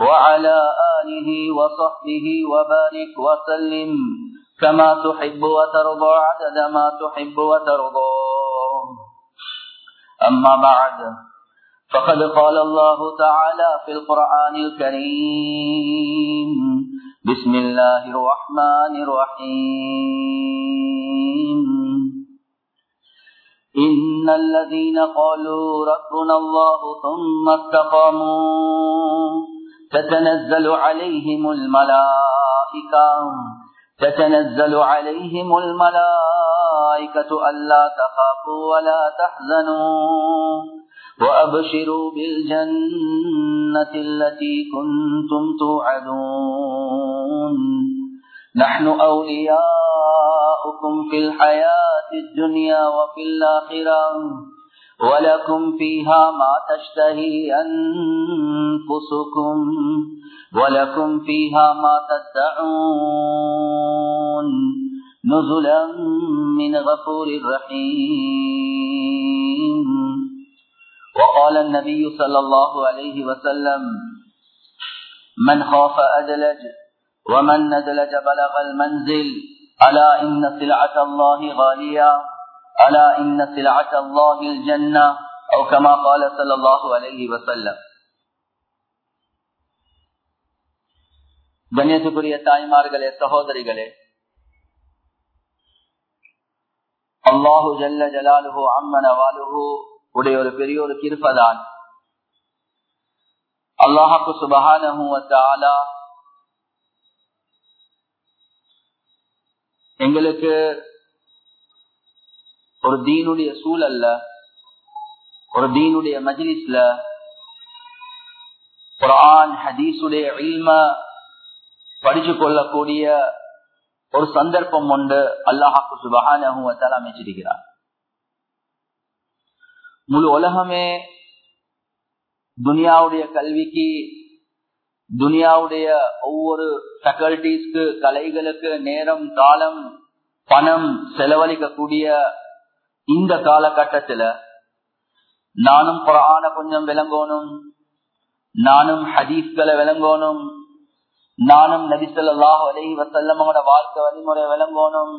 وعلى آله وصحبه وبارك وسلم. كما تحب وترضى عدد ما تحب وترضى. أما بعد فقد قال الله تعالى في القرآن الكريم بسم الله الرحمن الرحيم. إن الذين قالوا ربنا الله ثم استقاموا تتنزل عليهم الملائكة. تتنزل عليهم الملائكة ألا تخافوا ولا تحزنوا. وأبشروا بالجنة التي كنتم توعدون. نحن أولياؤكم في الحياة الدنيا وفي الآخرة. ولكم فيها ما تشتهي أنفسكم ولكم فيها ما تدعون نزلا من غفور رحيم. وقال النبي صلى الله عليه وسلم من خاف أدلج ومن ندلج بلغ المنزل ألا إن سلعة الله غالية؟ ألا إن سلعة الله الجنة أو كما قال صلى الله عليه وسلم கண்ணியத்துக்குரிய தாய்மார்களே சகோதரிகளே அல்லாஹு ஜல்ல ஜலாலுஹு அம்மன வாலுஹு உடைய ஒரு பெரிய ஒரு கிருப்பதான் அல்லாஹாக்கு சுபஹானஹு வத்தாலா எங்களுக்கு ஒரு தீனுடைய சூழல்ல ஒரு தீனுடைய மஜ்லிஸ்ல குரான் ஹதீஸுடைய இல்ம படிச்சு கொள்ளக்கூடிய ஒரு சந்தர்ப்பம் உண்டு அல்லாஹாக்கு சுபகான அமைச்சிருக்கிறார். முழு உலகமே துனியாவுடைய கல்விக்கு துனியாவுடைய ஒவ்வொரு ஃபேக்கல்டிஸ்க்கு கலைகளுக்கு நேரம் காலம் பணம் செலவழிக்கக்கூடிய இந்த காலகட்டத்துல நானும் குரான கொஞ்சம் விளங்கணும் நானும் ஹதீஸ்களை விளங்கணும் நானும் நபிசல்லாஹ் அலஹி வசல்லமோட வாழ்க்கை வழிமுறை விளங்கணும்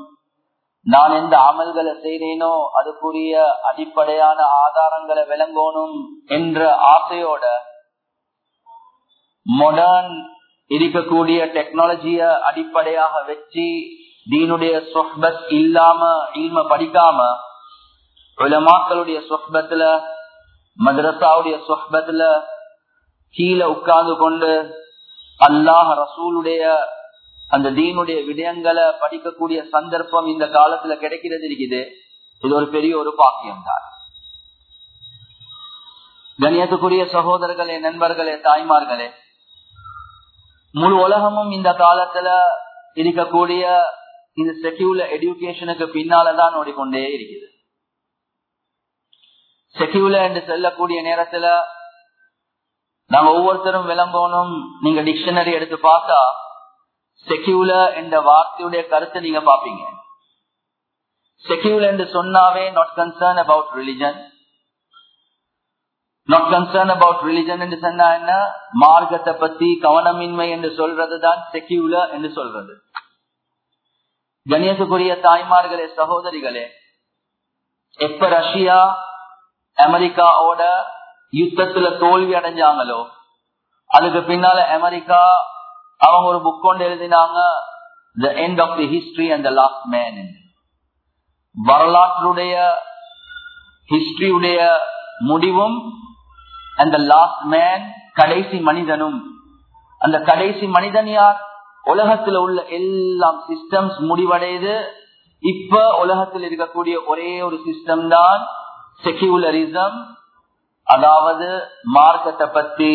நான் எந்த அமல்களை செய்தேனோ அதுக்குரிய அடிப்படையான ஆதாரங்களை விளங்கணும் என்ற ஆசையோட மொடர்ன் இருக்கக்கூடிய டெக்னாலஜிய அடிப்படையாக வச்சு தீனுடைய சொஹ்பத் இல்லாம இல்ம படிக்காம உலமாக்களுடைய சொஹ்பத்துல மதரசாவுடைய சொஹ்பத்துல கீழே உட்கார்ந்து கொண்டு அல்லாஹ் ரசூலுடைய அந்த தீனுடைய விடயங்களை படிக்கக்கூடிய சந்தர்ப்பம் இந்த காலத்துல கிடைக்கிறது இருக்குது. இது ஒரு பெரிய ஒரு பாக்கியம் தான் கணியத்துக்குரிய சகோதரர்களே நண்பர்களே தாய்மார்களே முழு உலகமும் இந்த காலத்துல இருக்கக்கூடிய இந்த செக்யூல எஜுகேஷனுக்கு பின்னாலதான் ஓடிக்கொண்டே இருக்குது. செக்யூலர் என்று செல்லக்கூடிய நேரத்துல நாங்க ஒவ்வொருத்தரும் விளம்பணும் நீங்க டிக்ஷனரி எடுத்து பார்த்தா செக்யூல என்ற வார்த்தையுடைய கருத்தை நீங்க பாப்பீங்க செக்யூல் என்று சொன்னாவே not concern about religion not concern about religion என்று சொன்னா என்ன? மார்க்கத்தை பத்தி கவனமின்மை என்று சொல்றதுதான் செக்யூல என்று சொல்றது. கணியத்துக்குரிய தாய்மார்களே சகோதரிகளே எப்ப ரஷ்யா அமெரிக்காவோட யுத்தத்துல தோல்வி அடைஞ்சாங்களோ? அதுக்கு பின்னால அமெரிக்கா அவங்க ஒரு புக் கொண்டு எழுதினாங்க the end of the history and the last man வரலாற்றுடைய ஹிஸ்டரியுடைய முடிவும் அந்த லாஸ்ட் மேன் கடைசி மனிதனும். அந்த கடைசி மனிதன் யார்? உலகத்தில் உள்ள எல்லாம் சிஸ்டம்ஸ் முடிவடையுது. இப்ப உலகத்தில் இருக்கக்கூடிய ஒரே ஒரு சிஸ்டம் தான் செக்யூலரிசம் அதாவது மார்க்கத்தை பத்தி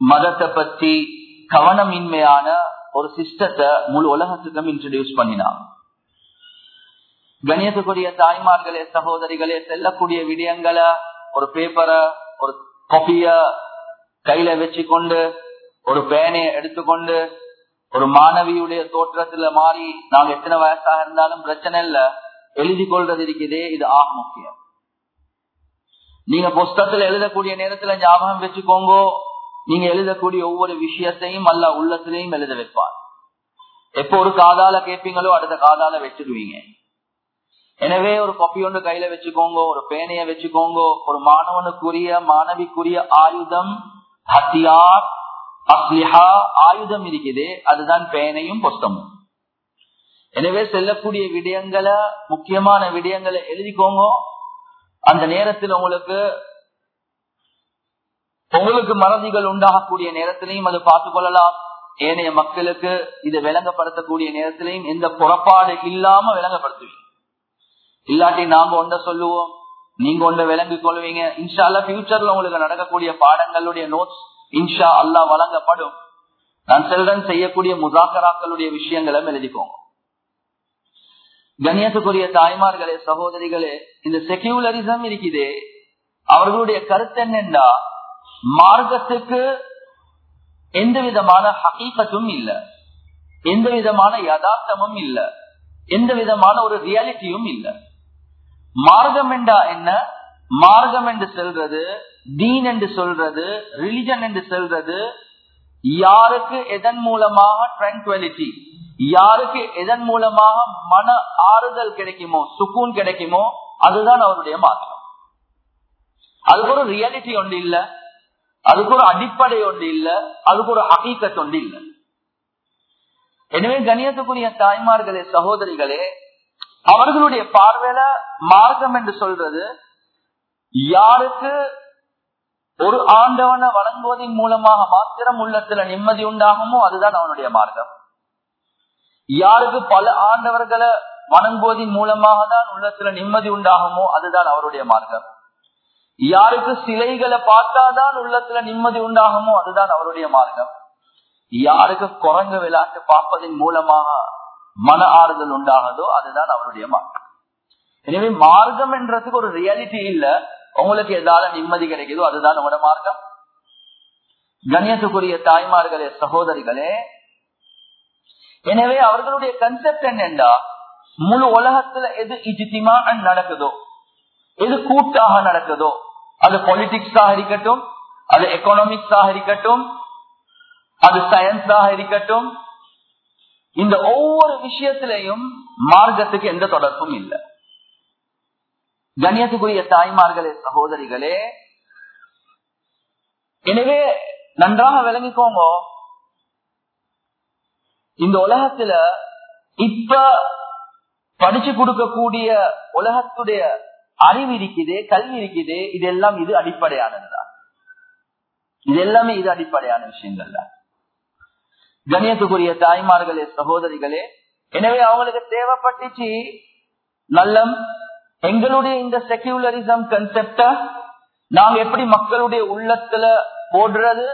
மதத்தை பத்தி கவனமின்மையான ஒரு சிஸ்டத்தை முழு உலகத்துக்கும் இன்ட்ரடியூஸ் பண்ணினான் கணியத்துக்குரிய தாய்மார்களே சகோதரிகளே செல்லக்கூடிய விடயங்களை ஒரு பேப்பரை ஒரு கொப்பிய கையில வச்சுக்கொண்டு ஒரு பேனையை எடுத்துக்கொண்டு ஒரு மாணவியுடைய தோற்றத்துல மாறி நாங்க எத்தனை வயசாக இருந்தாலும் பிரச்சனை இல்லை. எழுதி கொள்றது இருக்குதே இது ஆக முக்கியம். நீங்க புஸ்தகத்துல எழுதக்கூடிய நேரத்துல ஞாபகம் வச்சுக்கோங்க. நீங்க எழுதக்கூடிய ஒவ்வொரு விஷயத்தையும் அல்ல உள்ளத்திலையும் எழுத வைப்பார். எப்போ ஒரு காதால கேட்பீங்களோ அடுத்த காதால வச்சிருவீங்க. எனவே ஒரு கொப்பி ஒன்று கையில வச்சுக்கோங்க ஒரு பேனைய வச்சுக்கோங்க ஒரு மாணவனுக்குரிய மாணவிக்குரிய ஆயுதம் ஹத்தியார் அஸ்லிஹா ஆயுதம் இருக்குது. அதுதான் பேனையும் புஸ்தமும். எனவே செல்லக்கூடிய விடயங்களை முக்கியமான விடயங்களை எழுதிக்கோங்க. அந்த நேரத்தில் உங்களுக்கு உங்களுக்கு மறதிகள் உண்டாகக்கூடிய நேரத்திலையும் அது பார்த்துக் கொள்ளலாம். ஏனைய மக்களுக்கு இதை விளங்கப்படுத்தக்கூடிய நேரத்திலையும் எந்த புறப்பாடு இல்லாம விளங்கப்படுத்துவீங்க. இல்லாட்டி நாங்க ஒன்றை சொல்லுவோம் நீங்க ஒன்றை விளங்கிக் கொள்வீங்க. இன்ஷா அல்லா பியூச்சர்ல உங்களுக்கு நடக்கக்கூடிய பாடங்களுடைய நோட்ஸ் இன்ஷா அல்லா வழங்கப்படும். நான் செல்றன் செய்யக்கூடிய முதாக்கராக்களுடைய விஷயங்களும் எழுதிக்கோங்க. கண்ணியத்துக்குரிய தாய்மார்களே சகோதரிகளே இந்த செக்யூலரிசம் இருக்குதே. அவர்களுடைய கருத்து என்னென்றா மார்க்கத்துக்கு எந்த விதமான ஹகீகத்தும் இல்ல. எந்த விதமான யதார்த்தமும் இல்ல. எந்த விதமான ஒரு ரியாலிட்டியும் இல்ல. மார்க்கம் என்றா என்ன? மார்க்கம் என்று சொல்றது தீன் என்று சொல்றது ரிலிஜன் என்று சொல்றது யாருக்கு எதன் மூலமாக ட்ராங்குவலிட்டி யாருக்கு எதன் மூலமாக மன ஆறுதல் கிடைக்குமோ சுக்கூன் கிடைக்குமோ அதுதான் அவருடைய மாற்றம் அதுக்கு ஒரு ரியாலிட்டி ஒன்று இல்ல. அதுக்கு ஒரு அடிப்படை ஒன்று இல்ல. அதுக்கு ஒரு ஹகீக்கத் ஒன்று இல்ல. எனவே கணியத்துக்குரிய தாய்மார்களே சகோதரிகளே அவர்களுடைய பார்வையில மார்க்கம் என்று சொல்றது யாருக்கு ஒரு ஆண்டவனை வழங்குவதன் மூலமாக மாத்திரம் உள்ளத்துல நிம்மதி உண்டாகுமோ அதுதான் அவனுடைய மார்க்கம். யாருக்கு பல ஆண்டவர்களை வணங்குவதன் மூலமாக தான் உள்ளத்துல நிம்மதி உண்டாகுமோ அதுதான் அவருடைய மார்க்கம். யாருக்கு சிலைகளை பார்த்தாதான் உள்ளத்துல நிம்மதி உண்டாகுமோ அதுதான் அவருடைய மார்க்கம். யாருக்கு குரங்கு விளையாட்டு பார்ப்பதன் மூலமாக மன ஆறுதல் உண்டாகதோ அதுதான் அவருடைய மார்க்கம். எனவே மார்க்கம் என்றதுக்கு ஒரு ரியாலிட்டி இல்ல. உங்களுக்கு எதால நிம்மதி கிடைக்குதோ அதுதான் உங்களோட மார்க்கம். கண்ணியத்துக்குரிய தாய்மார்களே சகோதரிகளே எனவே அவர்களுடைய கன்செப்ட் என்னென்றா? முழு உலகத்துல எது இஜித்திமா நடக்குதோ எது கூட்டாக நடக்குதோ அது பொலிட்டிக்ஸாக இருக்கட்டும் அது எக்கனாமிக்ஸாக இருக்கட்டும் அது சயின்ஸாக இருக்கட்டும் இந்த ஒவ்வொரு விஷயத்திலையும் மார்க்கத்துக்கு எந்த தொடர்பும் இல்லை. கணியத்துக்குரிய தாய்மார்களே சகோதரிகளே எனவே நன்றாக விளங்கிக்கோங்க. இந்த உலகத்துல இப்ப படிச்சு கொடுக்கக்கூடிய உலகத்துடைய அறிவு இருக்குது கல்வி இருக்குது இதெல்லாம் இது அடிப்படையானதுதான். இது எல்லாமே இது அடிப்படையான விஷயங்கள் தான் கணியத்துக்குரிய தாய்மார்களே சகோதரிகளே எனவே அவங்களுக்கு தேவைப்பட்டுச்சு நல்லம். எங்களுடைய இந்த செக்யூலரிசம் கன்செப்ட நாம் எப்படி மக்களுடைய உள்ளத்துல போடுறது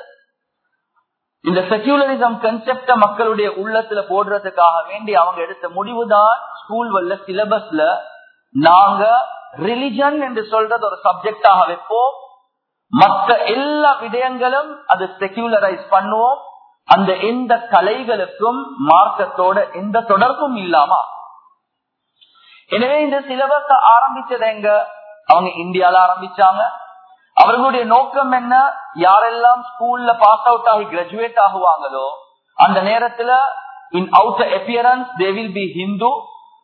இந்த செக்யூலரிசம் கன்செப்ட மக்களுடைய உள்ளத்துல போடுறதுக்காக வேண்டி அவங்க எடுத்த முடிவுதான் ஸ்கூல் வல்ல சிலபஸ்ல நாங்க ரிலிஜன் என்று சொல்றது ஒரு சப்ஜெக்டாக வைப்போம். மற்ற எல்லா விடயங்களும் அது செக்யூலரைஸ் பண்ணுவோம். அந்த எந்த கலைகளுக்கும் மார்க்கத்தோட எந்த தொடர்பும் இல்லாம. எனவே இந்த சிலபஸ் ஆரம்பிச்சது எங்க? அவங்க இந்தியால ஆரம்பிச்சாங்க. அவர்களுடைய நோக்கம் என்ன? யாரெல்லாம் ஸ்கூல்ல பாஸ் அவுட் ஆகி கிராஜுவேட் ஆகுவாங்களோ அந்த நேரத்துல in out appearance they will be Hindu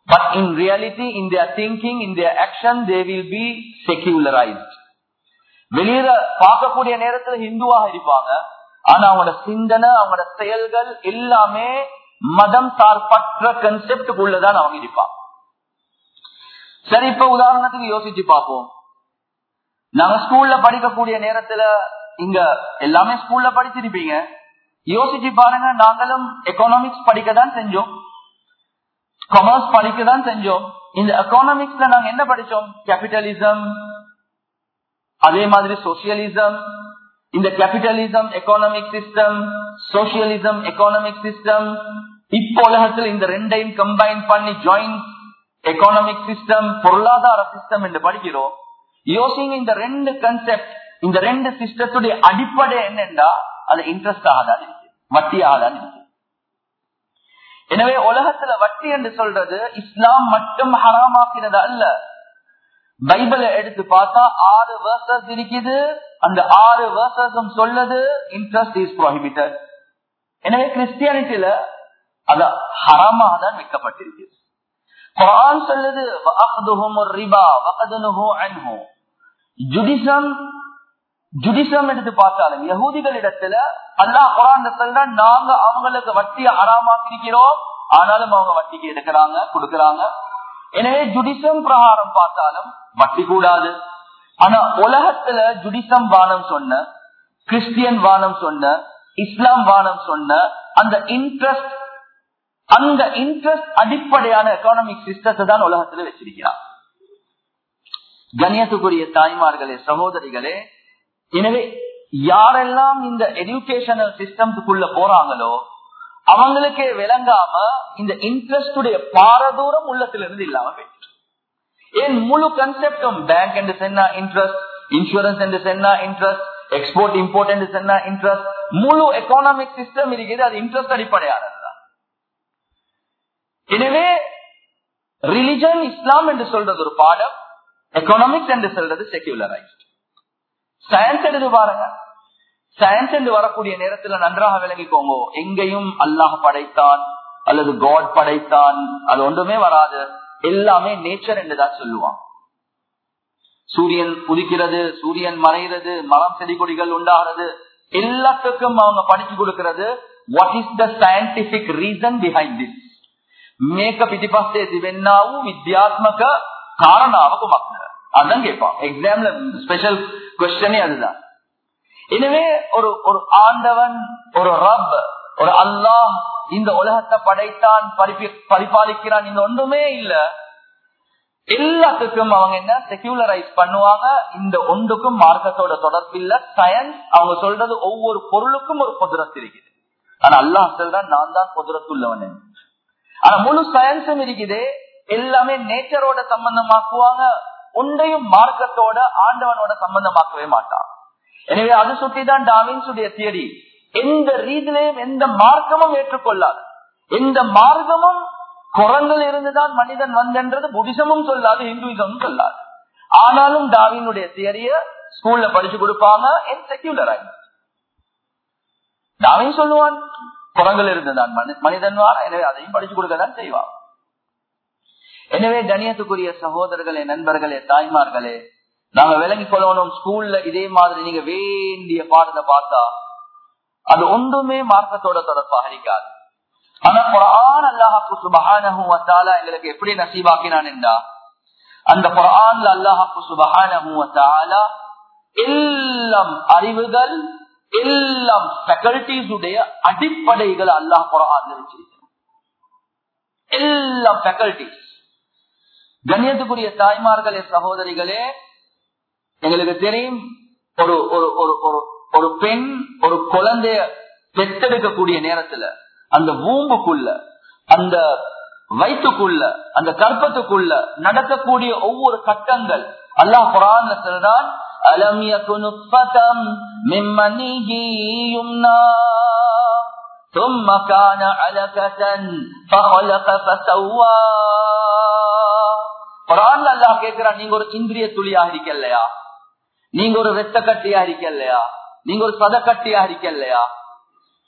but in reality in their thinking in their action they will be secularised வெளியில பார்க்கக்கூடிய நேரத்துல ஹிந்துவாக இருப்பாங்க. ஆனா அவங்களோட சிந்தனை அவங்களோட செயல்கள் எல்லாமே மதம் சார்பற்ற கன்செப்டுக்குள்ளதான் அவங்க இருப்பாங்க. சரி இப்ப உதாரணத்துக்கு யோசிச்சு பார்ப்போம். நாங்க ஸ்கூல்ல படிக்கக்கூடிய நேரத்துல இங்க எல்லாமே ஸ்கூல்ல படிச்சிருப்பீங்க யோசிச்சு பாருங்க நாங்களும் எக்கனாமிக்ஸ் படிக்க தான் செஞ்சோம். கமர்ஸ் படிக்க தான் செஞ்சோம். இந்த எக்கனாமிக்ஸ்ல நாங்க என்ன படிச்சோம்? கேபிட்டலிசம் அதே மாதிரி சோசியலிசம் இந்த capitalism economic system socialism economic system இப்போ உலகத்தில் இந்த ரெண்டையும் கம்பைன் பண்ணி ஜாயிண்ட் எக்கனாமிக் சிஸ்டம் பொருளாதார சிஸ்டம் என்று படிக்கிறோம். யோசிங்க இந்த ரெண்டு கன்செப்ட் இந்த ரெண்டு சிஸ்டத்துடைய அடிப்படை என்னென்றா அது இன்ட்ரெஸ்ட் ஆகாதான் இருக்கு வட்டி ஆகாதான் இருக்கு. எனவே உலகத்துல வட்டி என்று சொல்றது இஸ்லாம் மட்டும் ஹராமாக்கிறது அல்ல. பைபிளை எடுத்து பார்த்தா ஆறு வேர்சஸ் இருக்குது அந்த ஆறு வேர்சஸும் சொல்லுது இன்ட்ரெஸ்ட் இஸ் ப்ரோஹிபிட்டட் எனவே கிறிஸ்டியானிட்டியில அது ஹராமாக தான் விற்கப்பட்டிருக்கு குரான் சொல்லுது ஜுடிசம் ஜுடிசம் எடுத்து பார்த்தாலும் யகூதிகளிடத்துல அல்லாஹ் குரான் சொல்ற நாங்க அவங்களுக்கு வட்டியை அறாமாக்கிருக்கிறோம் ஆனாலும் அவங்க வட்டிக்கு எடுக்கிறாங்க கொடுக்கறாங்க. எனவே ஜுடிசம் பிரகாரம் பார்த்தாலும் வட்டி கூடாது. ஆனா உலகத்துல ஜுடிசம் வானம் சொன்ன கிறிஸ்டியன் வானம் சொன்ன இஸ்லாம் வானம் சொன்ன அந்த இன்ட்ரெஸ்ட் அந்த இன்ட்ரெஸ்ட் அடிப்படையான எக்கானமிக் சிஸ்டத்தை தான் உலகத்துல வச்சிருக்கிறான். கண்ணியத்துக்குரிய தாய்மார்களே சகோதரிகளே எனவே யாரெல்லாம் இந்த எஜுகேஷனல் சிஸ்டம்க்குள்ள போறாங்களோ அவங்களுக்கே விளங்காம இந்த இன்ட்ரெஸ்டுடைய பாரதூரம் உள்ளத்திலிருந்து இல்லாம போயிட்டு ஏன் முழு கன்செப்டும் பேங்க் என்று சொன்னா இன்ட்ரெஸ்ட் இன்சூரன்ஸ் என்று சொன்னா இன்ட்ரெஸ்ட் எக்ஸ்போர்ட் இம்போர்ட் என்று சொன்னா இன்ட்ரெஸ்ட் முழு எக்கனாமிக் சிஸ்டம் இருக்குது அது இன்ட்ரெஸ்ட் அடிப்படையானது எனவே ரிலிஜன் இஸ்லாம் என்று சொல்றது ஒரு பாடம். எக்கனாமிக்ஸ் என்று சொல்றது செக்யூலரைஸ்ட் சயின்ஸ் எடுத்து பாருங்க சயின்ஸ் என்று வரக்கூடிய நேரத்துல நன்றாக விளங்கிக்கோங்க எங்கேயும் அல்லாஹ் படைத்தான் அல்லது காட் படைத்தான் அது ஒன்றுமே வராது எல்லாமே நேச்சர் என்றுதான் சொல்லுவான் சூரியன் உதிக்கிறது சூரியன் மறைகிறது மரம் செடி கொடிகள் உண்டாகிறது எல்லாத்துக்கும் அவங்க படிச்சு கொடுக்கிறது what is the scientific reason behind this මේක පිටිපස්සේ තිබෙන්නා වූ විද්‍යාත්මක காரணாவுக்கு மக்னர் அதுதான் கேட்பான். எக்ஸாம்ல ஸ்பெஷல் கொஸ்டனே அதுதான். எனவே ஒரு ஒரு ஆண்டவன் ஒரு ரப் ஒரு அல்லாஹ் இந்த உலகத்தை படைத்தான் பரிபாலிக்கிறான் இந்த ஒன்றுமே இல்ல. எல்லாத்துக்கும் அவங்க என்ன? செக்யூலரைஸ் பண்ணுவாங்க. இந்த ஒன்றுக்கும் மார்க்கத்தோட தொடர்பு இல்ல. சயன்ஸ் அவங்க சொல்றது ஒவ்வொரு பொருளுக்கும் ஒரு பொதுரத்து இருக்குது ஆனா அல்லாஹ் சொல்றான் நான் தான் உள்ளவன் ஆனா முழு சயன்ஸும் இருக்குது. எல்லாமே நேச்சரோட சம்பந்தமாக்குவாங்க ஒன்றையும் மார்க்கத்தோட ஆண்டவனோட சம்பந்தமாக்கவே மாட்டான். எனவே அது சுட்டிதான் டாவின்ஸுடைய தியரி. எந்த ரீதியிலையும் எந்த மார்க்கமும் ஏற்றுக்கொள்ளாது. எந்த மார்க்கமும் குரங்கள் இருந்துதான் மனிதன் வந்தென்றது புதிசமும் சொல்லாது இந்துவிசமும் சொல்லாது. ஆனாலும் டாவினுடைய தியரிய ஸ்கூல்ல படிச்சு கொடுப்பாங்க என் செக்யூலர் டாவின் சொல்லுவான் குரங்கள் இருந்துதான் மனிதன் வார எனவே அதையும் படிச்சு கொடுக்கதான் செய்வான். எனவே கணியத்துக்குரிய சகோதரர்களே நண்பர்களே தாய்மார்களே நாங்க விளங்கி கொள்ளணும். ஸ்கூல்ல இதே மாதிரி நீங்க வேண்டிய பாடத்தை பார்த்தா அது ஒன்றுமே மார்க்கத்தோட தொடர்பாக இருக்காது. ஆனா குரான் அல்லாஹாக்கு சுபஹானஹு வத்தாலா எங்களுக்கு எப்படி நசீபாக்கினான் என்றா அந்த குரான்ல அல்லாஹாக்கு சுபஹானஹு வத்தாலா எல்லாம் அறிவுகள் எல்லாம் ஃபேக்கல்டிஸ் உடைய அடிப்படைகள் அல்லாஹ் குரான் வச்சிருக்கிறான். எல்லாம் ஃபேக்கல்டிஸ் கண்ணியத்துக்குரிய தாய்மார்களே சகோதரிகளே எங்களுக்கு தெரியும் ஒரு ஒரு ஒரு ஒரு ஒரு பெண் ஒரு குழந்தைய பெற்றெடுக்கக்கூடிய நேரத்துல அந்த பூம்புக்குள்ள அந்த வயிற்றுக்குள்ள அந்த கற்பத்துக்குள்ள நடக்கக்கூடிய ஒவ்வொரு கட்டங்கள் அல்லாஹ் குரான்ல சொல்றான் அலம் யகுனுஃபதம் மிம்மனிஹி யும்னா ثم كان علقة فخلق فسوى குரான்ல அல்லா கேட்கிறான் நீங்க ஒரு இந்திரிய துளியா இருக்கலையா நீங்க ஒரு ரத்த கட்டியா இருக்கலையா நீங்க ஒரு சத கட்டியா இருக்கலையா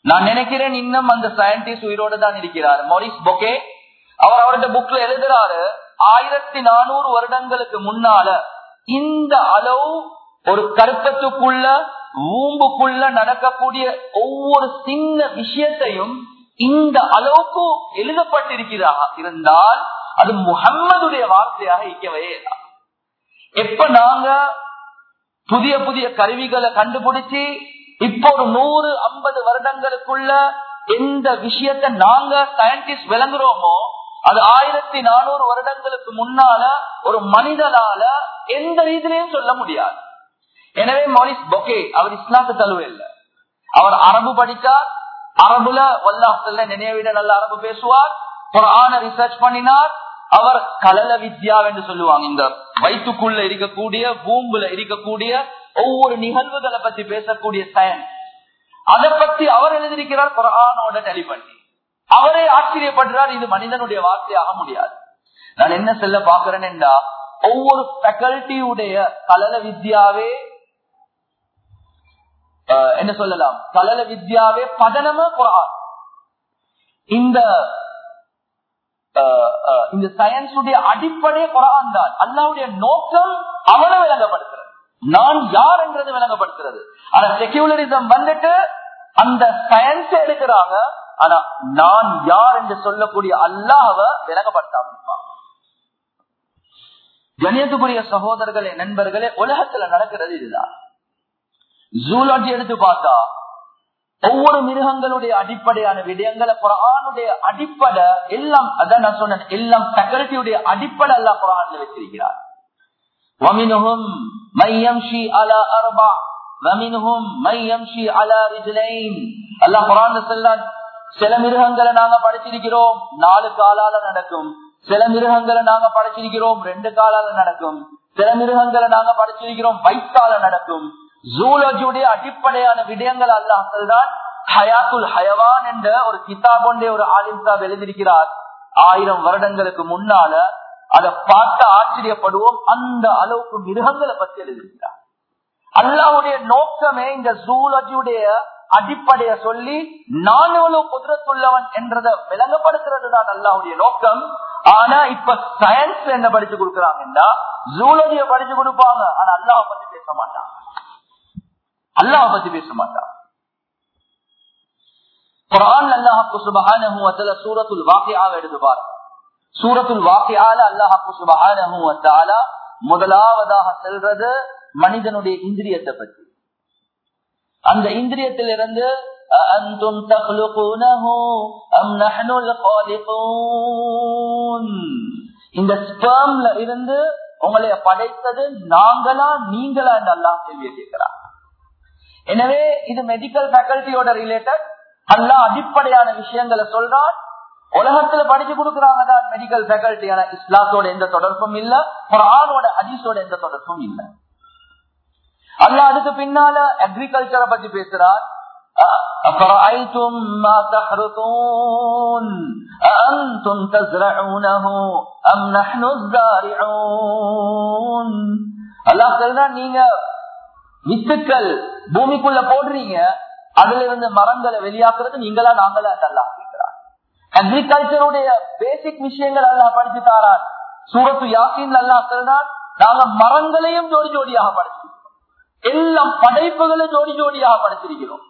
நான் நினைக்கிறேன் இன்னும் அந்த சயின்டிஸ்ட் உயிரோடு தான் இருக்கிறார். மொரிஸ் பொகே அவர் அவருடைய புக்ல எழுதுறாரு ஆயிரத்தி நானூறு வருடங்களுக்கு முன்னால இந்த அளவு ஒரு கருப்பத்துக்குள்ள ஊம்புக்குள்ள நடக்கக்கூடிய ஒவ்வொரு சின்ன விஷயத்தையும் இந்த அளவுக்கு எழுதப்பட்டிருக்கிறதா இருந்தால் அது முகம்மதுடைய வார்த்தையாக இருக்கவே எப்ப நாங்க புதிய புதிய கருவிகளை கண்டுபிடிச்சு இப்போ ஒரு நூறு ஐம்பது வருடங்களுக்குள்ள எந்த விஷயத்த நாங்க சயின்டிஸ்ட் விளங்குறோமோ அது ஆயிரத்தி நானூறு வருடங்களுக்கு முன்னால ஒரு மனிதனால எந்த ரீதியிலையும் சொல்ல முடியாது. எனவே மோனிஸ் பொகே அவர் இஸ்லாத்து தழுவ இல்லை. அவர் அரபு படித்தார் அரபுல வல்லாஹத்துல நினைவிட நல்ல அரபு பேசுவார் ஆன ரிசர்ச் பண்ணினார் அவர் கலல வித்யா என்று சொல்லுவாங்க. இந்த வயிற்றுக்குள்ள இருக்கக்கூடிய பூம்புல இருக்கக்கூடிய ஒவ்வொரு நிகழ்வுகளை பத்தி பேசக்கூடிய சயின்ஸ் அதை பத்தி அவர் எழுதியிருக்கிறார் குரானோட டெலி பண்ணி அவரே ஆச்சரியப்படுறார் இது மனிதனுடைய வார்த்தையாக முடியாது. நான் என்ன செல்ல பாக்குறேன் என்றா ஒவ்வொரு ஃபேக்கல்டியுடைய கலல வித்யாவே என்ன சொல்லலாம்? கலல வித்யாவே பதனமா குரான். இந்த இந்த சயின்ஸுடைய அடிப்படை குரான் தான். அல்லாவுடைய நோக்கம் அவனை விளங்கப்படுத்துறது. நான் யார் என்றது விளங்கப்படுத்துறது. ஆனா செக்யூலரிசம் வந்துட்டு அந்த சயின்ஸ் எடுக்கிறாங்க. ஆனா நான் யார் என்று சொல்லக்கூடிய அல்லாவ விளங்கப்படுத்தாம இருப்பாங்க. கணியத்துக்குரிய சகோதரர்களே நண்பர்களே உலகத்துல நடக்கிறது இதுதான். ஜூலாஜி எடுத்து பார்த்தா ஒவ்வொரு மிருகங்களுடைய அடிப்படையான விடயங்களை குரானுடைய அடிப்படை எல்லாம் அதான் நான் சொன்னேன் எல்லாம் செக்யூரிட்டியுடைய அடிப்படை எல்லாம் குரான்ல வச்சிருக்கிறார் வமினுகும் மையம் ஷி அலா அர்பா வமினுகும் மையம் ஷி அலா ரிஜ்லைன். அல்லாஹ் குரான்ல செல்ல சில மிருகங்களை நாங்க படைச்சிருக்கிறோம் நாலு காலால நடக்கும். சில மிருகங்களை நாங்க படைச்சிருக்கிறோம் ரெண்டு காலால நடக்கும். சில மிருகங்களை நாங்க படைச்சிருக்கிறோம் வைத்தால நடக்கும். ஜூலஜியுடைய அடிப்படையான விடயங்கள் அல்லாஹ் சொல்றான் ஹயாத்துல் ஹயவான் என்ற ஒரு கிதாப் ஒன்றே ஒரு ஆலிம் சாப் எழுதியிருக்கிறார். ஆயிரம் வருடங்களுக்கு முன்னால அதை பார்த்து ஆச்சரியப்படுவோம். அந்த அளவுக்கு மிருகங்களை பற்றி எழுதியிருக்கிறார். அல்லாவுடைய நோக்கமே இந்த ஜூலஜியுடைய அடிப்படைய சொல்லி நான் எவ்வளவு குதிரத்துள்ளவன் என்றதை விளங்கப்படுத்துறது தான் அல்லாவுடைய நோக்கம். ஆனா இப்ப சயின்ஸ் என்ன படிச்சு கொடுக்கறாங்கன்னா ஜூலஜிய படிச்சு கொடுப்பாங்க. ஆனா அல்லாவை பத்தி பேச மாட்டாங்க அல்லாஹ் பத்தி பேச மாட்டாங்க குரான் அல்லாஹு சுபஹானஹு வ தஆலா சூரத்துல் வாக்கியாவை எடுத்து பாருங்க சூரத்துல் வாக்கியால அல்லாஹு சுபஹானஹு வ தஆலா முதலாவதாக செல்றது மனிதனுடைய இந்திரியத்தை பற்றி அந்த இந்திரியத்திலிருந்து أأنتم تخلقونه أم نحن الخالقون இந்த ஸ்பெர்ம்ல இருந்து உங்களை படைத்தது நாங்களா நீங்களா என்று அல்லாஹ் கேள்வியை கேட்கிறார் எனவே இது மெடிக்கல் ஃபேக்கல்ட்டியோட ரிலேட்டட் அல்ல அடிப்படையான விஷயங்களை சொல்றான் உலகத்துல படிச்சு கொடுக்கறாங்க தான் மெடிக்கல் ஃபேக்கல்ட்டியான இஸ்லாத்தோட எந்த தொடர்பும் இல்ல குரானோட ஹதீஸோட எந்த தொடர்பும் இல்ல அல்ல அதுக்கு பின்னால அக்ரிகல்ச்சரை பத்தி பேசுறார் أفرأيتم ما تحرثون أأنتم تزرعونه أم نحن الزارعون அல்லாஹ் சொல்றான் நீங்க வித்துக்கள் பூமிக்குள்ள போடுறீங்க அதுல இருந்து மரங்களை வெளியாக்குறது நீங்களா நாங்களா அல்லாஹ் கேட்கிறான் அக்ரிகல்ச்சருடைய பேசிக் விஷயங்கள் அல்லா படிச்சு தாரான். சூரத்து யாசின் அல்லாஹ் சொல்றான் நாங்க மரங்களையும் ஜோடி ஜோடியாக படிச்சிருக்கிறோம். எல்லாம் படைப்புகளை ஜோடி ஜோடியாக படிச்சிருக்கிறோம்.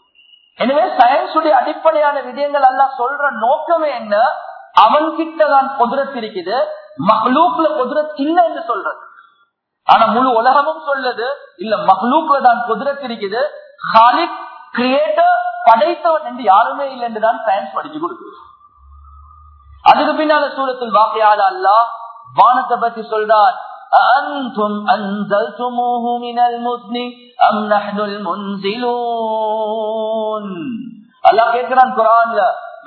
எனவே சயின்ஸுடைய அடிப்படையான விடயங்கள் எல்லாம் சொல்ற நோக்கமே என்ன? அவன் கிட்ட தான் குதிரத் இருக்குது மஹ்லூக்ல குதிரத் இல்லை என்று சொல்றது. ஆனா முழு உலகமும் சொல்லுது இல்ல மஹ்லூக்ல தான் குதிரத் இருக்குது ஹாலிக் கிரியேட்டர் படைத்தவன் என்று யாருமே இல்லை என்று தான் சயின்ஸ் படிச்சு கொடுக்குது அதுக்கு பின்னால சூரத்தில் வாக்கையால அல்லா வானத்தை பத்தி சொல்றான் أأنتم أنزلتموه من المزن أم نحن المنزلون அல்லா கேட்கிறான் குரான்ல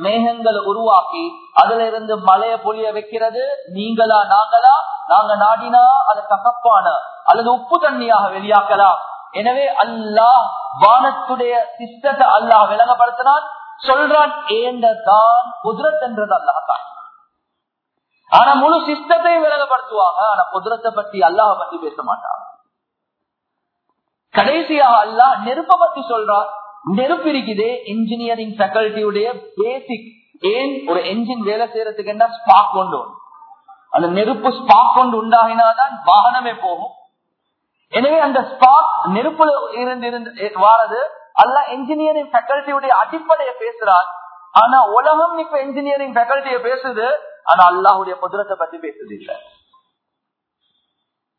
மேகங்களை உருவாக்கி அதுல இருந்து மலைய பொழிய வைக்கிறது. நீங்களா நாங்களா? நாங்க நாடினா அது கசப்பான அல்லது உப்பு தண்ணியாக வெளியாக்கலாம். எனவே அல்லாஹ் வானத்துடைய சிஸ்டத்தை அல்லாஹ் விளங்கப்படுத்தினான். சொல்றான் ஏண்டதான்? குதிரத் என்றது அல்லாஹ் தான் ஆனா முழு சிஸ்டத்தை விலகப்படுத்துவாங்க ஆனா குதிரத்தை பத்தி அல்லாஹ பத்தி பேச மாட்டாங்க கடைசியாக அல்லாஹ் நெருப்ப பத்தி சொல்றான். நெருப்பு இருக்குது இன்ஜினியரிங் ஃபேக்கல்ட்டியுடைய பேசிக் ஏன் ஒரு என்ஜின் வேலை செய்யறதுக்கு என்ன ஸ்பாக் கொண்டு அந்த நெருப்பு ஸ்பாக் கொண்டு உண்டாகினாதான் வாகனமே போகும். எனவே அந்த ஸ்பாக் நெருப்புல இருந்து வாரது அல்ல என்ஜினியரிங் ஃபேக்கல்ட்டியுடைய அடிப்படையை பேசுறான் ஆனா உலகம் இப்ப இன்ஜினியரிங் ஃபேக்கல்ட்டிய பேசுது. ஆனா அல்லாஹுடைய குதிரத்தை பத்தி பேசுது இல்ல.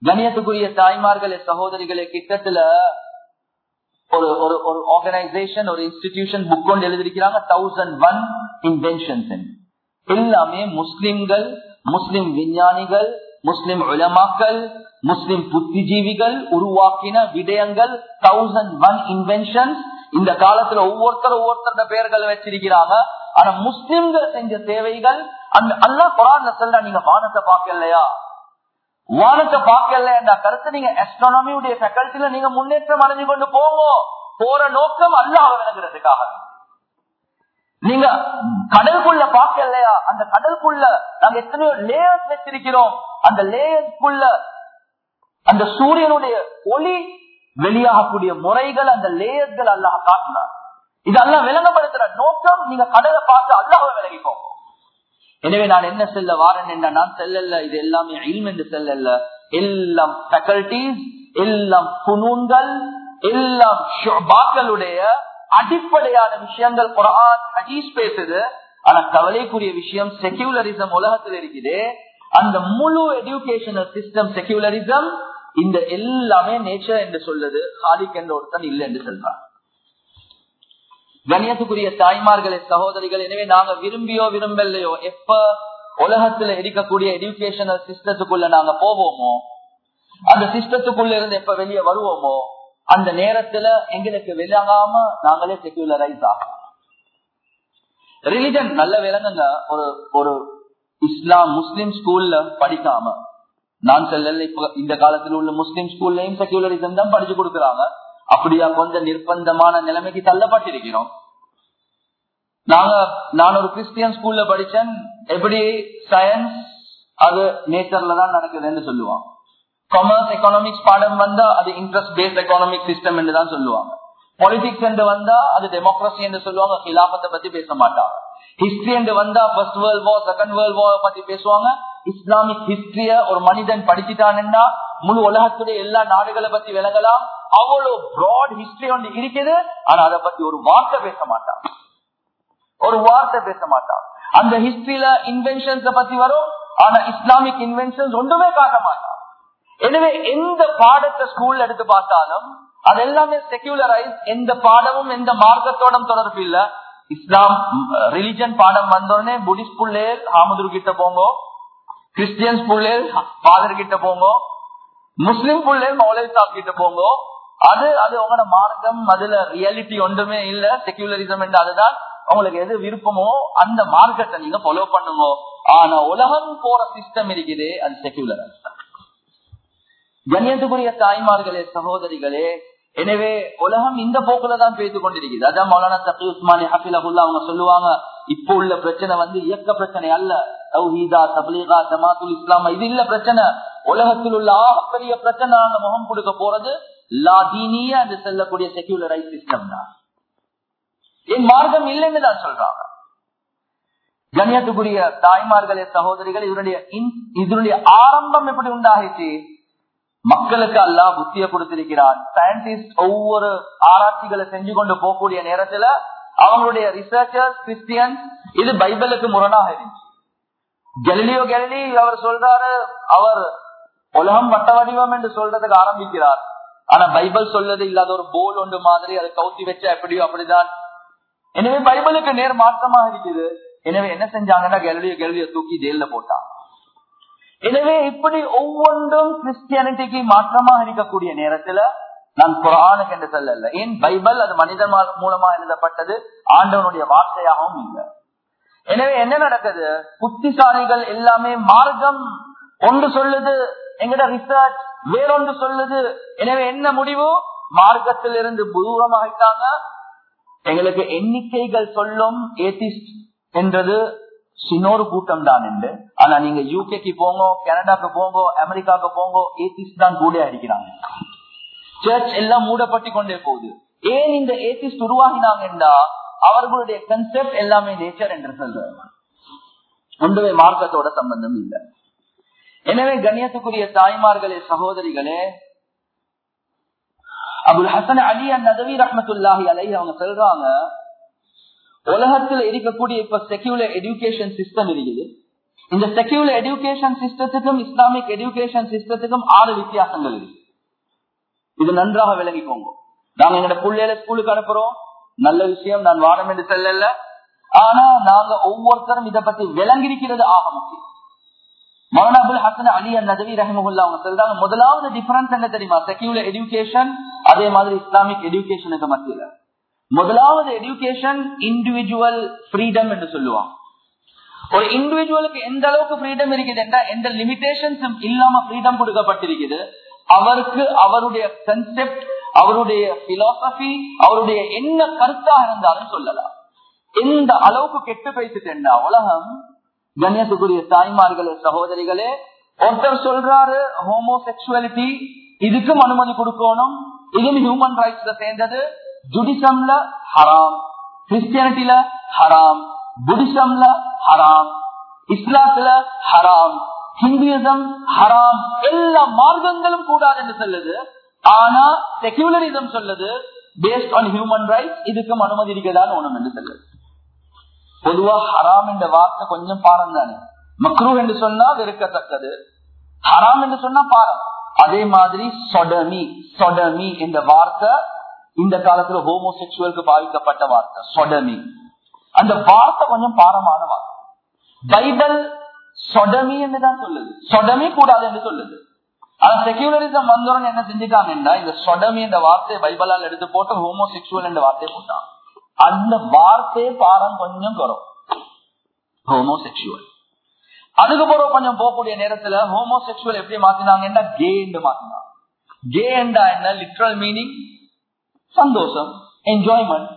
கணியத்துக்குரிய தாய்மார்களே சகோதரிகளே கிட்டத்துல ஒரு ஒரு ஒரு ஆர்கனைசேஷன் ஒரு இன்ஸ்டிடியூஷன் புக் கொண்டு எழுதியிருக்கிறாங்க தௌசண்ட் ஒன் இன்வென்ஷன்ஸ் எல்லாமே முஸ்லிம்கள் முஸ்லிம் விஞ்ஞானிகள் முஸ்லிம் உலமாக்கள் முஸ்லிம் புத்திஜீவிகள் உருவாக்கின விடயங்கள் தௌசண்ட் ஒன் இன்வென்ஷன்ஸ் இந்த காலத்துல ஒவ்வொருத்தர் ஒவ்வொருத்தரோட பெயர்கள் வச்சிருக்கிறாங்க. ஆனா முஸ்லிம்கள் செஞ்ச தேவைகள் அந்த அல்லா குரான் சொல்ற நீங்க வானத்தை பார்க்கலையா? வானத்தை பார்க்கல என்ற கருத்து நீங்க அஸ்ட்ரானமியுடைய ஃபேக்கல்ட்டில நீங்க முன்னேற்றம் அடைஞ்சு கொண்டு போங்க. போற நோக்கம் அல்லாஹ் விளங்குறதுக்காக நீங்க கடலுக்குள்ள பார்க்கலையா அந்த கடலுக்குள்ள நாங்க எத்தனையோ லேயர்ஸ் வச்சிருக்கிறோம். அந்த லேயர்ஸ்க்குள்ள அந்த சூரியனுடைய ஒளி வெளியாகக்கூடிய முறைகள் அந்த லேயர்கள் அல்லாஹ் காட்டுறார் இதெல்லாம் விளங்கப்படுத்துற நோக்கம் நீங்க கடலை பார்த்து அல்லாஹ் விலகிப்போம் எனவே நான் என்ன செல்ல வாரன் என்ற நான் செல்லல இது எல்லாமே இல்ம் என்று செல்லல்ல. எல்லாம் ஃபேக்கல்டிஸ் எல்லாம் புனூன்கள் எல்லாம் ஷுபாக்களுடைய அடிப்படையான விஷயங்கள் குரான் ஹதீஸ் பேசுது. ஆனா கவலைக்குரிய விஷயம் செக்யூலரிசம் உலகத்தில் இருக்குது. அந்த முழு எஜுகேஷனல் சிஸ்டம் செக்யூலரிசம் இந்த எல்லாமே நேச்சர் என்று சொல்லுது. ஹாலிக் என்ற ஒருத்தன் இல்லை என்று சொல்றான். கணியத்துக்குரிய தாய்மார்களே சகோதரிகள் எனவே நாங்க விரும்பியோ விரும்பலையோ எப்ப உலகத்துல இருக்கக்கூடிய எஜுகேஷனல் சிஸ்டத்துக்குள்ள நாங்க போவோமோ அந்த சிஸ்டத்துக்குள்ள இருந்து எப்ப வெளியே வருவோமோ அந்த நேரத்துல எங்களுக்கு விளங்காம நாங்களே செக்யூலரைஸ் ஆகும் ரிலிஜன் நல்ல விளங்குங்க. ஒரு ஒரு இஸ்லாம் முஸ்லிம் ஸ்கூல்ல படிக்காம நான் சொல்லல இப்ப இந்த காலத்துல உள்ள முஸ்லிம் ஸ்கூல்லையும் செக்யூலரிசம் தான் படிச்சு கொடுக்கறாங்க. அப்படியா கொஞ்சம் நிர்பந்தமான நிலைமைக்கு தள்ளப்பட்டிருக்கிறோம். நாங்க நான் ஒரு கிறிஸ்டியன் ஸ்கூல்ல படிச்சேன். எப்படி சயின்ஸ் அது நேச்சர்ல தான் நடக்குதுன்னு சொல்லுவான் காமர்ஸ் எக்கனாமிக்ஸ் பாடம் வந்தா அது இன்ட்ரெஸ்ட் பேஸ்ட் எக்கனாமிக் சிஸ்டம் என்று தான் சொல்லுவாங்க. பாலிடிக்ஸ் என்று வந்தா அது டெமோக்ரஸி என்று சொல்லுவாங்க. கிலாபத்தை பத்தி பேச மாட்டாங்க. ஹிஸ்டரி என்று வந்தா first world war second world war பத்தி பேசுவாங்க. இஸ்லாமிக் ஹிஸ்டரிய ஒரு மனிதன் படிச்சுட்டான்னா முழு உலகத்துடைய எல்லா நாடுகளை பத்தி விளங்கலாம். அவ்வளவு பிராட் ஹிஸ்டரி ஒன்று இருக்குது. ஆனா அதை பத்தி ஒரு வார்த்தை பேச மாட்டான். ஒரு வார்த்தை பேச மாட்டான். அந்த ஹிஸ்டரியில இன்வென்ஷன்ஸ் பத்தி வரும். ஆனா இஸ்லாமிக் இன்வென்ஷன்ஸ் ஒன்றுமே காட்ட மாட்டான். எனவே எந்த பாடத்தை ஸ்கூல்ல எடுத்து பார்த்தாலும் அது எல்லாமே செக்யூலரைஸ் எந்த பாடமும் எந்த மார்க்கத்தோட தொடர்பு இல்ல. இஸ்லாம் ரிலிஜன் பாடம் வந்தோடனே புடிஸ்ட் புள்ளேர் ஹாமதுரு கிட்ட போங்க. கிறிஸ்டியன்ஸ் பிள்ளைகள் ஃபாதர் கிட்ட போங்க முஸ்லிம் பிள்ளைகள் மௌலை சாப் கிட்ட போங்க. அது அது உங்களோட மார்க்கம் அதுல ரியாலிட்டி ஒன்றுமே இல்ல செக்யூலரிசம் என்று அதுதான் உங்களுக்கு எது விருப்பமோ அந்த மார்க்கத்தை நீங்க ஃபாலோ பண்ணுங்க. ஆனா உலகம் போற சிஸ்டம் இருக்குது அது செக்யூலர் கண்ணியத்துக்குரிய தாய்மார்களே சகோதரிகளே எனவே உலகம் இந்த போக்குல தான் பேசிக் கொண்டிருக்குது அதான் மௌலானா தப்பி உஸ்மானி ஹபிலகுல்லா அவங்க சொல்லுவாங்க இப்போ உள்ள பிரச்சனை வந்து இயக்க பிரச்சனை அல்ல. தௌஹீதா தபலீகா ஜமாத்துல் இஸ்லாமா இது இல்ல பிரச்சனை. உலகத்தில் உள்ள ஆகப்பெரிய பிரச்சனை நாங்க முகம் கொடுக்க போறது லாதீனிய என்று செல்லக்கூடிய செக்யூலரைஸ் சிஸ்டம் தான். என் மார்க்கம் இல்லைன்னு தான் சொல்றாங்க. கண்ணியத்துக்குரிய தாய்மார்களே சகோதரிகள் இதனுடைய இதனுடைய ஆரம்பம் எப்படி உண்டாகிச்சு? மக்களுக்கு அல்லா புத்திய கொடுத்திருக்கிறான். சயின்டிஸ்ட் ஒவ்வொரு ஆராய்ச்சிகளை செஞ்சு கொண்டு போகக்கூடிய நேரத்துல அவங்களுடைய ரிசர்ச்சர்ஸ் கிறிஸ்டியன்ஸ் இது பைபிளுக்கு முரணாக இருந்துச்சு. கெலிலியோ கெலிலி அவர் சொல்றாரு அவர் உலகம் வட்ட வடிவம் என்று சொல்றதுக்கு ஆரம்பிக்கிறார். ஆனா பைபிள் சொல்றது இல்லாத ஒரு போல் ஒன்று மாதிரி அதை கவுத்தி வச்சா எப்படியோ அப்படிதான். எனவே பைபிளுக்கு நேர் மாற்றமாக இருக்குது. எனவே என்ன செஞ்சாங்கன்னா கெலிலியோ கெலிலியோ தூக்கி ஜெயில போட்டான் எனவே இப்படி ஒவ்வொன்றும் கிறிஸ்டியானிட்டிக்கு மாற்றமாக இருக்கக்கூடிய நேரத்துல நான் குரானுக்கு என்று சொல்லல. ஏன் பைபிள் அது மனிதன் மூலமா எழுதப்பட்டது ஆண்டவனுடைய வார்த்தையாகவும் இல்லை. எனவே என்ன நடக்குது? புத்திசாலிகள் எல்லாமே மார்க்கம் ஒன்று சொல்லுது எங்கட ரிசர்ச் வேறொன்று சொல்லுது. எனவே என்ன முடிவு? மார்க்கத்திலிருந்து தூரமாகிட்டாங்க எங்களுக்கு எண்ணிக்கைகள் சொல்லும் ஏத்திஸ்ட் என்றது சின்னொரு கூட்டம் தான் என்று. ஆனா நீங்க யூகேக்கு போங்க கனடாக்கு போங்க அமெரிக்காக்கு போங்க ஏத்திஸ்ட் தான் கூட அடிக்கிறாங்க சர்ச் எல்லாம் மூடப்பட்டு கொண்டே போகுது. ஏன் இந்த ஏத்திஸ்ட் உருவாகினாங்கன்றா அவர்களுடைய கன்செப்ட் எல்லாமே நேச்சர் என்று சொல்றாங்க. ஒன்றுமே மார்க்கத்தோட சம்பந்தம் இல்லை. எனவே கண்ணியத்துக்குரிய தாய்மார்களே சகோதரிகளே அபுல் ஹசன் அலி நதவி ரஹமத்துல்லாஹி அலை அவங்க சொல்றாங்க உலகத்துல இருக்கக்கூடிய இப்ப செக்யூலர் எஜுகேஷன் சிஸ்டம் இருக்குது. இந்த செக்யூலர் எஜுகேஷன் சிஸ்டத்துக்கும் இஸ்லாமிக் எஜுகேஷன் சிஸ்டத்துக்கும் ஆறு வித்தியாசங்கள் இருக்கு இது நன்றாக விளங்கிக்கோங்க. நாங்க எங்க பிள்ளைகளை ஸ்கூலுக்கு அனுப்புறோம். நல்ல விஷயம் நான் வாரம் என்று செல்லல. ஆனா நாங்க ஒவ்வொருத்தரும் இதை பத்தி விளங்கிருக்கிறது ஆக முக்கியம். மௌனாபுல் ஹசன் அலி நதவி ரஹமுல்லா அவங்க சொல்றாங்க முதலாவது டிஃபரன்ஸ் என்ன தெரியுமா? செக்யூலர் எஜுகேஷன் அதே மாதிரி இஸ்லாமிக் எஜுகேஷனுக்கு மத்தியில. முதலாவது எஜுகேஷன் இண்டிவிஜுவல் ஃப்ரீடம் என்று சொல்லுவாங்க. ஒரு இண்டிவிஜுவலுக்கு எந்த அளவுக்கு ஃப்ரீடம் இருக்குது என்றால் எந்த லிமிடேஷன்ஸும் இல்லாம ஃப்ரீடம் கொடுக்கப்பட்டிருக்குது. அவருக்கு அவருடைய கன்செப்ட் அவருடைய பிலாசபி அவருடைய என்ன கருத்தாக இருந்தாலும் சொல்லலாம். எந்த அளவுக்கு கெட்டு பேசிட்டேன்னா உலகம் கண்ணியத்துக்குரிய தாய்மார்களே சகோதரிகளே ஒருத்தர் சொல்றாரு ஹோமோசெக்சுவலிட்டி இதுக்கும் அனுமதி கொடுக்கணும் இதுவும் ஹியூமன் ரைட்ஸ்ல சேர்ந்தது ஜுடிசம்ல ஹராம் கிறிஸ்டியானிட்டில ஹராம் புத்திசம்ல ஹராம் இஸ்லாத்துல ஹராம் ஹிந்துயிசம் ஹராம் எல்லா மார்க்கங்களும் கூடாது என்று சொல்லுது. ஆனா செக்யூலரிசம் சொல்லுது பேஸ்ட் ஆன் ஹியூமன் ரைட்ஸ் இதுக்கும் அனுமதி இருக்கதான் ஒண்ணும் என்று சொல்லுது. பொதுவா ஹராம் என்ற வார்த்தை கொஞ்சம் பாரம் தானே? மக்ரூ என்று சொன்னா வெறுக்கத்தக்கது. ஹராம் என்று சொன்னா பாரம். அதே மாதிரி சொடமி சொடமி என்ற வார்த்தை இந்த காலத்துல ஹோமோசெக்சுவலுக்கு பாவிக்கப்பட்ட வார்த்தை சொடமி அந்த வார்த்தை கொஞ்சம் பாரமான வார்த்தை. பைபிள் சொடமி என்று தான் சொல்லுது. சொடமி கூடாது என்று சொல்லுது ஆனா செக்யூலரிசம் வந்தோன்னு என்ன செஞ்சுட்டாங்கன்னா இந்த சொடமி என்ற வார்த்தையை பைபிளால் எடுத்து போட்டு ஹோமோசெக்சுவல் என்ற வார்த்தையை போட்டான் அந்த வார்த்தையே பாரம் கொஞ்சம் குறம் ஹோமோசெக்சுவல் அதுக்கு கொஞ்சம் போகக்கூடிய நேரத்துல ஹோமோசெக்சுவல் எப்படி மாத்தினாங்கன்னா கே என்று மாத்தினாங்க கே என்றா என்ன லிட்ரல் மீனிங் சந்தோஷம் என்ஜாய்மெண்ட்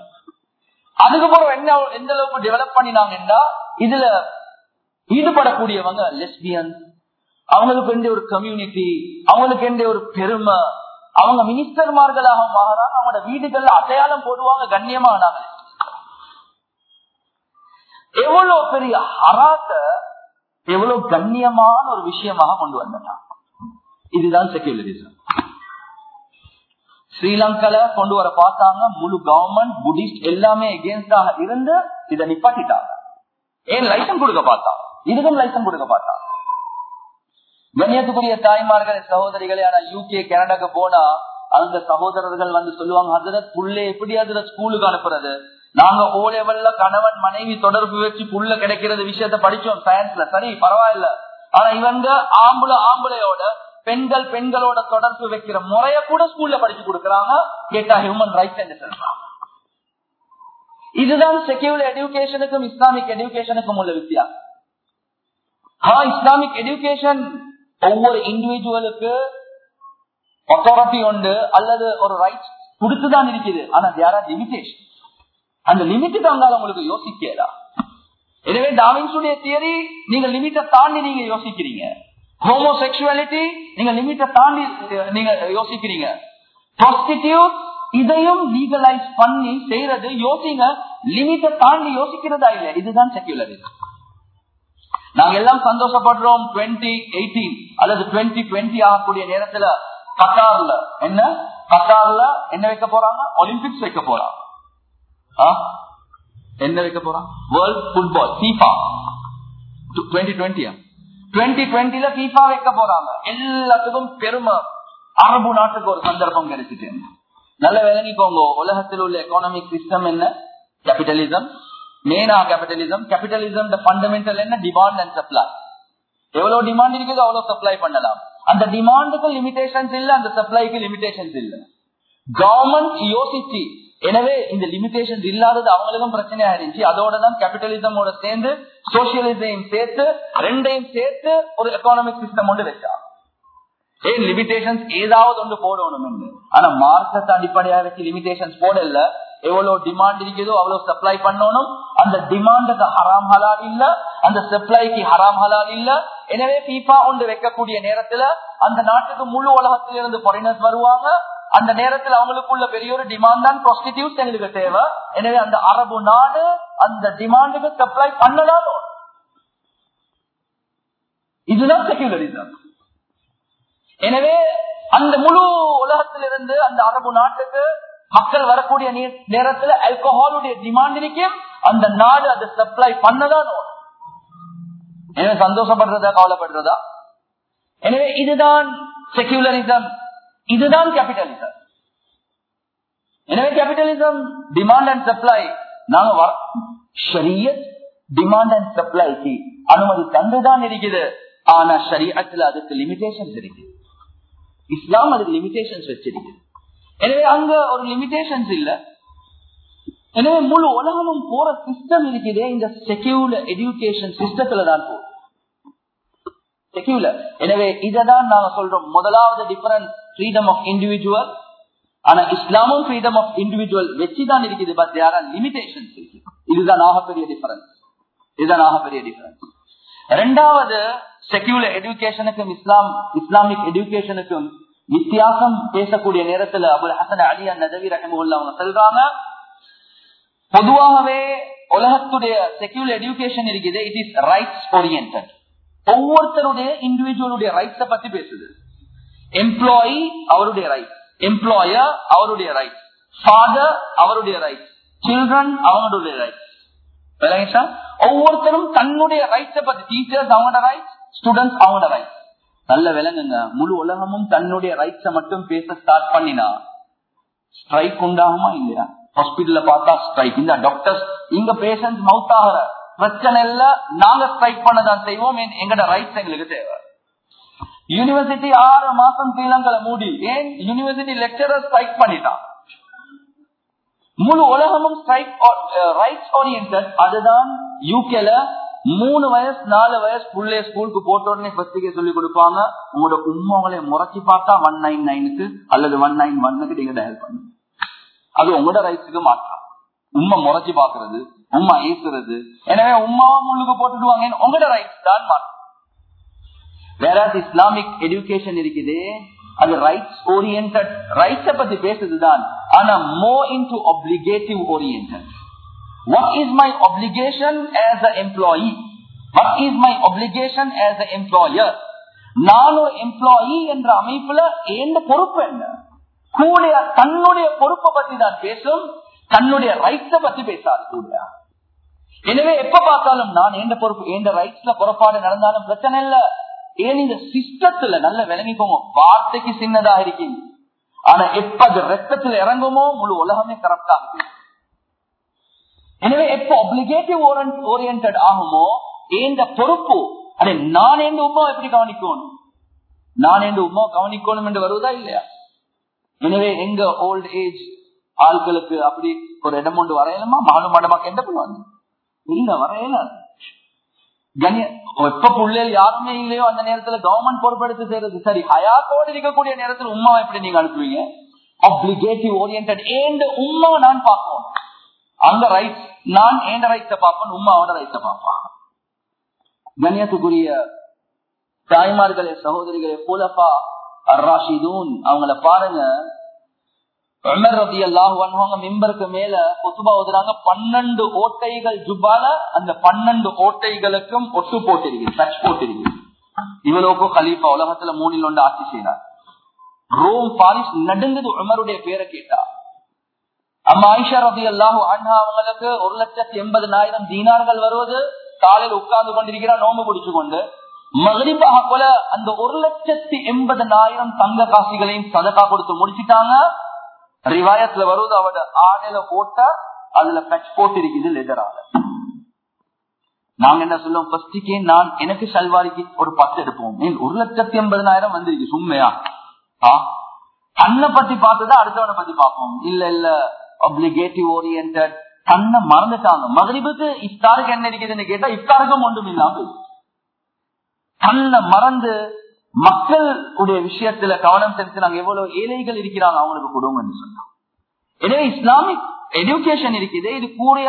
அதுக்கப்புறம் என்ன எந்த அளவுக்கு டெவலப் பண்ணினாங்கன்னா இதுல ஈடுபடக்கூடியவங்க லெஸ்பியன் அவங்களுக்கு எந்த ஒரு கம்யூனிட்டி அவங்களுக்கு எந்த ஒரு பெருமை. அவங்க மினிஸ்டர்மார்களாக மாறாங்க அவங்களோட வீடுகள்ல அடையாளம் போடுவாங்க கண்ணியமானாங்க. எவ்வளவு பெரிய ஹராத்த எவ்வளவு கண்ணியமான ஒரு விஷயமாக கொண்டு வந்தாங்க இதுதான் செக்யூலரிசம் ஸ்ரீலங்கால கொண்டு வர பார்த்தாங்க முழு கவர்மெண்ட் புடிஸ்ட் எல்லாமே எகேன்ஸ்டாக இருந்து இதை நிப்பாட்டிட்டாங்க. ஏன் லைசன்ஸ் கொடுக்க பார்த்தா இதுக்கும் லைசன்ஸ் கொடுக்க பார்த்தா கண்ணியத்துக்குரிய தாய்மார்கள் சகோதரிகளே ஆனா யூகே கனடாக்கு போனா அந்த சகோதரர்கள் வந்து சொல்லுவாங்க அதுல புள்ளே எப்படி அதுல ஸ்கூலுக்கு அனுப்புறது? நாங்க ஓ லெவல்ல கணவன் மனைவி தொடர்பு வச்சு புள்ள கிடைக்கிறது விஷயத்த படிச்சோம் சயின்ஸ்ல சரி பரவாயில்ல. ஆனா இவங்க ஆம்புல ஆம்புலையோட பெண்கள் பெண்களோட தொடர்பு வைக்கிற முறைய கூட ஸ்கூல்ல படிச்சு கொடுக்கறாங்க. கேட்டா ஹியூமன் ரைட்ஸ் என்று சொல்றாங்க இதுதான் செக்யூலர் எஜுகேஷனுக்கும் இஸ்லாமிக் எஜுகேஷனுக்கும் உள்ள வித்தியாசம். இஸ்லாமிக் எஜுகேஷன் ஒவ்வொரு இண்டிவிஜுவலுக்கு அத்தாரிட்டி உண்டு அல்லது ஒரு ரைட்ஸ் கொடுத்துதான் இருக்குது. ஆனா தேர் ஆர் லிமிடேஷன் அந்த லிமிட் தாங்கால உங்களுக்கு யோசிக்கலா எனவே டாவின்ஸுடைய தியரி நீங்க லிமிட்டை தாண்டி நீங்க யோசிக்கிறீங்க. ஹோமோசெக்சுவாலிட்டி நீங்க லிமிட்டை தாண்டி நீங்க யோசிக்கிறீங்க. ப்ராஸ்டிடியூட் இதையும் லீகலைஸ் பண்ணி செய்யறது யோசிங்க. லிமிட்டை தாண்டி யோசிக்கிறதா இல்ல? இதுதான் செக்யூலரிசம் நாங்க எல்லாம் சந்தோஷப்படுறோம் டுவெண்ட்டி எயிட்டீன் அல்லது டுவெண்ட்டி டுவெண்ட்டி ஆகக்கூடிய நேரத்துல கட்டார்ல என்ன? கட்டார்ல என்ன வைக்க போறாங்க? ஒலிம்பிக்ஸ் வைக்க போறாங்க. என்ன வைக்க போறான் வேர்ல்ட் ஃபுட்பால் ஃபீஃபா டுவெண்ட்டி டுவெண்ட்டியா டுவெண்ட்டி டுவெண்ட்டில ஃபீஃபா வைக்க போறாங்க. எல்லாத்துக்கும் பெருமை. அரபு நாட்டுக்கு ஒரு சந்தர்ப்பம் கிடைச்சிட்டு. நல்ல விளங்கிக்கோங்க உலகத்தில் உள்ள எக்கானமிக் சிஸ்டம் என்ன? கேபிட்டலிசம் மெயினா கேபிட்டலிசம் கேபிட்டலிசம் ஃபண்டமெண்டல் என்ன? டிமாண்ட் அண்ட் சப்ளை எவ்வளவு டிமாண்ட் இருக்குதோ அவ்வளவு சப்ளை பண்ணலாம். அந்த டிமாண்டுக்கு லிமிடேஷன்ஸ் இல்ல அந்த சப்ளைக்கு லிமிடேஷன்ஸ் இல்ல. கவர்மெண்ட் யோசிச்சு எனவே இந்த லிமிடேஷன்ஸ் இல்லாதது அவங்களுக்கும் பிரச்சனையா இருந்துச்சு அதோட தான் கேபிட்டலிசமோட சேர்ந்து சோசியலிசம் சேர்த்து ரெண்டையும் சேர்த்து ஒரு எக்கானமிக் சிஸ்டம் ஒன்று வச்சா. ஏன் லிமிடேஷன்ஸ் ஏதாவது ஒன்று போடணும் ஆனா மார்க்கத்தை அடிப்படையா வச்சு லிமிடேஷன்ஸ் போடல. எவ்வளவு டிமாண்ட் இருக்குதோ அவ்வளவு சப்ளை பண்ணணும். அந்த டிமாண்டுக்கு ஹராம் ஹலால் இல்ல. அந்த சப்ளைக்கு ஹராம் ஹலால் இல்ல. எனவே பீபா ஒன்று வைக்கக்கூடிய நேரத்துல அந்த நாட்டுக்கு முழு உலகத்திலிருந்து ஃபாரினர்ஸ் வருவாங்க. அந்த நேரத்தில் அவங்களுக்குள்ள பெரிய ஒரு டிமாண்ட் தான் ப்ராஸ்டிடியூட் எங்களுக்கு தேவை. எனவே அந்த அரபு நாடு அந்த டிமாண்டுக்கு சப்ளை பண்ணலாம் இதுதான் செக்யூலரிசம் எனவே அந்த முழு உலகத்திலிருந்து அந்த அரபு நாட்டுக்கு மக்கள் வரக்கூடிய நேரத்தில் ஆல்கஹாலுடைய டிமாண்ட் இருக்கும் அந்த நாடு அதை சப்ளை பண்ணதான் எனவே சந்தோஷப்படுறதா கவலைப்படுறதா? எனவே இதுதான் செக்யூலரிசம் இதுதான் கேபிட்டலிசம் எனவே கேபிட்டலிசம் டிமாண்ட் அண்ட் சப்ளை நாங்க ஷரியத் டிமாண்ட் அண்ட் சப்ளைக்கு அனுமதி தந்துதான் இருக்குது. ஆனா ஷரியத்துல அதுக்கு லிமிடேஷன்ஸ் இருக்குது. இஸ்லாம் அதுக்கு லிமிடேஷன்ஸ் வச்சிருக்கு எனவே அங்க ஒரு லிமிடேஷன்ஸ் இல்ல. எனவே முழு உலகமும் போற சிஸ்டம் இருக்குதே இந்த செக்யூலர் எஜுகேஷன் சிஸ்டத்துல தான் போகும் செக்யூலர் எனவே இததான் நாங்க சொல்றோம். முதலாவது டிஃபரன்ஸ் ஃப்ரீடம் ஆஃப் இண்டிவிஜுவல் ஆனா இஸ்லாமும் ஃப்ரீடம் ஆஃப் இண்டிவிஜுவல் வச்சுதான் இருக்குது பட் யாரா லிமிடேஷன்ஸ் இருக்கு. இதுதான் ஆகப்பெரிய டிஃபரன்ஸ் இதுதான் ஆகப்பெரிய டிஃபரன்ஸ் ரெண்டாவது செக்யூலர் எஜுகேஷனுக்கும் இஸ்லாம் இஸ்லாமிக் எஜுகேஷனுக்கும் வித்தியாசம் பேசக்கூடிய நேரத்துல அபுல் ஹசன் அலி நதவி ரஹமுல்லா அவங்க சொல்றாங்க பொதுவாகவே உலகத்துடைய செக்யூலர் எஜுகேஷன் இருக்குது இட் இஸ் ரைட்ஸ் ஓரியன்ட் ஒவ்வொருத்தருடைய இண்டிவிஜுவலுடைய ரைட்ஸ பத்தி பேசுது. எம்ப்ளாயி அவருடைய ரைட் எம்ப்ளாயர் அவருடைய ரைட் ஃபாதர் அவருடைய ரைட் சில்ட்ரன் அவங்களுடைய ரைட் ஒவ்வொருத்தரும் தன்னுடைய ரைட்ஸ பத்தி டீச்சர்ஸ் அவங்களோட ரைட் ஸ்டூடெண்ட்ஸ் அவங்களோட ரைட் நல்ல விலங்குங்க முழு உலகமும் தன்னுடைய ரைட்ஸ மட்டும் பேச ஸ்டார்ட் பண்ணினா ஸ்ட்ரைக் உண்டாகுமா இல்லையா? ஹாஸ்பிட்டல்ல பார்த்தா ஸ்ட்ரைக் இந்த டாக்டர்ஸ் இங்க பேஷண்ட் மவுத் ஆகிற பிரச்சனை இல்ல. நாங்க ஸ்ட்ரைக் பண்ணதான் செய்வோம். எங்கட ரைட்ஸ் எங்களுக்கு தேவை. யூனிவர்சிட்டி ஆறு மாசம் ஸ்ரீலங்கல மூடி. ஏன்? யூனிவர்சிட்டி லெக்சரர் ஸ்ட்ரைக் பண்ணிட்டான். முழு உலகமும் ரைட்ஸ் ஓரியன்ட் uh, அதுதான் யூகேல மூணு வயசு நாலு வயசு புள்ளே ஸ்கூலுக்கு போட்ட உடனே பத்திரிகை சொல்லி கொடுப்பாங்க. உங்களோட உண்மைகளை முறைச்சி பார்த்தா ஒன் நைன் நைனுக்கு அல்லது ஒன் நைன் ஒன்னுக்கு நீங்க டயல் பண்ணுங்க. அது உங்களோட ரைட்ஸுக்கு மாற்றம் உண்மை முறைச்சி பாக்குறது உண்மை ஏசுறது எனவே உமாவை முள்ளுக்கு போட்டுடுவாங்க உங்களோட ரைட்ஸ் தான் மாற்றம் வேற இஸ்லாமிக் எஜுகேஷன் இருக்குதே? அது ரைட்ஸ் ஓரியன்ட் ரைட்ஸ பத்தி பேசுதுதான். ஆனா மோ into obligative orient what is my obligation as an employee? What is my நான் ஒரு எம்ப்ளாயி என்ற அமைப்புல எந்த பொறுப்பு என்ன? கூட தன்னுடைய பொறுப்பை பத்தி தான் பேசும். தன்னுடைய ரைட்ஸ பத்தி பேசாது கூட. எனவே எப்ப பார்த்தாலும் நான் எந்த பொறுப்பு எந்த ரைட்ஸ்ல புறப்பாடு நடந்தாலும் பிரச்சனை இல்லை. ஏன் இந்த சிஸ்டத்துல நல்ல விளங்கிக்கோங்க? வார்த்தைக்கு சின்னதா இருக்கீங்க. ஆனா எப்ப அது ரத்தத்துல இறங்குமோ முழு உலகமே கரெக்டா இருக்கு. எனவே எப்ப அப்ளிகேட்டிவ் ஓரியன்ட் ஆகுமோ இந்த பொறுப்பு அடே நான் எந்த உமா எப்படி கவனிக்கணும்? நான் எந்த உமா கவனிக்கணும் என்று வருவதா இல்லையா? எனவே எங்க ஓல்ட் ஏஜ் ஆட்களுக்கு அப்படி ஒரு இடம் ஒன்று வரையலாமா மாடு மாடமாக்க எந்த பண்ணுவாங்க? இல்ல வரையலாம். கண்ணிய எப்ப பிள்ளைகள் யாருமே இல்லையோ அந்த நேரத்துல கவர்மெண்ட் பொறுப்பெடுத்து செய்யறது சரி ஹயாத்தோடு இருக்கக்கூடிய நேரத்தில் உமா எப்படி நீங்க அனுப்புவீங்க? அப்ளிகேட்டிவ் ஓரியன்ட் ஏண்ட உமா நான் பார்ப்போம். அந்த ரைட் நான் ஏண்ட ரைட்ஸ பார்ப்பேன் உமாவோட ரைட்ஸ பார்ப்பான் கண்ணியத்துக்குரிய தாய்மார்களே சகோதரிகளே போலப்பா அர்ராஷிதூன் அவங்கள பாருங்க. மிம்பருக்கு மேல கொத்துபா ஓதுறாங்க பன்னெண்டு ஓட்டைகள் ஜுப்பால அந்த பன்னெண்டு ஓட்டைகளுக்கும் ஒட்டு போட்டிருக்கு டச் போட்டிருக்கு இவ்வளவுக்கும் கலீஃபா உலகத்துல மூணில் ஒன்று ஆட்சி செய்யறார் ரோம் பாரிஸ் நடுங்குது உமருடைய பேரை கேட்டா. அம்மா ஐஷா ரபி அல்லாஹு அண்ணா அவங்களுக்கு ஒரு லட்சத்தி எண்பதுனாயிரம் தீனார்கள் வருவது காலையில் உட்கார்ந்து கொண்டிருக்கிறார் நோம்பு குடிச்சு கொண்டு மகிழ்பாக போல அந்த ஒரு லட்சத்தி எண்பதுனாயிரம் தங்க காசிகளையும் சதக்கா கொடுத்து முடிச்சுட்டாங்க. ரிவாயத்துல வருவது அவட ஆடையில போட்டா அதுல பெச் போட்டு இருக்குது லெதரால நாங்க என்ன சொல்லுவோம்? பஸ்டிக்கே நான் எனக்கு சல்வாரிக்கு ஒரு பத்து எடுப்போம். ஒரு லட்சத்தி எண்பதுனாயிரம் வந்திருக்கு சும்மையா? தன்னை பத்தி பார்த்துதான் அடுத்தவனை பத்தி பார்ப்போம். இல்ல இல்ல அப்ளிகேட்டிவ் ஓரியன்ட் தன்னை மறந்துட்டாங்க. மகரிபுக்கு இஃப்தாருக்கு என்ன இருக்குதுன்னு கேட்டா இஃப்தாருக்கும் ஒன்றும் இல்லாமல் தன்னை மறந்து மக்களுடைய விஷயத்துல கவனம் செலுத்தினாங்க எவ்வளவு ஏழைகள் இருக்கிறாங்க அவங்களுக்கு கொடுங்கன்னு சொன்னாங்க எனவே இஸ்லாமிக் எஜுகேஷன் இருக்குது இது கூடிய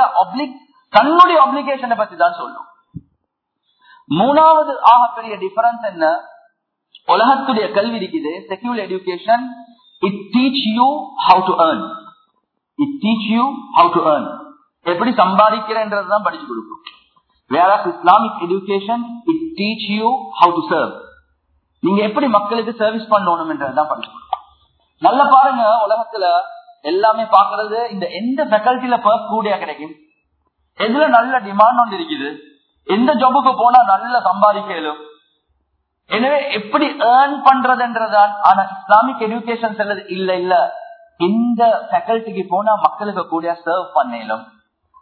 தன்னுடைய அப்ளிகேஷனை பத்தி தான் சொல்லும். மூணாவது ஆகப்பெரிய டிஃபரன்ஸ் என்ன? உலகத்துடைய கல்வி இருக்குது secure education it teach you how to earn it teach you how to earn எப்படி சம்பாதிக்கிறேன்றதுதான் படிச்சு கொடுக்கும். வேற Islamic education it teach you how to serve நீங்க எப்படி மக்களுக்கு சர்வீஸ் பண்ணணும்ன்றதுதான் படிச்சு கொடுக்கும் நல்ல பாருங்க உலகத்துல எல்லாமே பாக்குறது இந்த எந்த ஃபேக்கல்ட்டில ஃபர்ஸ்ட் கூடியா கிடைக்கும்? எதுல நல்ல டிமாண்ட் ஒன்று இருக்குது? எந்த ஜாபுக்கு போனா நல்ல சம்பாதிக்கலும்? எனவே எப்படி ஏர்ன் பண்றதுன்றதான் ஆனா இஸ்லாமிக் எஜுகேஷன் செல்லது இல்ல இல்ல. இந்த ஃபேக்கல்ட்டிக்கு போனா மக்களுக்கு கூட சர்வ் பண்ணலும்.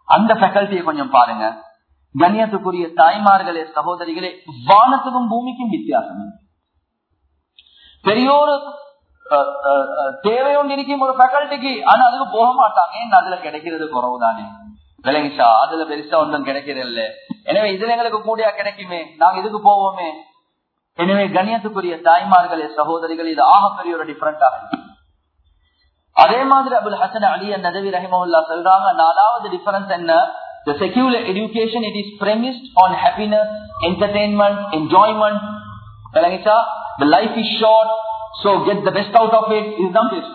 அந்த ஃபேக்கல்ட்டியை கொஞ்சம் பாருங்க. கண்ணியத்துக்குரிய தாய்மார்களே சகோதரிகளே வானத்துக்கும் பூமிக்கும் வித்தியாசம் பெரியோரு தேவை ஒன்று இருக்கும் ஒரு ஃபேக்கல்டிக்கு ஆனா அதுக்கு போக மாட்டாங்க. ஏன் அதுல கிடைக்கிறது குறவு தானே? விலங்கிஷா அதுல பெருசா ஒன்றும் கிடைக்கிறது இல்ல எனவே இதுல எங்களுக்கு கூடியா கிடைக்குமே? நாங்க இதுக்கு போவோமே? எனவே கண்ணியத்துக்குரிய தாய்மார்களே சகோதரிகள் இது ஆகப்பெரிய ஒரு டிஃபரெண்டாக இருக்கு. அதே மாதிரி அபுல் ஹசன் அலி நதவி ரஹிமல்லா சொல்றாங்க நாலாவது டிஃபரன்ஸ் என்ன? The secular education, it is premised on happiness, entertainment, enjoyment. The life is short, so get the best out of it. இதுதான் பேசு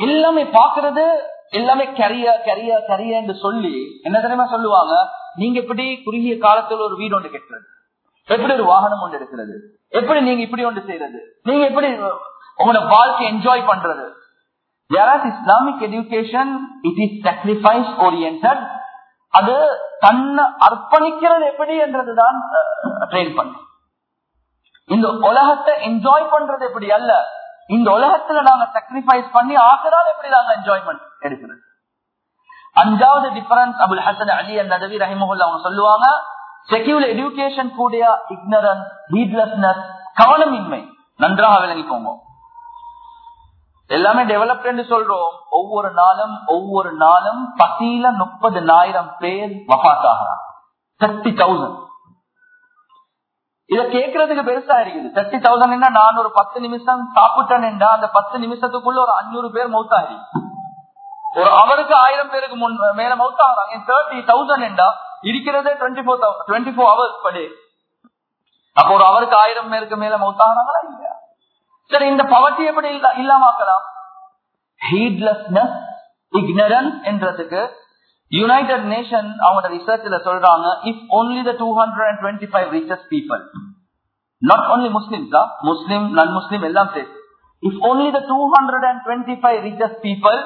எல்லாமே பாக்குறது எல்லாமே கரியர் கரியர் கரியர் என்று சொல்லி என்ன தெரியுமா சொல்லுவாங்க? நீங்க எப்படி குறுகிய காலத்தில் ஒரு வீடு ஒன்று கெட்டுறது. எப்படி ஒரு வாகனம் ஒன்று எடுக்கிறது? எப்படி நீங்க இப்படி ஒன்று செய்யறது நீங்க எப்படி உங்களோட வாழ்க்கை என்ஜாய் பண்றது? Islamic education it is sacrifice orient அது தன்னை அர்ப்பணிக்கிறது எப்படி என்றதுதான் ட்ரெயின் பண்ண. இந்த உலகத்தை என்ஜாய் பண்றது எப்படி அல்ல. இந்த உலகத்துல நாங்க சாக்ரிஃபைஸ் பண்ணி ஆகிறால் எப்படி நாங்க என்ஜாய்மெண்ட் எடுக்கிறது? அஞ்சாவது டிஃபரன்ஸ் அபுல் ஹசன் அலி நதவி ரஹிமஹுல்ல அவங்க சொல்லுவாங்க செக்யூல் எஜுகேஷன் கூடிய இக்னரன்ஸ் ஹீட்லெஸ்னஸ் கவனமின்மை. நன்றாக விளங்கிக்கோங்க. எல்லாமே டெவலப்மெண்ட் சொல்றோம். ஒவ்வொரு நாளும் ஒவ்வொரு நாளும் பத்தியில முப்பதுனாயிரம் பேர் வபாத் ஆகிறான் தேர்ட்டி தௌசண்ட் இத கேட்கறதுக்கு பெருசா இருக்குது. தேர்ட்டி தௌசண்ட் நான் ஒரு பத்து நிமிஷம் சாப்பிட்டேன் அந்த பத்து நிமிஷத்துக்குள்ள ஒரு அஞ்சூறு பேர் மௌத்தாகி. ஒரு அவருக்கு ஆயிரம் பேருக்கு முன் மேல மௌத்தாகிறாங்க. தேர்ட்டி தௌசண்ட் என்றா இருக்கிறதே twenty four twenty four hours படி அப்போ ஒரு அவருக்கு ஆயிரம் பேருக்கு மேல மௌத்தாகிறாங்களா இல்லையா? சரி இந்த பவர்ட்டி எப்படி இல்லாமக்கலாம் ஹீட்லெஸ்னஸ் இக்னரன்ஸ் என்றதுக்கு யுனைடெட் நேஷன் அவங்களோட ரிசர்ச்ல சொல்றாங்க if only the two hundred and twenty five riches people not only Muslims Muslim non Muslim எல்லாம் சேர்த்து if only the two hundred and twenty five riches people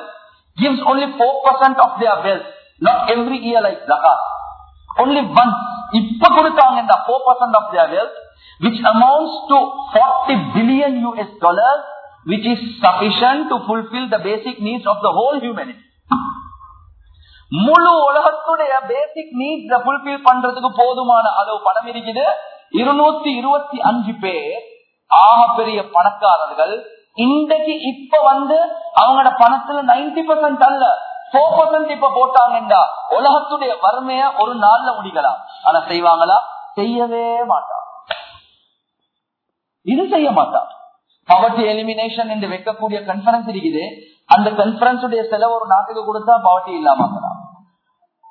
gives only 4% of their wealth not every year like zakat only once இப்ப கொடுத்தாங்க இந்த 4% of their wealth which amounts to 40 billion US dollars, which is sufficient to fulfill the basic needs of the whole humanity. முழு உலகத்துடைய பேசிக் நீட்ஸ புல்பில் பண்றதுக்கு போதுமான அளவு பணம் இருக்குது. இருநூத்தி இருபத்தி அஞ்சு பேர் ஆக பெரிய பணக்காரர்கள். இன்றைக்கு இப்ப வந்து அவங்களோட பணத்துல நைன்டி பர்சன்ட் அல்ல போர் பர்சன்ட் இப்ப போட்டாங்கடா உலகத்துடைய வறுமைய ஒரு நாள்ல முடிக்கலாம். ஆனா செய்வாங்களா? செய்யவே மாட்டான் இது செய்ய மாட்டான் பவர்ட்டி எலிமினேஷன் என்று வைக்கக்கூடிய கன்ஃபரன்ஸ் இருக்குது. அந்த கன்பரன்ஸ் உடைய செலவு ஒரு நாட்டுக்கு கொடுத்தா பவர்ட்டி இல்லாம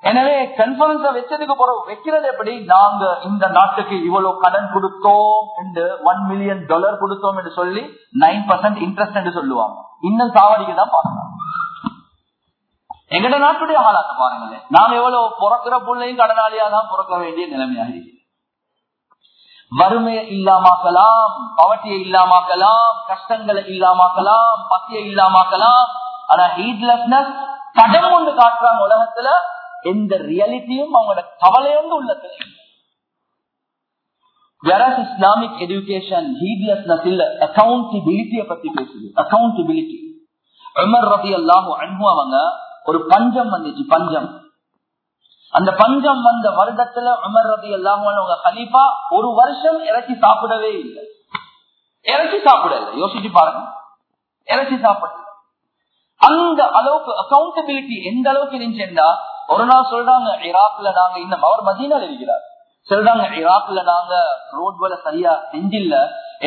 எனவே கன்ஃபரன்ஸ் வச்சதுக்கு பிறகு வைக்கிறது எப்படி? நாங்க இந்த நாட்டுக்கு இவ்வளவு கடன் கொடுத்தோம் என்று ஒன் மில்லியன் டாலர் கொடுத்தோம் என்று சொல்லி நைன் பர்சன்ட் இன்ட்ரெஸ்ட் என்று சொல்லுவாங்க. இன்னும் சாவடிக்கு தான் பாருங்க எங்கட நாட்டுடைய ஆளாத்த பாருங்களேன். நாம் எவ்வளவு பிறக்கிற பிள்ளையும் கடனாளியா தான் பிறக்க வேண்டிய நிலைமையாக வறுமையை இல்லாமக்கலாம் பவட்டியை இல்லாமக்கலாம் கஷ்டங்களை இல்லாமக்கலாம் பசியை இல்லாமக்கலாம். ஆனா ஹீட்லெஸ்னஸ் கடன் ஒன்று காட்டுறாங்க உலகத்துல. எந்த ரியாலிட்டியும் அவங்களோட கவலையோடு உள்ளத்துல. Whereas இஸ்லாமிக் எஜுகேஷன் heedlessness இல்ல accountability பத்தி பேசுது. அக்கௌண்டபிலிட்டி உமர் ரபி அல்லாஹு அன்பு அவங்க ஒரு பஞ்சம் வந்துச்சு பஞ்சம். அந்த பஞ்சம் வந்த வருடத்துல உமர் ரபி அல்லாஹு ஹலீஃபா ஒரு வருஷம் இறச்சி சாப்பிடவே இல்லை. இறச்சி சாப்பிடல. யோசிச்சு பாருங்க. இறச்சி சாப்பிடல. அந்த அளவுக்கு அக்கௌண்டபிலிட்டி எந்த அளவுக்கு இருந்துச்சுன்னா ஒரு நாள் சொல்றாங்க ஈராக்ல நாங்க இன்னும் அவர் மதியனால் இருக்கிறார். சொல்றாங்க ஈராக்ல நாங்க ரோட் சரியா செஞ்சில்ல.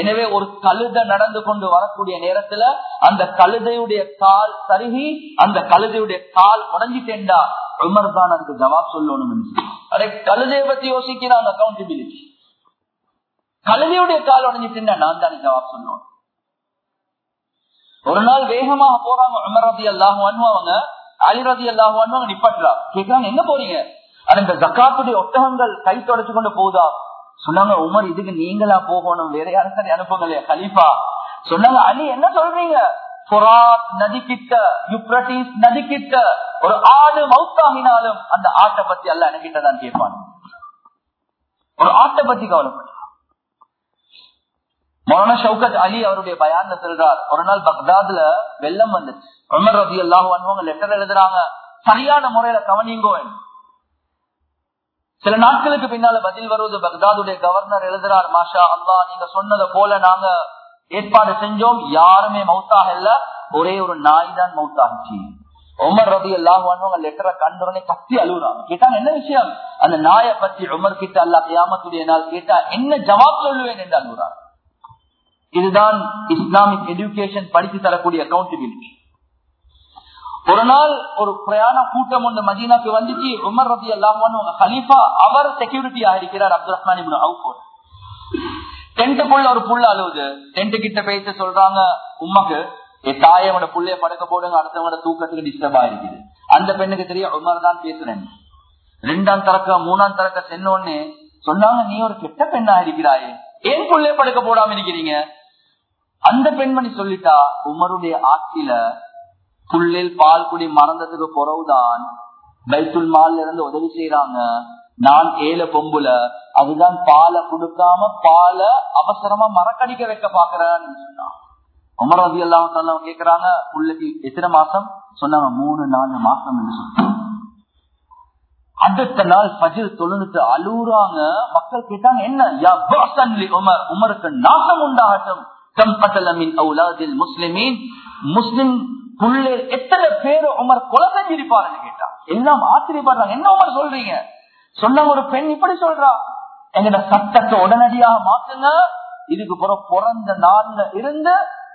எனவே ஒரு கழுத நடந்து கொண்டு வரக்கூடிய நேரத்துல அந்த கழுதையுடைய கால் சருகி அந்த கழுதையுடைய கால் உடஞ்சிட்டேண்டா உமர் தான் அதுக்கு ஜவாப் சொல்லணும் அதை கழுதைய பத்தி யோசிக்கிறாங்க அக்கௌண்டபிலிட்டி கழுதையுடைய கால் உடஞ்சிட்டேன்னா நான் தானே ஜவாப் சொல்லணும். ஒரு நாள் வேகமாக போறாங்க உமர் ரதி அல்லாஹ் அவங்க. அலிரதி ரதி அல்லாஹ் கேட்கிறாங்க எங்க போறீங்க? அது இந்த ஜக்காத்துடைய ஒட்டகங்கள் கை தொடச்சு கொண்டு போகுதா? சொன்னாங்க உமர் இதுக்கு நீங்களா போகணும். வேற யாரும் சரி அனுப்புங்க கலீஃபா சொன்னாங்க அலி என்ன சொல்றீங்க? புராத் நதிக்கிட்ட யுப்ரட்டிஸ் நதிக்கிட்ட ஒரு ஆடு மவுத்தாகினாலும் அந்த ஆட்டை பத்தி அல்ல என்கிட்ட தான் கேட்பான். ஒரு ஆட்டை பத்தி கவலைப்பட்டான் மௌலானா ஷவுகத் அலி அவருடைய பயான்ல சொல்றார் ஒரு நாள் பக்தாத்ல வெள்ளம் வந்துச்சு. உமர் ரதி அல்லாஹ் லெட்டர் எழுதுறாங்க. சரியான முறையில கவனிங்கோ சில நாட்களுக்கு பின்னால பதில் வருவது பக்தாதுடைய கவர்னர் எழுதுறார் மாஷா அல்லா நீங்க சொன்னதை போல நாங்க ஏற்பாடு செஞ்சோம். யாருமே மவுத்தாக இல்ல. ஒரே ஒரு நாய் தான் மவுத்தாகிச்சு உமர் ரதி அல்லாஹ் லெட்டரை கண்டோடனே கத்தி அழுகுறாங்க. கேட்டாங்க என்ன விஷயம்? அந்த நாயை பத்தி உமர் கிட்ட அல்லா கியாமத்துடைய நாள் கேட்டா என்ன ஜவாப் சொல்லுவேன்? என்று அழுகுறாங்க. இதுதான் இஸ்லாமிக் எஜுகேஷன் படித்து தரக்கூடிய அக்கௌண்டபிலிட்டி ஒரு நாள் ஒரு பிரயாண கூட்டம் ஒன்று மதீனாக்கு வந்துச்சு. உமர் ரபி அல்லாம ஹலீஃபா அவர் செக்யூரிட்டி ஆயிருக்கிறார் அப்துல் ரஹ்மான் அவுஃபோர் டென்ட்டுக்குள்ள ஒரு புள்ள அழுவுது. டென்ட் கிட்ட பேச சொல்றாங்க உமக்கு என் தாயோட புள்ளைய படுக்க போடுங்க அடுத்தவங்களோட தூக்கத்துக்கு டிஸ்டர்ப் ஆயிருக்குது அந்த பெண்ணுக்கு தெரிய உமர் தான் பேசுறேன். ரெண்டாம் தரக்க மூணாம் தரக்க சென்னோன்னு சொன்னாங்க நீ ஒரு கெட்ட பெண்ணா இருக்கிறாயே. ஏன் புள்ளைய படுக்க போடாம இருக்கிறீங்க? அந்த பெண்மணி சொல்லிட்டா உமருடைய ஆட்சியில புள்ளில் பால் குடி மறந்ததுக்கு பிறகுதான் பைத்துல் மால்ல இருந்து உதவி செய்யறாங்க நான் ஏழை பொம்புல அதுதான் பாலை கொடுக்காம பாலை அவசரமா மறக்கடிக்க வைக்க பாக்குறான்னு சொன்னான். உமர் ரவி எல்லாம் கேக்குறாங்க புள்ளைக்கு எத்தனை மாசம்? சொன்னாங்க மூணு நாலு மாசம் என்று சொன்னாங்க. அடுத்த நாள் பஜில் தொழுந்துட்டு அழுகுறாங்க மக்கள் கேட்டாங்க என்ன? உமர் உமருக்கு நாசம் உண்டாகட்டும். முஸ்லிமின். முஸ்லிம் புள்ளே எத்தனை பேரு உமர் கொலை செஞ்சிருப்பாருன்னு கேட்டா. எல்லாம் ஆச்சரியப்படுறாங்க. என்ன உமர் சொல்றீங்க? சொன்ன ஒரு பெண் இப்படி சொல்றா. எங்கட சட்டத்தை உடனடியாக மாத்துங்க இதுக்கு பிறகு பிறந்த நாள்ல இருந்து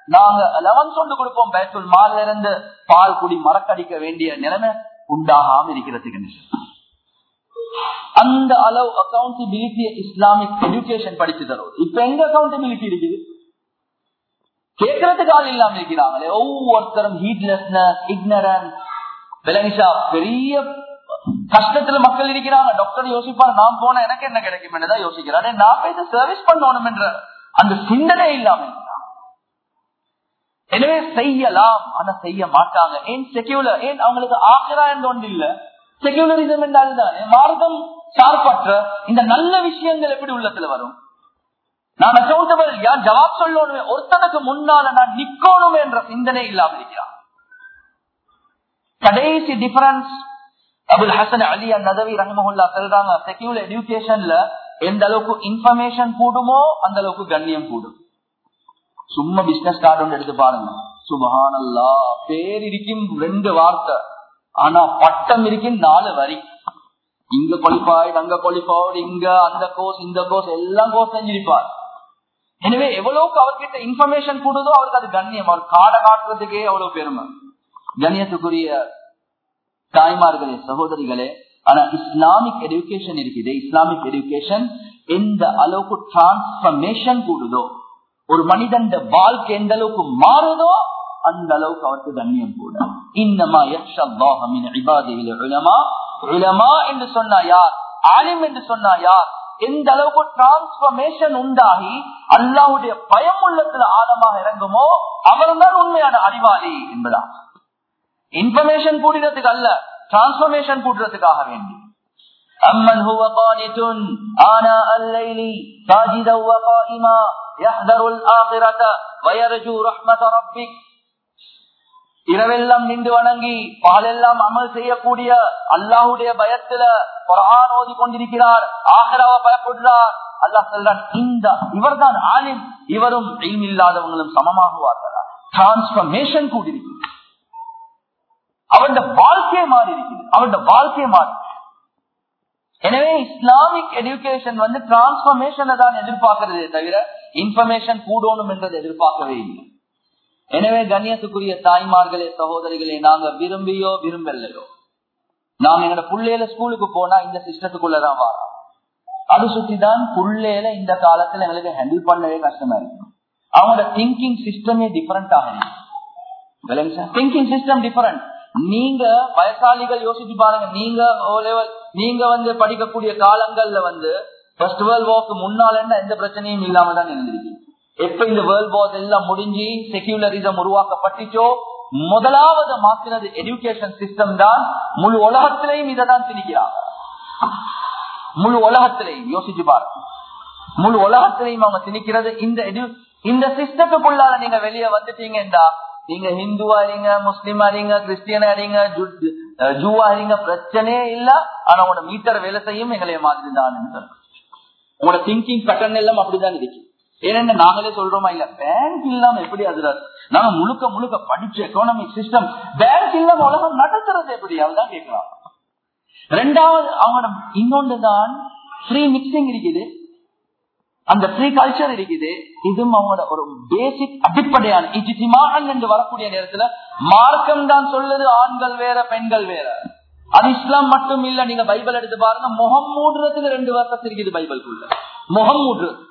நாங்க லெவன் சொண்டு கொடுப்போம். பேசுல் மால்ல இருந்து பால் குடி மறக்கடிக்க வேண்டிய நிலைமை உண்டாகாம இருக்கிறதுக்கு அந்த அளவு அக்கௌண்டபிலிட்டி இஸ்லாமிக் எஜுகேஷன் படிச்சு தருவது. இப்ப எங்க அக்கௌண்டபிலிட்டி இருக்குது? கேட்கறதுக்கு ஆள் இல்லாம இருக்கிறாங்களே. ஒவ்வொருத்தரும் ஹீட்லெஸ்னஸ் இக்னரன்ஸ் விலங்கிஷா பெரிய கஷ்டத்துல மக்கள் இருக்கிறாங்க. டாக்டர் யோசிப்பாரு நான் போன எனக்கு என்ன கிடைக்கும்? தான் யோசிக்கிறாரு. நான் இதை சர்வீஸ் பண்ணணும் என்ற அந்த சிந்தனை இல்லாம எனவே செய்யலாம் ஆனா செய்ய மாட்டாங்க. ஏன் செக்யூலர் ஏன் அவங்களுக்கு ஆகிறா என்று ஒன்று இல்ல? செக்யூலரிசம் என்றால் தானே மார்க்கம் சார்பற்ற இந்த நல்ல விஷயங்கள் எப்படி உள்ளத்துல வரும்? நான் அக்கௌண்டபிள் யார் ஜவாப் சொல்லணுமே ஒருத்தனுக்கு முன்னால நான் நிக்கணும் என்ற சிந்தனை இல்லாமல் இருக்கிறான். கடைசி டிஃபரன்ஸ் அபுல் ஹசன் அலி நதவி ரஹமஹுல்லா சொல்றாங்க செக்யூல் எஜுகேஷன்ல எந்த அளவுக்கு இன்ஃபர்மேஷன் கூடுமோ அந்த அளவுக்கு கண்ணியம் கூடும். சும்மா பிசினஸ் கார்டு ஒன்று எடுத்து பாருங்க. சுபஹானல்லா பேர் இருக்கும் ரெண்டு வார்த்தை. ஆனா பட்டம் இருக்கும் நாலு வரி. இங்க குவாலிஃபைடு அங்க குவாலிஃபைடு இங்க அந்த கோர்ஸ் இந்த கோர்ஸ் எல்லாம் கோர்ஸ் செஞ்சிருப்பார். எனவே எவ்வளவுக்கு அவர்கிட்ட இன்ஃபர்மேஷன் கூடுதோ அவருக்கு அது கண்ணியம். அவர் காடை காட்டுறதுக்கே அவ்வளவு பெருமை. கண்ணியத்துக்குரிய தாய்மார்களே சகோதரிகளே ஆனா இஸ்லாமிக் எடுக்கேஷன் இருக்குது. இஸ்லாமிக் எடுக்கேஷன் எந்த அளவுக்கு டிரான்ஸ்பர்மேஷன் கூடுதோ ஒரு மனிதன் வாழ்க்கை எந்த அளவுக்கு மாறுதோ அந்த அளவுக்கு அவருக்கு கண்ணியம் கூட இன்னமா உலமா என்று சொன்னா யார்? ஆலிம் என்று சொன்னா யார்? எந்த அளவுக்கு டிரான்ஸ்பர்மேஷன் உண்டாகி அல்லாவுடைய பயம் உள்ளத்துல ஆழமாக இறங்குமோ அவர்தான் உண்மையான அறிவாளி என்பதா இன்ஃபர்மேஷன் கூடுறதுக்கு அல்ல டிரான்ஸ்பர்மேஷன் கூடுறதுக்காக வேண்டி أمن هو قانت آناء الليل ساجدا وقائما يحذر الآخرة ويرجو رحمة ربك இரவெல்லாம் நின்று வணங்கி பகலெல்லாம் அமல் செய்யக்கூடிய அல்லாஹுடைய பயத்துல குரான் ஓதி கொண்டிருக்கிறார் ஆகராவ பயப்படுறார் அல்லாஹ் சொல்றான் இந்த இவர்தான் ஆலிம். இவரும் எய்ம் இல்லாதவங்களும் சமமாகுவார்களா? டிரான்ஸ்பர்மேஷன் கூடியிருக்கு அவருடைய வாழ்க்கையை மாறி இருக்குது அவருடைய வாழ்க்கையை மாறி. எனவே இஸ்லாமிக் எஜுகேஷன் வந்து டிரான்ஸ்பர்மேஷனை தான் எதிர்பார்க்கிறதே தவிர இன்ஃபர்மேஷன் கூடணும் என்றது எதிர்பார்க்கவே இல்லை. எனவே கண்ணியத்துக்குரிய தாய்மார்களே சகோதரிகளே நாங்க விரும்பியோ விரும்பலையோ நாங்க எங்களோட புள்ளையில ஸ்கூலுக்கு போனா இந்த சிஸ்டத்துக்குள்ளதான் வரோம். அது சுத்திதான் புள்ளையில இந்த காலத்துல எங்களுக்கு ஹேண்டில் பண்ணவே கஷ்டமா இருக்கும் அவங்களோட திங்கிங் சிஸ்டமே டிஃபரெண்ட் ஆகணும் திங்கிங் சிஸ்டம் டிஃபரெண்ட் நீங்க வயசாளிகள் யோசிச்சு பாருங்க. நீங்க நீங்க வந்து படிக்கக்கூடிய காலங்கள்ல வந்து ஃபர்ஸ்ட் வேர்ல்ட் வார்க்கு முன்னால எந்த பிரச்சனையும் இல்லாம தான் இருந்திருக்கு. எப்ப இந்த வேர்ல்ட் வார் எல்லாம் முடிஞ்சு செக்யூலரிசம் உருவாக்கப்பட்டுச்சோ முதலாவது மாத்தினது எஜுகேஷன் சிஸ்டம் தான். முழு உலகத்திலையும் இதை தான் திணிக்கிறாங்க. முழு உலகத்திலையும் யோசிச்சு பாருங்க முழு உலகத்திலையும் அவங்க திணிக்கிறது இந்த இந்த சிஸ்டத்துக்குள்ளால நீங்க வெளியே வந்துட்டீங்கன்னா நீங்க ஹிந்துவா இருங்க முஸ்லீமா இருங்க கிறிஸ்டியனா இருங்க ஜூவா இருங்க பிரச்சனையே இல்ல. ஆனா உங்களோட மீட்டர் வேலை செய்யும் எங்களைய மாதிரி தான் உங்களோட திங்கிங் பேட்டர்ன் எல்லாம் அப்படிதான் இருக்கு. ஏன்னு நாங்களே சொல்றோமா இல்ல? பேங்க் இல்லாம எப்படி அதுல நாங்க முழுக்க முழுக்க படிச்ச எக்கனாமிக் சிஸ்டம் பேங்க் இல்லாம உலகம் நடத்துறது எப்படி? அதுதான் கேட்கலாம். ரெண்டாவது அவங்களோட இன்னொன்று தான் ஃப்ரீ மிக்சிங் இருக்குது. அந்த ஃப்ரீ கல்ச்சர் இருக்குது. இதுவும் அவங்களோட ஒரு பேசிக் அடிப்படையான இஜித்திமான் என்று வரக்கூடிய நேரத்துல மார்க்கம் தான் சொல்லுது ஆண்கள் வேற பெண்கள் வேற. அது இஸ்லாம் மட்டும் இல்ல நீங்க பைபிள் எடுத்து பாருங்க முகம் மூடுறதுக்கு ரெண்டு வருஷம் இருக்குது பைபிள்குள்ள. முகம் மூடுறது.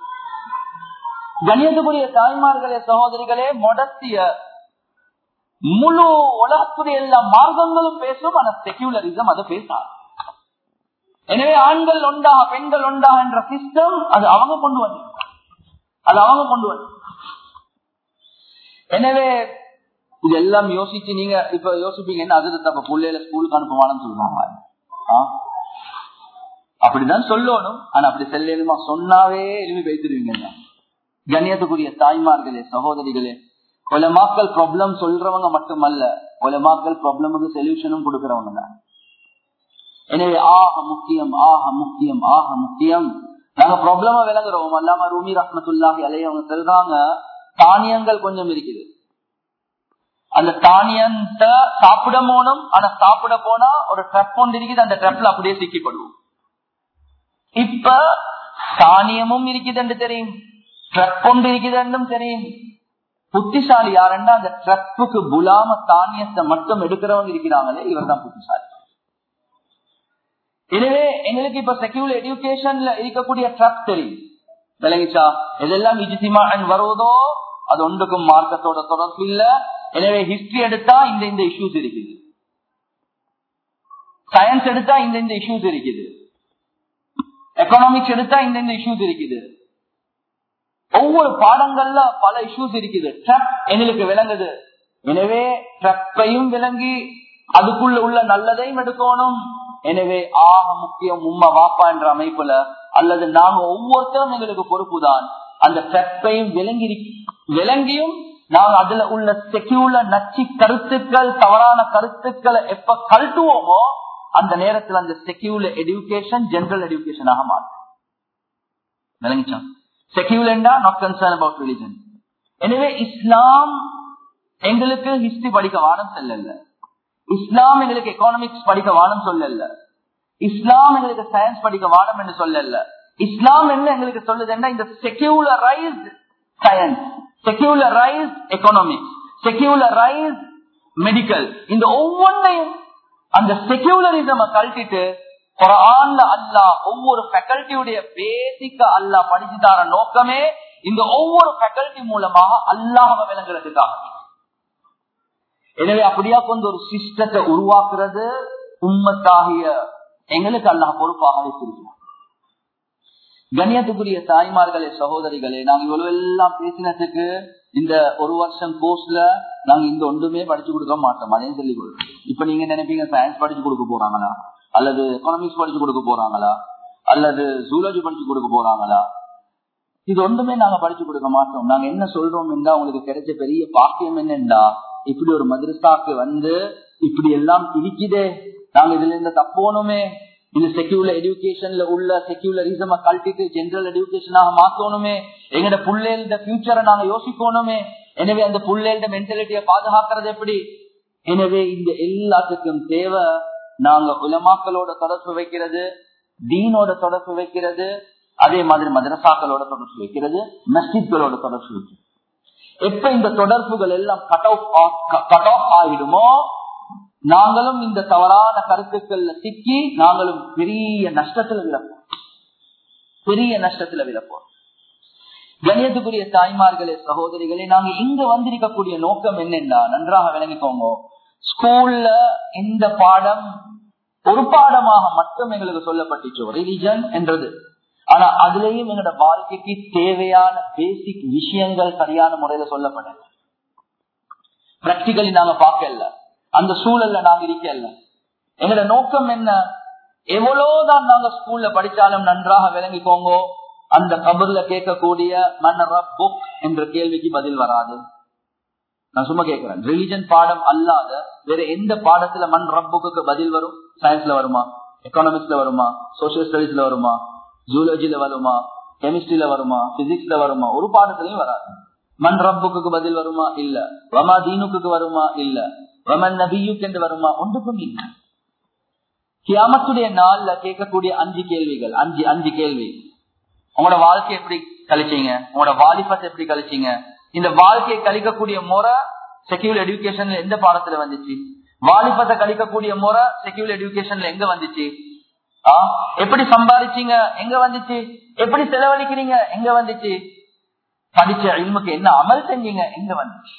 கணியத்துக்குரிய தாய்மார்களே சகோதரிகளே மொடத்திய முழு உலகத்துடைய எல்லா மார்க்கங்களும் பேசும் ஆனா செக்யூலரிசம் அதை பேசாது. எனவே ஆண்கள் ஒண்டா பெண்கள் ஒண்டா என்ற சிஸ்டம் அது அவங்க கொண்டு வந்து அது அவங்க கொண்டு வந்து எனவே இதெல்லாம் யோசிச்சு நீங்க இப்ப யோசிப்பீங்க என்ன அது தப்ப? பிள்ளையில ஸ்கூலுக்கு அனுப்புவானு சொல்லுவாங்க. அப்படிதான் சொல்லணும். ஆனா அப்படி செல்லுமா சொன்னாவே எளிமை வைத்திருவீங்க கண்ணியத்துக்குரிய தாய்மார்களே சகோதரிகளே கொலமாக்கல் ப்ராப்ளம் சொல்றவங்க மட்டுமல்ல கொலமாக்கல் ப்ராப்ளமுக்கு சொல்யூஷனும் கொடுக்கிறவங்க தான். எனவே ஆக முக்கியம் ஆக முக்கியம் ஆக முக்கியம். நாங்க ப்ராப்ளமா விளங்குறோம். அல்லாம ரூமி ரஹ்மத்துல்லாஹி அலைய அவங்க சொல்றாங்க தானியங்கள் கொஞ்சம் இருக்குது. அந்த தானியத்தை சாப்பிட போனோம் ஆனா சாப்பிட போனா ஒரு ட்ரப் ஒன்று இருக்குது அந்த ட்ரப்ல அப்படியே சிக்கிப்படுவோம். இப்ப தானியமும் இருக்குது என்று தெரியும். ட்ரக் கொண்டிருக்கிறதும் தெரியும் புத்திசாலி யாருன்னா அந்த ட்ரப்புக்கு புலாம தானியத்தை மட்டும் எடுக்கிறவங்க இருக்கிறாங்களே இவர் தான் புத்திசாலி. எனவே எங்களுக்கு இப்ப செக்யூர் எஜுகேஷன்ல இருக்கக்கூடிய ட்ரக் தெரியும். விளங்கிச்சா? எதெல்லாம் இஜிசிமா வருவதோ அது ஒன்றுக்கும் மார்க்கத்தோட தொடர்பு இல்ல. எனவே ஹிஸ்டரி எடுத்தா இந்த இந்த இஷ்யூஸ் இருக்குது. சயின்ஸ் எடுத்தா இந்த இந்த இஷ்யூஸ் இருக்குது. எக்கனாமிக்ஸ் எடுத்தா இந்த இந்த இஷ்யூஸ் இருக்குது. ஒவ்வொரு பாடங்கள்ல பல இஷ்யூஸ் இருக்குது. ட்ரக் எங்களுக்கு விளங்குது. எனவே ட்ரப்பையும் விளங்கி அதுக்குள்ள உள்ள நல்லதையும் எடுக்கணும். எனவே ஆக முக்கியம் உம்மா வாப்பா என்ற அமைப்புல அல்லது நாங்க ஒவ்வொருத்தரும் எங்களுக்கு பொறுப்புதான். அந்த ட்ரப்பையும் விளங்கி விளங்கியும் நாங்க அதுல உள்ள செக்யூல நச்சு கருத்துக்கள் தவறான கருத்துக்களை எப்ப கழட்டுவோமோ அந்த நேரத்தில் அந்த செக்யூல எடுக்கேஷன் ஜெனரல் எஜுகேஷனாக மாறும் விளங்கிச்சான் செக்யூலண்டா நாட் கன்சர்ன் அபவுட் ரிலிஜன் எனவே இஸ்லாம் எங்களுக்கு ஹிஸ்டரி படிக்க வானம் செல்லல. இஸ்லாம் எங்களுக்கு எக்கானமிக்ஸ் படிக்க வானம் சொல்லல. இஸ்லாம் எங்களுக்கு சயின்ஸ் படிக்க வானம் என்று சொல்லல. இஸ்லாம் என்ன எங்களுக்கு சொல்லுதுன்னா இந்த secularised science secularised economics secularised medical இந்த ஒவ்வொன்றையும் அந்த செக்யூலரிசம் கழட்டிட்டு குரான்ல அல்லா ஒவ்வொரு ஃபேக்கல்ட்டியுடைய பேசிக்க அல்லா படிச்சு தர நோக்கமே இந்த ஒவ்வொரு ஃபேக்கல்ட்டி மூலமாக அல்லாஹ விளங்குறதுக்காக. எனவே அப்படியா கொண்டு ஒரு சிஸ்டத்தை உருவாக்குறது உண்மத்தாகிய எங்களுக்கு அல்லாஹ் பொறுப்பாக வைத்திருக்கிறார் கண்ணியத்துக்குரிய தாய்மார்களே சகோதரிகளே நாங்க இவ்வளவு எல்லாம் பேசினதுக்கு இந்த ஒரு வருஷம் கோர்ஸ்ல நாங்க இந்த ஒன்றுமே படிச்சு கொடுக்க மாட்டோம். அதையும் சொல்லிக் கொடுக்கணும் இப்ப நீங்க நினைப்பீங்க சயின்ஸ் படிச்சு கொடுக்க போறாங்களா? அல்லது எக்கனாமிக்ஸ் படிச்சு கொடுக்க போறாங்களா? அல்லது ஜூலஜி படிச்சு கொடுக்க போறாங்களா? இது ஒன்றுமே நாங்க படிச்சு கொடுக்க மாட்டோம். நாங்க என்ன சொல்றோம் என்றா உங்களுக்கு கிடைச்ச பெரிய பாக்கியம் என்னண்டா இப்படி ஒரு மதுரஸ்தாக்கு வந்து இப்படி எல்லாம் பிடிக்குதே. நாங்க இதுல இருந்து தப்போனுமே இது செக்யூலர் எஜுகேஷன்ல உள்ள செக்யூலரிசம் கழட்டிட்டு ஜெனரல் எஜுகேஷனாக மாத்தணுமே. எங்கட புள்ளைகள பியூச்சரை நாங்க யோசிக்கணுமே. எனவே அந்த புள்ளைகள மென்டாலிட்டியை பாதுகாக்கிறது எப்படி? எனவே இந்த எல்லாத்துக்கும் தேவை நாங்க உலமாக்களோட தொடர்பு வைக்கிறது தீனோட தொடர்பு வைக்கிறது அதே மாதிரி மதரசாக்களோட தொடர்பு வைக்கிறது மஸ்ஜித்களோட தொடர்பு வைக்கிறது. எப்ப இந்த தொடர்புகள் எல்லாம் கட் ஆஃப் ஆகிடுமோ நாங்களும் இந்த தவறான கருத்துக்கள்ல சிக்கி நாங்களும் பெரிய நஷ்டத்துல விழப்போம். பெரிய நஷ்டத்துல விழப்போம். கணியத்துக்குரிய தாய்மார்களே சகோதரிகளே நாங்க இங்க வந்திருக்கக்கூடிய நோக்கம் என்னென்னா நன்றாக விளங்கிக்கோங்க. ஸ்கூல்ல இந்த பாடம் ஒரு பாடமாக மட்டும் எங்களுக்கு சொல்லப்பட்டுச்சோ. ரிலிஜன் என்றது. ஆனா அதுலயும் எங்களோட வாழ்க்கைக்கு தேவையான பேசிக் விஷயங்கள் சரியான முறையில சொல்லப்படல பிராக்டிகலி நாங்க பார்க்கல. அந்த சூழல்ல நாங்க இருக்கல. எங்களோட நோக்கம் என்ன? எவ்வளவுதான் நாங்க ஸ்கூல்ல படிச்சாலும் நன்றாக விளங்கிக்கோங்கோ அந்த கபர்ல கேட்கக்கூடிய மன்னர புக் என்ற கேள்விக்கு பதில் வராது. நான் சும்மா கேட்கிறேன் ரிலிஜன் பாடம் அல்லாத வேற எந்த பாடத்துல மண் ரப்புக்கு பதில் வரும்? சயின்ஸ்ல வருமா? எக்கானமிக்ஸ்ல வருமா? சோசியல் ஸ்டடிஸ்ல வருமா? ஜூலஜில வருமா? கெமிஸ்ட்ரியில வருமா? பிசிக்ஸ்ல வருமா? ஒரு பாடத்திலையும் வராது. மண் ரப்புக்கு பதில் வருமா? இல்ல. வமா தீனுக்கு வருமா? இல்ல. வமன் நபியுக்கு என்று வருமா? ஒன்றுக்கும் இல்லை. கியாமத்துடைய நாள்ல கேட்கக்கூடிய அஞ்சு கேள்விகள். அஞ்சு அஞ்சு கேள்வி. உங்களோட வாழ்க்கை எப்படி கழிச்சீங்க? உங்களோட வாலிபத்தை எப்படி கழிச்சீங்க? இந்த வாழ்க்கையை கழிக்கக்கூடிய முறை செக்யூல் எஜுகேஷன்ல எந்த பாடத்துல வந்துச்சு? வாலிபத்தை கழிக்கக்கூடிய முறை செக்யூல் எஜுகேஷன்ல எங்க வந்துச்சு? எப்படி சம்பாதிச்சீங்க எங்க வந்துச்சு? எப்படி செலவழிக்கிறீங்க? எங்க வந்துச்சு? படிச்ச இல்முக்கு என்ன அமல் செஞ்சீங்க? எங்க வந்துச்சு?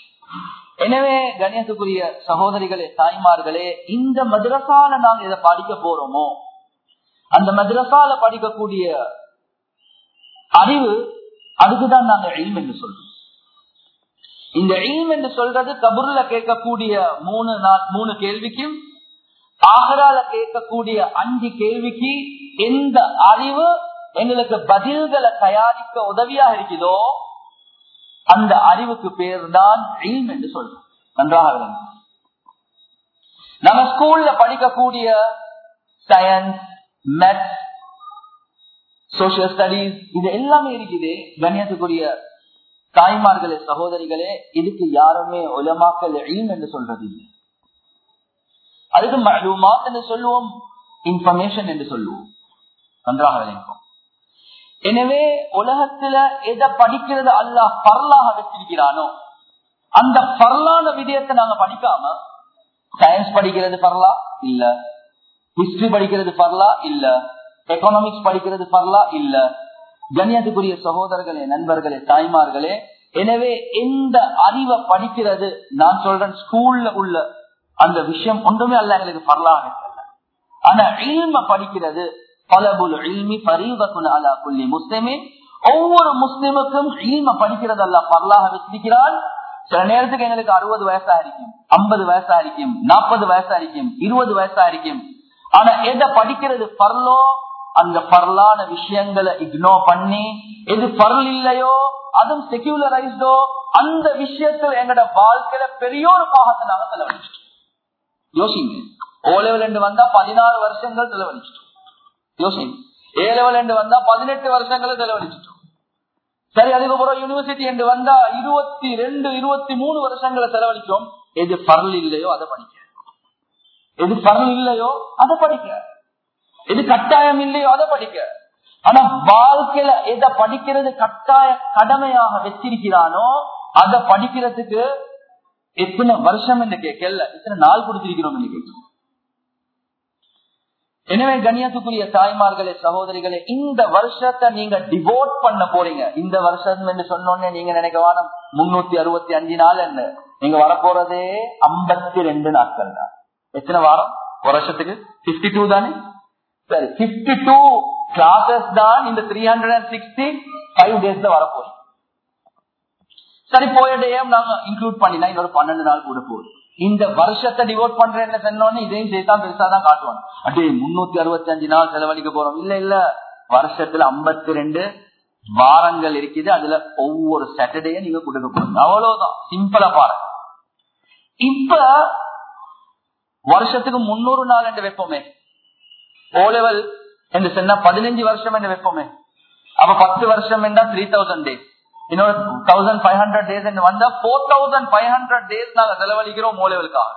எனவே கணியத்துக்குரிய சகோதரிகளே தாய்மார்களே இந்த மதுரசால நாங்க இதை படிக்க போறோமோ? அந்த மதுரசால படிக்கக்கூடிய அறிவு அதுக்குதான் நாங்க இல்ம் என்று சொல்றோம். இந்த இல்ம் என்று சொல்றது கபூர்ல கேட்கக்கூடிய மூணு மூணு கேள்விக்கும் ஆகரால கேட்கக்கூடிய அஞ்சு கேள்விக்கு எந்த அறிவு எங்களுக்கு பதில்களை தயாரிக்க உதவியாக இருக்குதோ அந்த அறிவுக்கு பேர் தான் இல்ம் என்று சொல்றோம். நன்றாக விளங்கும் நம்ம ஸ்கூல்ல படிக்கக்கூடிய சயின்ஸ் மேத்ஸ் சோசியல் ஸ்டடிஸ் இது எல்லாமே இருக்குது. கண்ணியத்துக்குரிய தாய்மார்களே சகோதரிகளே இதுக்கு யாருமே உலமாக்கல் என்று சொல்றது இல்லை அதுக்கு மழுமாத் என்று சொல்லுவோம் இன்ஃபர்மேஷன் என்று சொல்லுவோம். நன்றாக விளங்கும் எனவே உலகத்துல எதை படிக்கிறது அல்லாஹ் பரலாக வச்சிருக்கிறானோ அந்த பரலான விதயத்தை நாங்க படிக்காம சயின்ஸ் படிக்கிறது பரலா? இல்ல. ஹிஸ்டரி படிக்கிறது பரலா? இல்ல. எக்கனாமிக்ஸ் படிக்கிறது பரலா? இல்ல. கண்ணியத்துக்குரிய சகோதரர்களே நண்பர்களே தாய்மார்களே எனவே எந்த அறிவை படிக்கிறது நான் சொல்றேன் ஸ்கூல்ல உள்ள அந்த விஷயம் ஒன்றுமே அல்ல எங்களுக்கு பரலாக ஆனா இல்ம படிக்கிறது பலபுல் இல்மி முஸ்லிமே ஒவ்வொரு முஸ்லிமுக்கும் இல்ம படிக்கிறது அல்ல பரலாக வச்சிருக்கிறான். சில நேரத்துக்கு எங்களுக்கு அறுபது வயசா இருக்கும் ஐம்பது வயசா இருக்கும் நாற்பது வயசா இருக்கும் இருபது வயசா இருக்கும் ஆனா எதை படிக்கிறது பரலோ அந்த பரலான விஷயங்களை இக்னோர் பண்ணி எது பரல் இல்லையோ அதுவும் செக்யூலரைஸ்டோ அந்த விஷயத்துல எங்கட வாழ்க்கையில பெரிய ஒரு பாகத்தை நாங்க செலவழிச்சிட்டோம். யோசிங்க. ஓ லெவல் என்று வந்தா பதினாறு வருஷங்கள் செலவழிச்சிட்டோம். யோசிங்க. ஏ லெவல் என்று வந்தா பதினெட்டு வருஷங்களை செலவழிச்சிட்டோம். சரி அதுக்கப்புறம் யூனிவர்சிட்டி என்று வந்தா இருபத்தி ரெண்டு இருபத்தி மூணு வருஷங்களை செலவழிச்சோம். எது பரல் இல்லையோ அதை படிக்க எது பரல் இல்லையோ அதை படிக்க எது கட்டாயம் இல்லையோ அதை படிக்க. ஆனா வாழ்க்கையில எதை படிக்கிறது கட்டாய கடமையாக வச்சிருக்கிறானோ அதை படிக்கிறதுக்கு எத்தனை வருஷம் என்று கேட்கல. எத்தனை நாள் கொடுத்திருக்கிறோம் என்று கேட்கிறோம். எனவே கண்ணியத்துக்குரிய தாய்மார்களே சகோதரிகளே இந்த வருஷத்தை நீங்க டிவோட் பண்ண போறீங்க. இந்த வருஷம் என்று சொன்னோன்னே நீங்க நினைக்க வாரம் முன்னூத்தி அறுபத்தி அஞ்சு நாள் என்ன? நீங்க வரப்போறதே ஐம்பத்தி ரெண்டு நாட்கள் தான். எத்தனை வாரம்? ஒரு வருஷத்துக்கு பிப்டி டூ தானே? சரி பிப்டி டூ கிளாஸஸ் தான் இந்த three hundred and sixty five டேஸ்ல வரப்போகுது. சரி போய டேயும் நாங்க இன்க்ளூட் பண்ணினா இன்னொரு பன்னெண்டு நாள் கூட போகுது. இந்த வருஷத்தை டிவோட் பண்றேன்னு சொன்னோன்னு இதையும் சேர்த்தா பெருசா தான் காட்டுவாங்க. அப்படியே முன்னூத்தி அறுபத்தி அஞ்சு நாள் செலவழிக்க போறோம். இல்ல இல்ல வருஷத்துல ஐம்பத்தி ரெண்டு வாரங்கள் இருக்குது. அதுல ஒவ்வொரு சாட்டர்டேயும் நீங்க கொடுக்க போறீங்க. அவ்வளவுதான். சிம்பிளா பாருங்க. இப்ப வருஷத்துக்கு முன்னூறு நாள் என்று வைப்போமே. ஓலெவல் என்று சொன்னா பதினஞ்சு வருஷம் என்று வைப்போமே அப்ப பத்து வருஷம் என்றா த்ரீ தௌசண்ட் டேஸ் இன்னொரு தௌசண்ட் ஃபைவ் ஹண்ட்ரட் டேஸ் என்று வந்தா four thousand five hundred days நாங்க செலவழிக்கிறோம் ஓலெவலுக்காக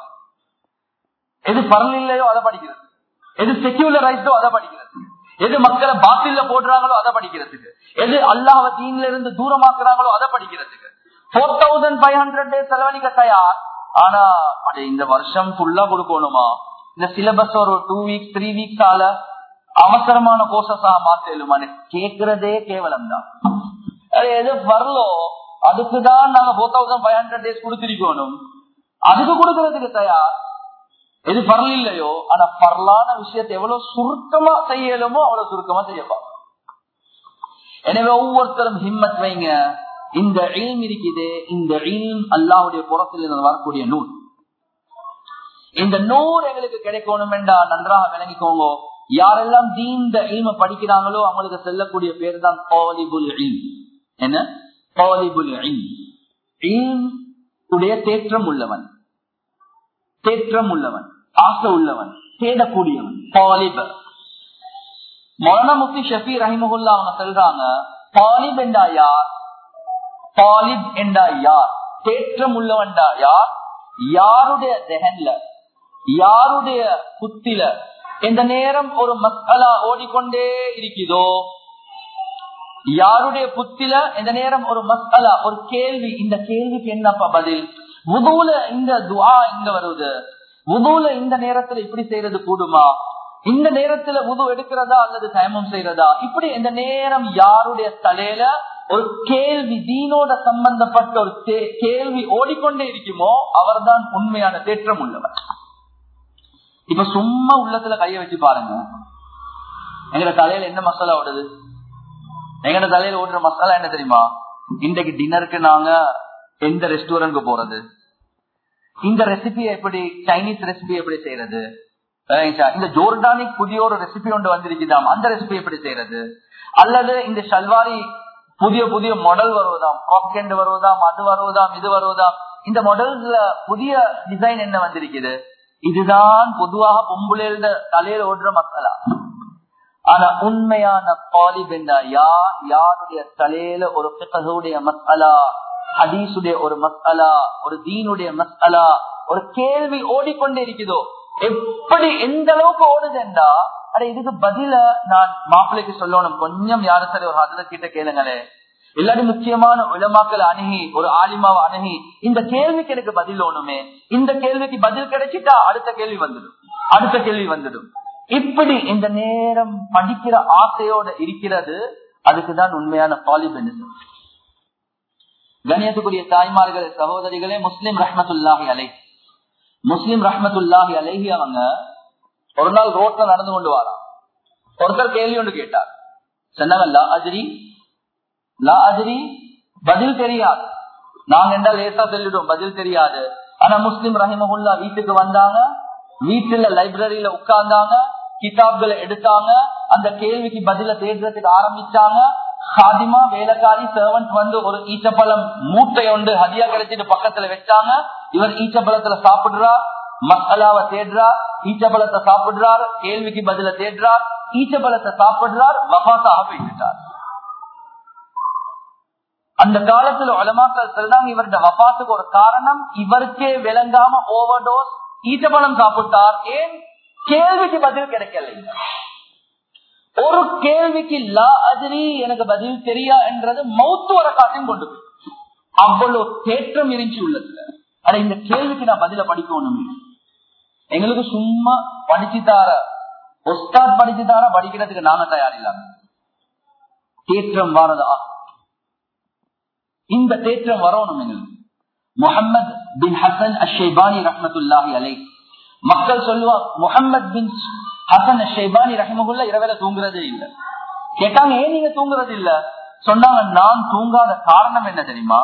எது பரல் இல்லையோ அதை படிக்கிறது எது செக்யூலரைஸ்டோ அதை படிக்கிறது எது மக்களை பாத்தில போடுறாங்களோ அதை படிக்கிறதுக்கு எது அல்லாஹ் தீன்ல இருந்து தூரமாக்குறாங்களோ அதை படிக்கிறதுக்கு four thousand five hundred days செலவழிக்க தயார் ஆனா அது இந்த வருஷம் ஃபுல்லா கொடுக்கணுமா இந்த சிலபஸ் ஒரு டூ வீக்ஸ் த்ரீ வீக்ஸ் ஆல அவசரமான கோர்சஸா மாத்தலுமான்னு கேக்குறதே கேவலம் தான் எது வரலோ அதுக்குதான் நாங்க four thousand five hundred days கொடுத்திருக்கணும். அதுக்கு கொடுக்கறதுக்கு தயார். எது பரல் இல்லையோ ஆனா பரலான விஷயத்தை எவ்வளவு சுருக்கமா செய்யலுமோ அவ்வளவு சுருக்கமா செய்யப்பா எனவே ஒவ்வொருத்தரும் ஹிம்மத் வைங்க. இந்த இல்ம் இருக்குது இந்த இல்ம் அல்லாவுடைய புறத்தில் இருந்து வரக்கூடிய நூல். இந்த நூறு எங்களுக்கு கிடைக்கணும் என்றா நன்றாக விளங்கிக்கோங்க. யாரெல்லாம் தீந்த இல்ம படிக்கிறாங்களோ அவங்களுக்கு செல்லக்கூடிய பேர் தான் பாலிபுல் என்ன? பாலிபுல் உடைய தேற்றம் உள்ளவன். தேற்றம் உள்ளவன். ஆசை உள்ளவன். தேடக்கூடியவன். பாலிப. மொழனா முக்தி ஷபி ரஹிமகுல்லா அவங்க சொல்றாங்க பாலிப் என்றா யார்? பாலிப் என்றா யார்? தேற்றம் உள்ளவன்டா யார்? யாருடைய தெஹன்ல யாருடைய புத்தில இந்த நேரம் ஒரு மக்களா ஓடிக்கொண்டே இருக்குதோ யாருடைய புத்தில இந்த நேரம் ஒரு மசாலா ஒரு கேள்வி இந்த கேள்விக்கு என்னப்பா பதில்? உதவுல இந்த துவா இங்க வருது. உதவுல இந்த நேரத்துல இப்படி செய்யறது கூடுமா? இந்த நேரத்துல உது எடுக்கிறதா அல்லது தயமம் செய்யறதா இப்படி இந்த நேரம் யாருடைய தலையில ஒரு கேள்வி தீனோட சம்பந்தப்பட்ட ஒரு கேள்வி ஓடிக்கொண்டே இருக்குமோ அவர்தான் உண்மையான தேற்றம் உள்ளவர். இப்ப சும்மா உள்ளத்துல கைய வச்சு பாருங்க. எங்கட தலையில என்ன மசாலா ஓடுது? எங்கட தலையில ஓடுற மசாலா என்ன தெரியுமா? இன்றைக்கு டின்னருக்கு நாங்க எந்த ரெஸ்டாரண்ட் போறது? இந்த ரெசிபி எப்படி சைனீஸ் ரெசிபி எப்படி செய்யறது இந்த ஜோர்டானிக் புதிய ஒரு ரெசிபி ஒன்று வந்திருக்குதாம். அந்த ரெசிபி எப்படி செய்யறது அல்லது இந்த ஷல்வாரி புதிய புதிய மாடல் வருவதாம். காக்கெண்ட் வருவதாம் அது வருவதாம் இது வருவதாம். இந்த மாடல்ஸ்ல புதிய டிசைன் என்ன வந்திருக்குது? இதுதான் பொதுவாக பொம்புலேட தலையில ஓடுற மசாலா. ஆனா உண்மையான பாலிப் யார்? யாருடைய தலையில ஒரு பிககுடைய மசாலா ஹதீசுடைய ஒரு மசாலா ஒரு தீனுடைய மசாலா ஒரு கேள்வி ஓடிக்கொண்டே இருக்குதோ? எப்படி எந்த அளவுக்கு ஓடுதுண்டா? அட இதுக்கு பதில நான் மாப்பிள்ளைக்கு சொல்லணும். கொஞ்சம் யாரும் சரி ஒரு அதுல கிட்ட கேளுங்களே எல்லாரும் முக்கியமான உலமாக்கள் அணுகி ஒரு ஆலிமாவை அணுகி இந்த கேள்விக்கு எனக்கு பதில் ஒண்ணுமே இந்த கேள்விக்கு பதில் கிடைச்சிட்டா அடுத்த கேள்வி வந்துடும். அடுத்த கேள்வி வந்துடும். இப்படி இந்த நேரம் படிக்கிற ஆசையோட இருக்கிறது அதுக்குதான் உண்மையான பாலிபெனிசம். கணியத்துக்குரிய தாய்மார்களே சகோதரிகளே முஸ்லிம் ரஹமத்துல்லாஹி அலை முஸ்லிம் ரஹமத்துல்லாஹி அலைஹி அவங்க ஒரு நாள் ரோட்ல நடந்து கொண்டு வாராம் ஒருத்தர் கேள்வி ஒன்று கேட்டார். சொன்னாங்கல்ல அஜிரி லா பதில் தெரியாது. நாங்க என்ன லேசா சொல்லிடுவோம் பதில் தெரியாது. ஆனா முஸ்லிம் ரஹிமகுல்லா வீட்டுக்கு வந்தாங்க வீட்டுல லைப்ரரியில உட்கார்ந்தாங்க கிதாப்களை எடுத்தாங்க அந்த கேள்விக்கு பதில தேடுறதுக்கு ஆரம்பிச்சாங்க. சாதிமா வேலைக்காரி சர்வன்ட் வந்து ஒரு ஈச்சப்பழம் மூட்டை ஒன்று ஹதியா கிடைச்சிட்டு பக்கத்துல வச்சாங்க. இவர் ஈச்சப்பழத்துல சாப்பிடுறா மசாலாவை தேடுறா ஈச்சப்பழத்தை சாப்பிடுறார் கேள்விக்கு பதில தேடுறார் ஈச்சப்பழத்தை சாப்பிடுறார் வபாசாக போயிட்டார் அந்த காலத்துல உலமாக்கள் சொல்றாங்க இவருடைய வபாத்துக்கு ஒரு காரணம் இவருக்கே விளங்காம ஓவர் டோஸ் ஈச்சப்பழம் சாப்பிட்டார் ஏன்? கேள்விக்கு பதில் கிடைக்கல. ஒரு கேள்விக்கு லா அதிரி எனக்கு பதில் தெரியா என்றது மௌத்து வர காட்டையும் கொண்டு போய். அவ்வளவு தேற்றம் இருந்து உள்ளதுல ஆனா இந்த கேள்விக்கு நான் பதில படிக்கணும். எங்களுக்கு சும்மா படிச்சு தார ஒஸ்தாத் படிச்சு தார படிக்கிறதுக்கு நாங்க தயாரில்லாம. தேற்றம் வாரதா இந்த தேற்றம் வரணும் முகமது பின் ஹசன் அஷேபானி ரஹமத்துல்லாஹி அலை மக்கள் சொல்லுவா முகமது பின் ஹசன் ஷேபானி ரஹமகுல்ல இரவில தூங்குறதே இல்ல. கேட்டாங்க ஏன் நீங்க தூங்குறது இல்ல? சொன்னாங்க நான் தூங்காத காரணம் என்ன தெரியுமா?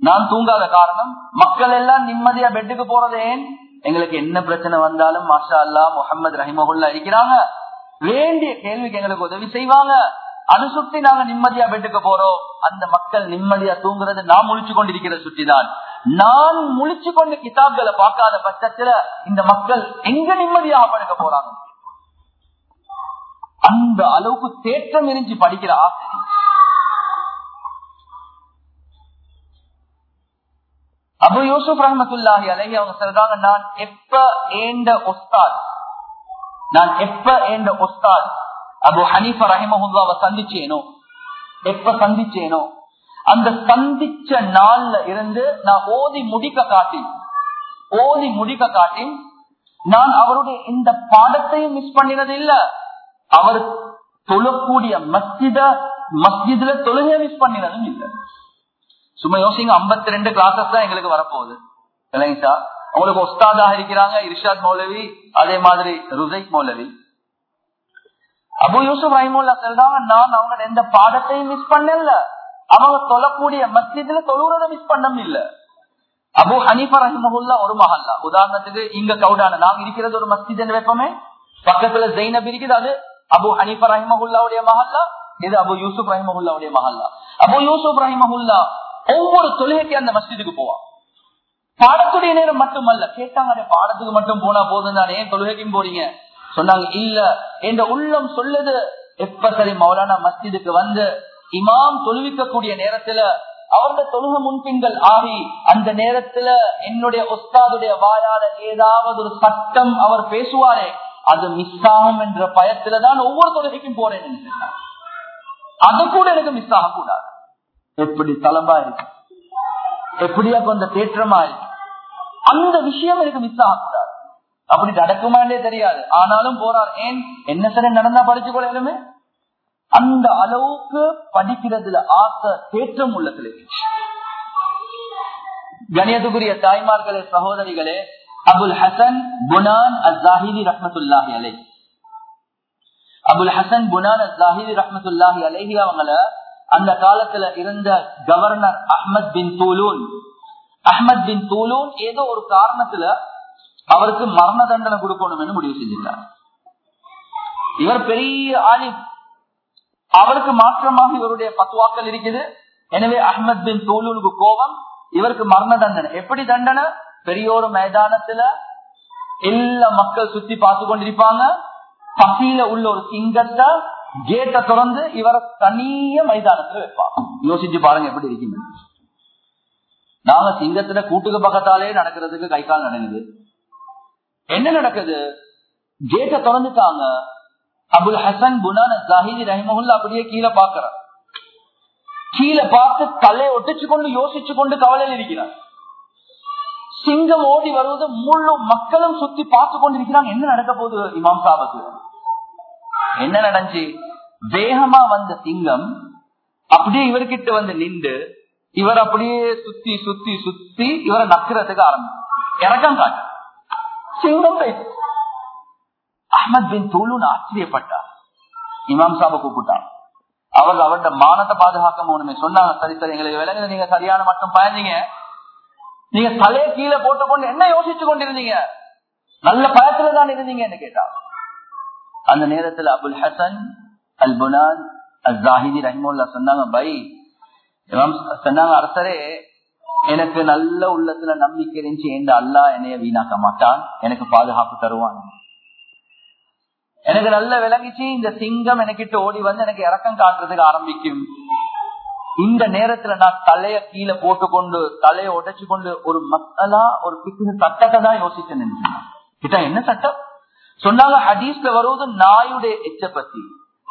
நான் தூங்காத காரணம் மக்கள் எல்லாம் நிம்மதியா பெட்டுக்கு போறது ஏன்? எங்களுக்கு என்ன பிரச்சனை வந்தாலும் மாஷா அல்லா முகமது ரஹிமகுல்லா இருக்கிறாங்க. வேண்டிய கேள்விக்கு எங்களுக்கு உதவி செய்வாங்க. அது சுத்தி நாங்க நிம்மதியா பெட்டுக்கு போறோம் அந்த மக்கள் நிம்மதியா தூங்குறது நான் முழிச்சு கொண்டிருக்கிற சுத்திதான். நான் முழிச்சு கொண்டு கிதாப்களை பார்க்காத பட்சத்துல இந்த மக்கள் எங்க நிம்மதியாக படுக்க போறாங்க? அந்த அளவுக்கு தேற்றம் எரிஞ்சு படிக்கிற ஆசை. அபு யூசுப் ரஹமத்துல்லாஹி அலஹி அவங்க சொல்றாங்க நான் எப்ப ஏண்ட ஒஸ்தாத் நான் எப்ப ஏண்ட ஒஸ்தாத் அபு ஹனீஃப ரஹிமஹுல்லாவை சந்திச்சேனோ? எப்ப சந்திச்சேனோ? அந்த சந்திச்ச நாள்ல இருந்து நான் ஓதி முடிக்க காட்டேன். ஓதி முடிக்க காட்டேன். நான் அவருடைய இந்த பாடத்தையும் மிஸ் பண்ணினது இல்ல. அவர் தொழக்கூடிய மஸ்ஜித மஸ்ஜிதுல தொழுகைய மிஸ் பண்ணினதும் இல்ல. சும்மா யோசிங்க ஐம்பத்தி ரெண்டு கிளாஸஸ் தான் எங்களுக்கு வரப்போகுது. இல்லைங்க சார்? அவங்களுக்கு ஒஸ்தாதாக இருக்கிறாங்க இர்ஷாத் மௌலவி அதே மாதிரி ருசைக் மௌலவி. அபு யூசுப் ரஹிமுல்லா சொல்றாங்க நான் அவங்க எந்த பாடத்தையும் மிஸ் பண்ணல. அவங்க தொழக்கூடிய மஸ்ஜிதுல தொழுறத மிஸ் பண்ணம் இல்ல. அபு ஹனீஃபா ரஹிமஹுல்லா ஒரு மஹல்லா உதாரணத்துக்கு இங்க கவுடான நாங்க இருக்கிறது ஒரு மஸ்ஜித் வைப்போமே? பக்கத்துல ஜெயினப் இருக்குது அது அபு ஹனீஃபா ரஹிமஹுல்லாவுடைய மஹல்லா இது அபு யூசுப் ரஹிமஹுல்லாவுடைய மஹல்லா அபு யூசுப் ரஹிமஹுல்லா ஒவ்வொரு தொழுகைக்கு அந்த மஸ்ஜிதுக்கு போவான். பாடத்துடைய நேரம் மட்டுமல்ல. கேட்டாங்க பாடத்துக்கு மட்டும் போனா போதும் தானே தொழுகைக்கும் போறீங்க? சொன்னாங்க இல்ல என்ற உள்ளம் சொல்லுது. எப்ப சரி மௌலானா மஸ்ஜிதுக்கு வந்து இமாம் தொழுவிக்கக்கூடிய நேரத்துல அவருடைய தொழுக முன்பின்கள் ஆகி அந்த நேரத்துல என்னுடைய ஒஸ்தாதுடைய வாயால ஏதாவது ஒரு சட்டம் அவர் பேசுவாரே அது மிஸ் ஆகும் என்ற பயத்துலதான் ஒவ்வொரு தொழுகைக்கும் போறேன் அது கூட எனக்கு மிஸ் ஆக கூடாது எப்படி தலம்பா இருக்கு? எப்படியா கொஞ்சம் தேற்றமா இருக்கு? அந்த விஷயம் எனக்கு மிஸ் ஆகக்கூடாது. அப்படி நடக்குமாண்டே தெரியாது. ஆனாலும் போறார். ஏன்? என்ன சரி நடந்தா படிச்சு கொள்ளையிலுமே அந்த அளவுக்கு படிக்கிறதுல ஆசை தேற்றம் உள்ளத்துல கணியத்துக்குரிய தாய்மார்களே சகோதரிகளே அபுல் ஹசன் புனான் அசாஹிதி ரஹமத்துல்லாஹி அலை அபுல் ஹசன் புனான் அசாஹிதி ரஹமத்துல்லாஹி அலைஹி அவங்கள அந்த காலத்துல இருந்த governor Ahmad bin Tulun. Ahmad bin Tulun ஏதோ ஒரு காரணத்துல அவருக்கு மரண தண்டனை கொடுக்கணும் முடிவு செஞ்சிருந்தார் இவர் பெரிய ஆலி அவருக்கு மாற்றமாக இவருடைய பத்துவாக்கள் இருக்குது. எனவே அஹ்மத் பின் தூலூனுக்கு கோபம் இவருக்கு மரண தண்டனை. எப்படி தண்டனை? பெரிய ஒரு மைதானத்துல எல்லா மக்கள் சுத்தி பார்த்து கொண்டிருப்பாங்க. பசியில உள்ள ஒரு சிங்கத்தை கேட்டை திறந்து இவரை தனிய மைதானத்துல வைப்பாங்க. யோசிச்சு பாருங்க எப்படி இருக்கீங்க நாங்க சிங்கத்துல கூட்டுக்கு பக்கத்தாலே நடக்கிறதுக்கு கை கால் நடக்குது. என்ன நடக்குது? கேட்ட திறந்துட்டாங்க. அபுல் ஹசன் புனான ஜாஹிதி ரஹிமஹுல்லா அப்படியே கீழே பாக்குற கீழே பார்த்து தலையை ஒட்டிச்சு கொண்டு யோசிச்சு கொண்டு கவலையில் இருக்கிறார். சிங்கம் ஓடி வருவது முழு மக்களும் சுத்தி பார்த்து கொண்டிருக்கிறாங்க. என்ன நடக்க போகுது இமாம் சாபத்து? என்ன நடந்துச்சு? வேகமா வந்த சிங்கம் அப்படியே இவர்கிட்ட வந்து நின்று இவர் அப்படியே சுத்தி சுத்தி சுத்தி இவரை நக்கிறதுக்கு ஆரம்பிச்சு இறக்கம் காட்டு சிங்கம் போயிட்டு அஹமத் பின் தூளுன்னு ஆச்சரியப்பட்டார் இமாம் சாப கூப்பிட்டான். அவங்க அவர்கிட்ட மானத்தை பாதுகாக்க ஒண்ணுமே சொன்னாங்க சரி சரி எங்களுக்கு விலங்கு நீங்க சரியான மட்டும் பயந்தீங்க. நீங்க தலையை கீழே போட்டுக்கொண்டு என்ன யோசிச்சு கொண்டிருந்தீங்க? நல்ல பயத்துல தான் இருந்தீங்கன்னு கேட்டாங்க அந்த நேரத்துல அபுல் ஹசன் அல் புனான் அல் ஜாஹிதி ரஹிமுல்லா சொன்னாங்க பை சொன்னாங்க அரசரே எனக்கு நல்ல உள்ளத்துல நம்பிக்கை இருந்துச்சு என்று அல்லா என்னைய வீணாக்க மாட்டான்? எனக்கு பாதுகாப்பு தருவான். எனக்கு நல்ல விளங்கிச்சு இந்த சிங்கம் எனக்கிட்ட ஓடி வந்து எனக்கு இறக்கம் காட்டுறதுக்கு ஆரம்பிக்கும். இந்த நேரத்துல நான் தலைய கீழே போட்டுக்கொண்டு தலையை உடைச்சு கொண்டு ஒரு மக்களா ஒரு பிக்கு சட்டத்தை தான் யோசிச்சு நினைச்சேன் என்ன சட்டம்? சொன்னாங்க ஹதீஸ்ல வருவது நாயுடைய எச்ச பத்தி.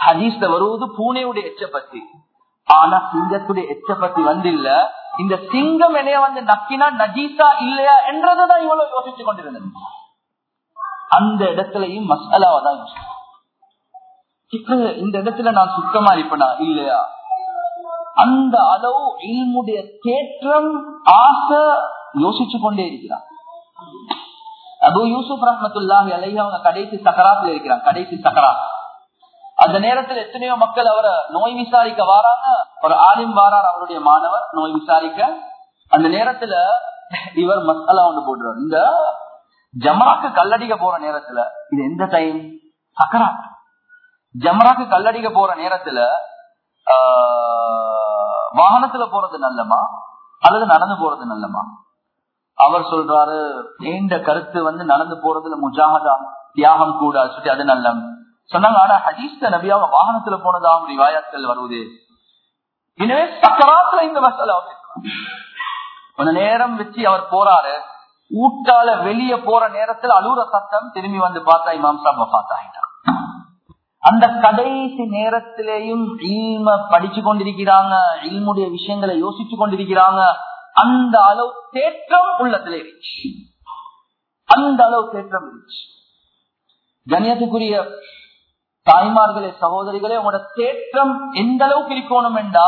ஹதீஸ்ல வருவது பூனையுடைய எச்ச பத்தி. ஆனா சிங்கத்துடைய எச்ச பத்தி வந்து இல்ல இந்த சிங்கம் என்னைய வந்து நக்கினா நஜீசா இல்லையா என்றதான் இவ்வளவு யோசிச்சு கொண்டிருந்தது. அந்த இடத்துலயும் மசாலாவை தான் இப்ப இந்த இடத்துல நான் சுத்தமா இருப்பனா? இல்லையா? அந்த அளவு இல்முடைய தேற்றம் ஆசை யோசிச்சு கொண்டே இருக்கிறான். அபு யூசுப் ரஹமத்துல்லாஹி அலைஹி அவங்க கடைசி சக்கராத்துல இருக்கிறான். கடைசி சக்கராத் அந்த நேரத்தில் எத்தனையோ மக்கள் அவரை நோய் விசாரிக்க வாராங்க ஒரு ஆலிம் வாரார் அவருடைய மாணவர் நோய் விசாரிக்க. அந்த நேரத்துல இவர் மசாலா ஒன்று போடுறார். இந்த ஜமராக்கு கல்லடிக்க போற நேரத்துல இது எந்த டைம் சக்கராத் ஜமராக்கு கல்லடிக்க போற நேரத்துல வாகனத்துல போறது நல்லமா? அல்லது நடந்து போறது நல்லமா? அவர் சொல்றாரு நீண்ட கருத்து வந்து நடந்து போறதுல முஜாகதா தியாகம் கூட சொல்லி அது நல்லம். சொன்னாங்க ஆனா ஹதீஸ்ல நபியாவ வாகனத்துல போனதாம் ரிவாயாக்கள் வருவது எனவே சக்கராத்துல இந்த மசாலா கொஞ்ச நேரம் வச்சு அவர் போறாரு. ஊட்டால வெளியே போற நேரத்தில் அலுவல சத்தம் திரும்பி வந்து பார்த்தா இமாம் சாப் பார்த்தாயிட்டான் அந்த கடைசி நேரத்திலேயும் இல்ம படிச்சு கொண்டிருக்கிறாங்க இல்முடைய விஷயங்களை யோசிச்சு கொண்டிருக்கிறாங்க. அந்த அளவு தேற்றம் உள்ளத்துல இருந்துச்சு. அந்த அளவு தேற்றம் இருந்துச்சு. கண்ணியத்துக்குரிய தாய்மார்களே சகோதரிகளே உங்களோட தேற்றம் எந்த அளவுக்கு இருக்கணும் என்றா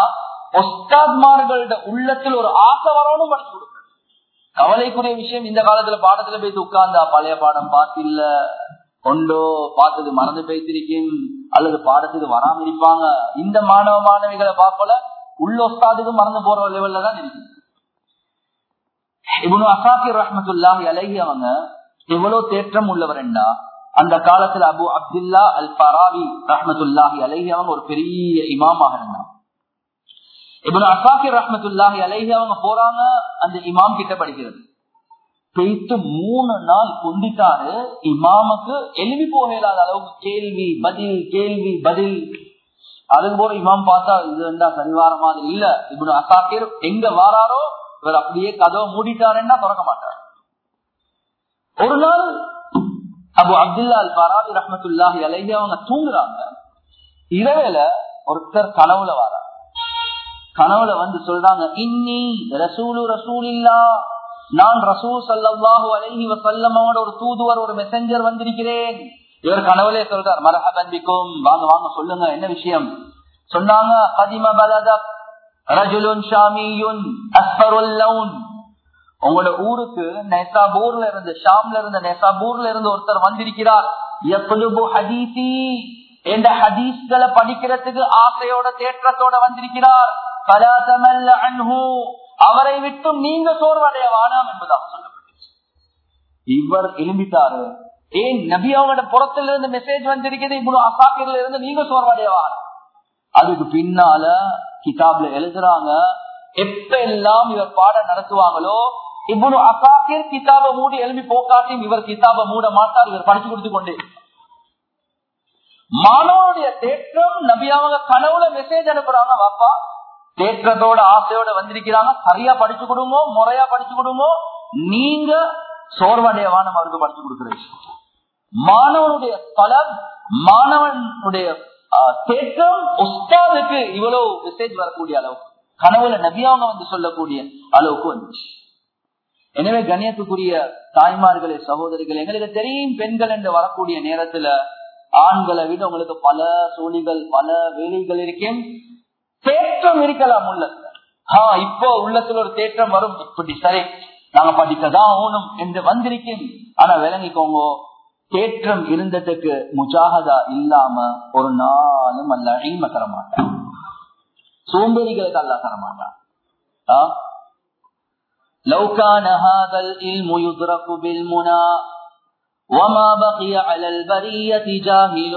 ஒஸ்தாத்மார்களோட உள்ளத்தில் ஒரு ஆசை வரணும் படிச்சு கவலைக்குரிய விஷயம் இந்த காலத்துல பாடத்துல போய் உட்கார்ந்தா பழைய பாடம் பார்த்தில்ல? கொண்டோ பார்த்தது மறந்து பேசிருக்கேன் அல்லது பாடத்துக்கு வராம இருப்பாங்க. இந்த மாணவ மாணவிகளை பார்ப்பல உள்ள ஒஸ்தாதுக்கு மறந்து போற லெவல்ல தான் இருக்கு இவனு அசாக்கி ரஹமத்துல்லாஹி அழகி அவங்க எவ்வளவு தேற்றம் உள்ளவர் என்றா அந்த காலத்துல அபு அப்துல்லா அல் பராவி ரஹமத்துல்லாஹி அலஹி அவங்க ஒரு பெரிய இமாமாக இருந்தாங்க. இவனு அசாக்கிர் ரஹமத்துல்லாஹி அலஹி அவங்க போறாங்க அந்த இமாம் கிட்ட படிக்கிறது. பெய்த்து மூணு நாள் கொண்டிட்டாரு இமாமுக்கு எழுதி போக இல்லாத அளவுக்கு கேள்வி பதில் கேள்வி பதில். அதுக்கு போற இமாம் பார்த்தா இது என்ன சரிவார மாதிரி இல்ல. இப்படி அசாக்கிர் எங்க வாராரோ இவர் அப்படியே கதவை மூடிட்டாருன்னா திறக்க மாட்டார். ஒரு நாள் அபு அப்துல்லா அல் பராவி ரஹமத்துல்லாஹி அலைஹி அவங்க தூங்குறாங்க. இரவேல ஒருத்தர் கனவுல வர கனவுல வந்து சொல்றாங்க இன்னி ரசூலு ரசூல் இல்லா நான் ரசூல் சல்லாஹு அலஹி வசல்லமோட ஒரு தூதுவர் ஒரு மெசஞ்சர் வந்திருக்கிறேன். இவர் கனவுலே சொல்றார் மரஹபந்திக்கும் வாங்க வாங்க சொல்லுங்க என்ன விஷயம்? சொன்னாங்க கதிம பலதப் ரஜுலுன் ஷாமியுன் அஸ்பருல் லவுன். உங்களோட ஊருக்கு நெசாபூர்ல இருந்து ஷாம்ல இருந்து நெசாபூர்ல இருந்து ஒருத்தர் வந்திருக்கிறார். எப்பொழுது ஹதீசி என்ற ஹதீஸ்களை படிக்கிறதுக்கு ஆசையோட தேற்றத்தோட வந்திருக்கிறார். கலாசமல்ல அன்ஹு. அவரை விட்டும் நீங்க சோர்வடைய வானாம் என்பதாக சொல்லப்பட்டுச்சு. இவர் எழும்பிட்டாரு. ஏன் நபி அவங்களோட புறத்துல இருந்து மெசேஜ் வந்திருக்கிறது இவ்வளவு அசாக்கிரில இருந்து நீங்க சோர்வடைய வானம் அதுக்கு பின்னால கிதாப்ல எழுதுறாங்க எப்ப எல்லாம் இவர் பாடம் நடத்துவாங்களோ இவ்வளவு அசாக்கிர் கிதாப மூடி எழுப்பி போக்காட்டியும் இவர் கிதாப மூட மாட்டார் இவர் படிச்சு கொடுத்து கொண்டே மாணவனுடைய தேற்றம் நபியாவங்க கனவுல மெசேஜ் அனுப்புறாங்க வாப்பா. தேற்றத்தோட ஆசையோட வந்திருக்கிறாங்க சரியா படிச்சு கொடுங்க முறையா படிச்சு கொடுங்க. நீங்க சோர்வடையவான மருந்து படிச்சு கொடுக்குறீங்க மாணவனுடைய பலம் மாணவனுடைய தேற்றம் உஸ்தாதுக்கு இவ்வளவு மெசேஜ் வரக்கூடிய அளவுக்கு. கனவுல நபியாவங்க வந்து சொல்லக்கூடிய அளவுக்கு வந்துச்சு. எனவே கண்ணியத்துக்குரிய தாய்மார்களே சகோதரிகள் எங்களுக்கு தெரியும் பெண்கள் என்று வரக்கூடிய நேரத்துல ஆண்களை விட உங்களுக்கு பல சோழிகள் பல வேலைகள் இருக்கும். தேற்றம் இருக்கலாம் உள்ளத்துல. ஆஹ் இப்போ உள்ளத்துல ஒரு தேற்றம் வரும். இப்படி சரி நாங்க படிக்கதான் ஆகணும் என்று வந்திருக்கேன். ஆனா விளங்கிக்கோங்க தேற்றம் இருந்ததுக்கு முஜாகதா இல்லாம ஒரு நாளும் அல்ல இல்ம தரமாட்டான். சோம்பேறிகளுக்கு அல்ல தரமாட்டான். ஆஹ் لو كان هذا العلم يدرك بالمنى وما بقي على البرية جاهل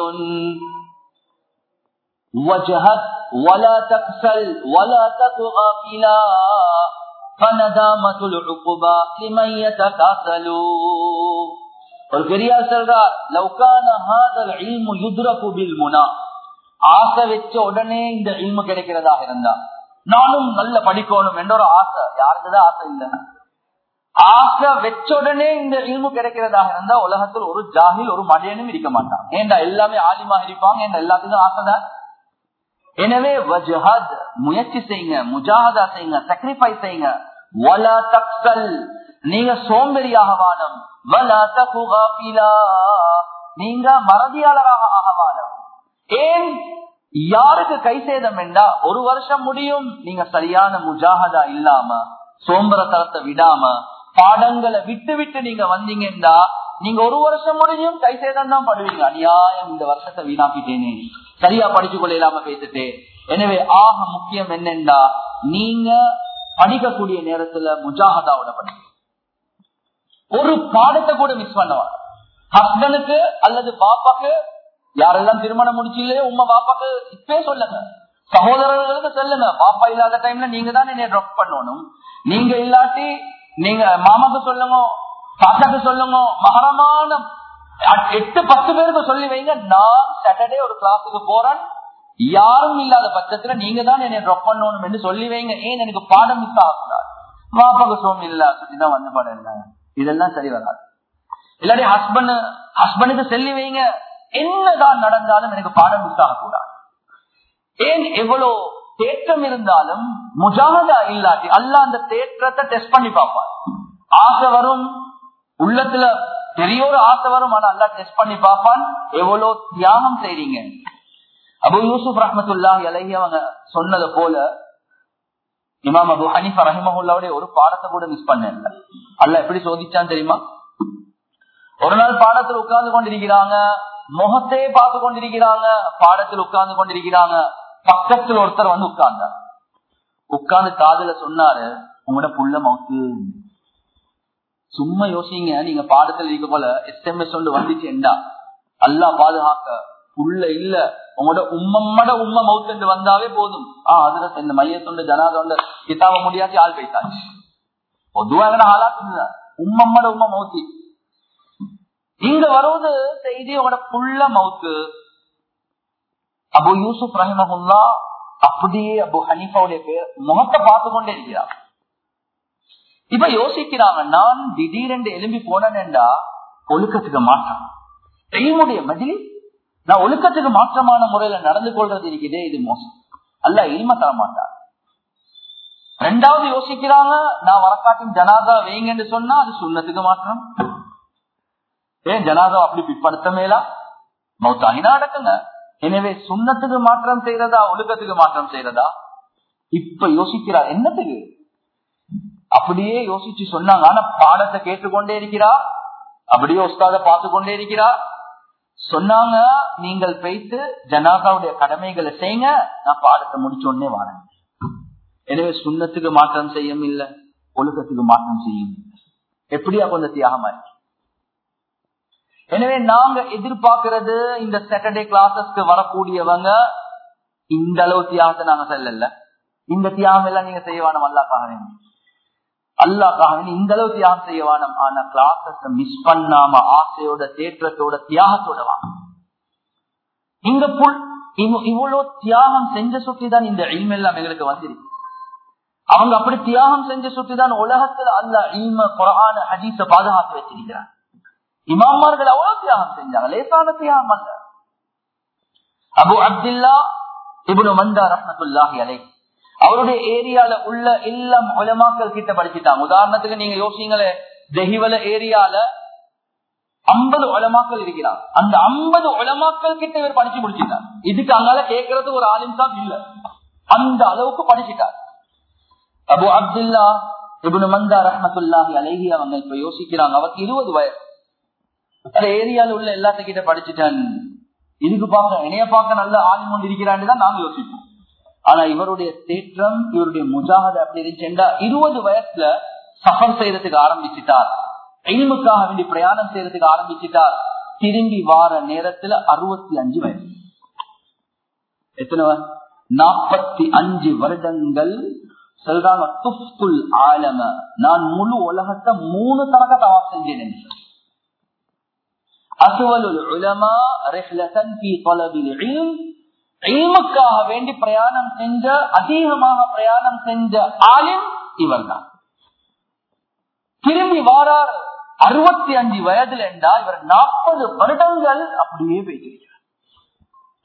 وجهد ولا تكسل ولا تك غافلا فندامة العقبى لمن يتكاسل ஒரு பெரியார் சொல்றார் லவ்கான ஹாதல் இல்மு யுத்ரகு பில் முனா ஆசை வச்ச உடனே இந்த இல்மு கிடைக்கிறதாக இருந்தா நானும் நல்ல படிக்கணும் என்ற ஒரு ஆசை. யாருக்குதான் ஆசை இல்லை ஆசை வச்ச உடனே இந்த இல்மு கிடைக்கிறதாக இருந்தா உலகத்தில் ஒரு ஜாகில் ஒரு மடையனும் இருக்க மாட்டான். ஏண்டா எல்லாமே ஆலிமா இருப்பாங்க? ஏண்டா எல்லாத்துக்கும் ஆசைதான் எனவே வஜஹத் முயற்சி செய்யுங்க முஜாஹதா செய்யுங்க சாக்ரிஃபைஸ் செய்யுங்க. வல தக்சல் நீங்க சோம்பேறியாக வானம் வல தகுகாபிலா நீங்க மறதியாளராக ஆகவானம். ஏன் யாருக்கு கை சேதம் என்றா ஒரு வருஷம் முடியும். நீங்க சரியான முஜாகதா இல்லாம சோம்பரத்தரத்தை விடாம பாடங்களை விட்டு விட்டு நீங்க வந்தீங்கன்னா நீங்க ஒரு வருஷம் முடியும் கை சேதம் தான் படுவீங்க. அநியாயம் இந்த வருஷத்தை வீணாக்கிட்டேனே. சரியா படிச்சு கொள்ள இல்லாம பேசிட்டே. எனவே ஆக முக்கியம் என்னென்னா நீங்க படிக்கக்கூடிய நேரத்துல முஜாகதாவோட படிக்க ஒரு பாடத்தை கூட மிஸ் பண்ணுவாங்க ஹஸ்பண்டுக்கு அல்லது பாப்பாக்கு யாரெல்லாம் திருமணம் முடிச்சில்லையோ உங்க பாப்பாக்கு இப்பே சொல்லுங்க. சகோதரர்களுக்கு சொல்லுங்க. பாப்பா இல்லாத டைம்ல நீங்க தான் என்னை ட்ராப் பண்ணணும். நீங்க இல்லாட்டி நீங்க மாமாக்கு சொல்லுங்க தாத்தாக்கு சொல்லுங்க மகரமான எட்டு பத்து பேருக்கு சொல்லி வைங்க. நான் சாட்டர்டே ஒரு கிளாஸுக்கு போறேன். யாரும் இல்லாத பட்சத்துல நீங்க தான் என்னை ட்ராப் பண்ணணும் என்று சொல்லி வைங்க. ஏன் எனக்கு பாடம் மிஸ் ஆகக்கூடாது? பாப்பாக்கு சோம் இல்ல. சொல்லிதான் வந்து பாடம் இதெல்லாம் சரி வராது. இல்லாட்டி ஹஸ்பண்ட் ஹஸ்பண்டுக்கு சொல்லி வைங்க. என்னதான் நடந்தாலும் எனக்கு பாடம் மிஸ் ஏன் எவ்வளவு தேற்றம் இருந்தாலும் முஜாகதா இல்லாட்டி அல்ல அந்த தேற்றத்தை டெஸ்ட் பண்ணி பார்ப்பார் ஆசை வரும் உள்ளத்துல பெரிய ஒரு ஆசை வரும் ஆனா அல்லா டெஸ்ட் பண்ணி பார்ப்பான். எவ்வளவு தியாகம் செய்றீங்க? அபு யூசுப் ரஹமத்துல்லா அலஹி அவங்க சொன்னது போல இமாம் அபு ஹனிஃபா ரஹிமஹுல்லாவுடைய ஒரு பாடத்தை கூட மிஸ் பண்ண அல்ல எப்படி சோதிச்சான்னு தெரியுமா? ஒரு நாள் பாடத்தில் உட்கார்ந்து கொண்டிருக்கிறாங்க. முகத்தையே பார்த்து கொண்டிருக்கிறாங்க பாடத்தில் உட்கார்ந்து கொண்டிருக்கிறாங்க பக்கத்தில் ஒருத்தர் வந்து உட்கார்ந்தார். உட்கார்ந்து காதுல சொன்னாரு உங்களோட புள்ள மவுத்து. சும்மா யோசிங்க நீங்க பாடத்துல இருக்க போல எஸ்எம்எஸ் ஒன்று வந்துச்சு என்றா அல்லா பாதுகாக்க. புள்ள இல்ல. உங்களோட உம்மம்மட உம்ம மவுத்து வந்தாவே போதும். ஆஹ் அதுல இந்த மையத்தொண்டு ஜனாதொண்டு கிதாப முடியாச்சு ஆள் பைத்தாச்சு பொதுவாக ஆளாக்குங்க உம்மம்மட உம்ம மவுத்தி. இங்க வருவது செய்தி உங்களோட புள்ள மவுத்து அபு யூசுப் ரஹிமகுல்லா அப்படியே அபு ஹனீஃபாவுடைய பேர் முகத்தை பார்த்து கொண்டே இருக்கிறார். இப்ப யோசிக்கிறாங்க நான் திடீரென்று எலும்பி போனேன்டா ஒழுக்கத்துக்கு மாற்றம். எய்முடைய மதில் நான் ஒழுக்கத்துக்கு மாற்றமான முறையில நடந்து கொள்றது இருக்குதே இது மோசம். அல்ல இல்ம தர மாட்டார் ரெண்டாவது யோசிக்கிறாங்க நான் வரக்காட்டின் ஜனாதா வைங்கன்னு சொன்னா அது சுண்ணத்துக்கு மாற்றம். ஏன் ஜனாதா அப்படி பிற்படுத்த மேலா மௌத்தாகினா அடக்குங்க எனவே சுண்ணத்துக்கு மாற்றம் செய்யறதா ஒழுக்கத்துக்கு மாற்றம் செய்யறதா இப்ப யோசிக்கிறார் என்னத்துக்கு? அப்படியே யோசிச்சு சொன்னாங்க. ஆனா பாடத்தை கேட்டுக்கொண்டே இருக்கிறா? அப்படியே உஸ்தாத பார்த்து கொண்டே இருக்கிறா? சொன்னாங்க நீங்கள் போயிட்டு ஜனாதாவுடைய கடமைகளை செய்யுங்க. நான் பாடத்தை முடிச்சோடனே வாரேன். எனவே சுண்ணத்துக்கு மாற்றம் செய்யும் இல்லை ஒழுக்கத்துக்கு மாற்றம் செய்யும் எப்படியா கொஞ்சம் தியாகமா இருக்கு. எனவே நாங்க எதிர்பார்க்கிறது இந்த சாட்டர்டே கிளாஸஸ்க்கு வரக்கூடியவங்க இந்த அளவு தியாகத்தை நாங்க செல்லல இந்த தியாகம் எல்லாம் நீங்க செய்ய அல்லாக்காக அல்லாக்காக இந்த அளவு தியாகம் செய்ய ஆனா கிளாஸஸ் மிஸ் பண்ணாம ஆசையோட தேற்றத்தோட தியாகத்தோட வாங்க இங்க புல் இவ்வளவு தியாகம் செஞ்ச சுட்டிதான் இந்த இல்மெல்லாம் எங்களுக்கு வந்திருக்கு. அவங்க அப்படி தியாகம் செஞ்ச சுட்டிதான் உலகத்துல அல்ல இல்ம குரான ஹதீஸ பாதுகாத்து வச்சிருக்கிறாங்க. இமாமார்கள் அவ்வளவு தியாகம் செஞ்சாங்க. லேசான தியாகம் அல்ல. அபு அப்துல்லா இபுனு மந்தா ரஹமத்துல்லாஹி அலை அவருடைய ஏரியால உள்ள எல்லாம் உலமாக்கள் கிட்ட படிச்சுட்டாங்க. உதாரணத்துக்கு நீங்க யோசிங்களே தெஹிவல ஏரியால ஐம்பது உலமாக்கள் இருக்கிறார் அந்த ஐம்பது உலமாக்கள் கிட்ட இவர் படிச்சு முடிச்சிட்டார். இதுக்கு அங்கால கேட்கறது ஒரு ஆலிம் தான் இல்ல. அந்த அளவுக்கு படிச்சுட்டார். அபு அப்துல்லா இபுனு மந்தா ரஹமத்துல்லாஹி அலைஹி அவங்க இப்ப யோசிக்கிறாங்க. அவருக்கு இருபது வயசு. அந்த ஏரியால உள்ள எல்லாத்துக்கிட்ட படிச்சுட்டேன். இதுக்கு பார்க்க இணைய பார்க்க நல்ல ஆளும் கொண்டு இருக்கிறான்னு தான் நாங்க யோசிப்போம் ஆனா இவருடைய தேற்றம் இவருடைய முஜாகத் அப்படி இருந்துச்சுண்டா இருபது வயசுல சஃபர் செய்யறதுக்கு ஆரம்பிச்சுட்டார். எய்முக்காக வேண்டி பிரயாணம் செய்யறதுக்கு ஆரம்பிச்சுட்டார். திரும்பி வார நேரத்துல அறுபத்தி அஞ்சு வயசு. எத்தனை நாற்பத்தி அஞ்சு வருடங்கள் சொல்றாங்க ஆலம. நான் முழு உலகத்தை மூணு தரக்க தவா செஞ்சேன் என்று அசுவலுல் உலமா ரிஹ்லதன் ஃபீ தலபில் இல்ம் இல்முக்காக வேண்டி பிரயாணம் செஞ்ச அதிகமாக பிரயாணம் செஞ்ச ஆலிம் இவர்தான். திரும்பி வாரார் அறுபத்தி அஞ்சு வயதுல என்றால் இவர் நாற்பது வருடங்கள் அப்படியே பேசியிருக்கிறார்.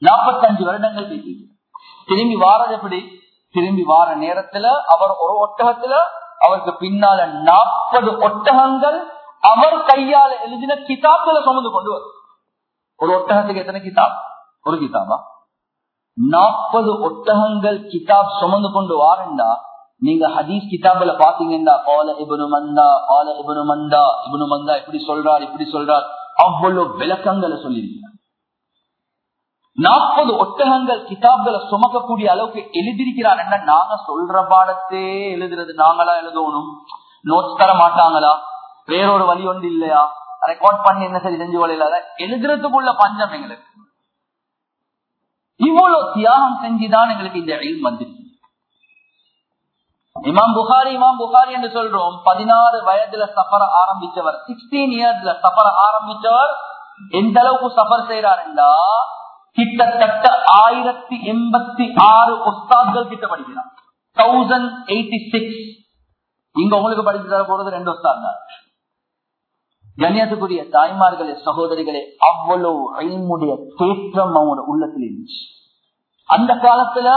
நாற்பத்தி அஞ்சு வருடங்கள் பேசியிருக்கிறார். திரும்பி வாரது எப்படி? திரும்பி வார நேரத்துல அவர் ஒரு ஒட்டகத்துல அவருக்கு பின்னால நாற்பது ஒட்டகங்கள் அவர் கையால எழுதின கிதாப்களை சுமந்து கொண்டு வரும். ஒரு ஒட்டகத்துக்கு எத்தனை கிதாப்? ஒரு கிதாபா? நாற்பது ஒட்டகங்கள் கிதாப் சுமந்து கொண்டு வாரண்டா நீங்க ஹதீஸ் கிதாபில பாத்தீங்கன்னா ஆல இபனு மந்தா ஆல இபனு மந்தா இபனு மந்தா இப்படி சொல்றார் இப்படி சொல்றார் அவ்வளவு விளக்கங்களை சொல்லியிருக்கிறார். நாற்பது ஒட்டகங்கள் கிதாப்களை சுமக்கக்கூடிய அளவுக்கு எழுதியிருக்கிறார் என்ன? நாங்க சொல்ற பாடத்தே எழுதுறது நாங்களா எழுதணும். நோட்ஸ் தர மாட்டாங்களா? வேறொரு வழி ஒன்று இல்லையா? ரெக்கார்ட் பண்ணி என்ன சரி செஞ்சு கொள்ள எழுதுறதுக்குள்ள பஞ்சம் எங்களுக்கு. இவ்வளவு தியாகம் செஞ்சுதான் எங்களுக்கு இந்த அழிவு வந்துச்சு இமாம் புகாரி இமாம் புகாரி என்று சொல்றோம் பதினாறு வயதுல சஃபர ஆரம்பிச்சவர் சிக்ஸ்டீன் இயர்ஸ்ல சஃபர ஆரம்பிச்சவர் எந்த அளவுக்கு சஃபர் செய்யறாருண்டா கிட்டத்தட்ட ஆயிரத்தி எண்பத்தி ஆறு உஸ்தாத்கள் கிட்ட படிக்கிறார் தௌசண்ட் எயிட்டி சிக்ஸ் இங்க உங்களுக்கு படிச்சு தர போறது ரெண்டு உஸ்தாத் தான் கண்ணியத்துக்குரிய தாய்மார்களே சகோதரிகளே அவ்வளவு ஐமுடைய தேற்றம் அவங்களோட உள்ளத்தில் இருந்துச்சு. அந்த காலத்துல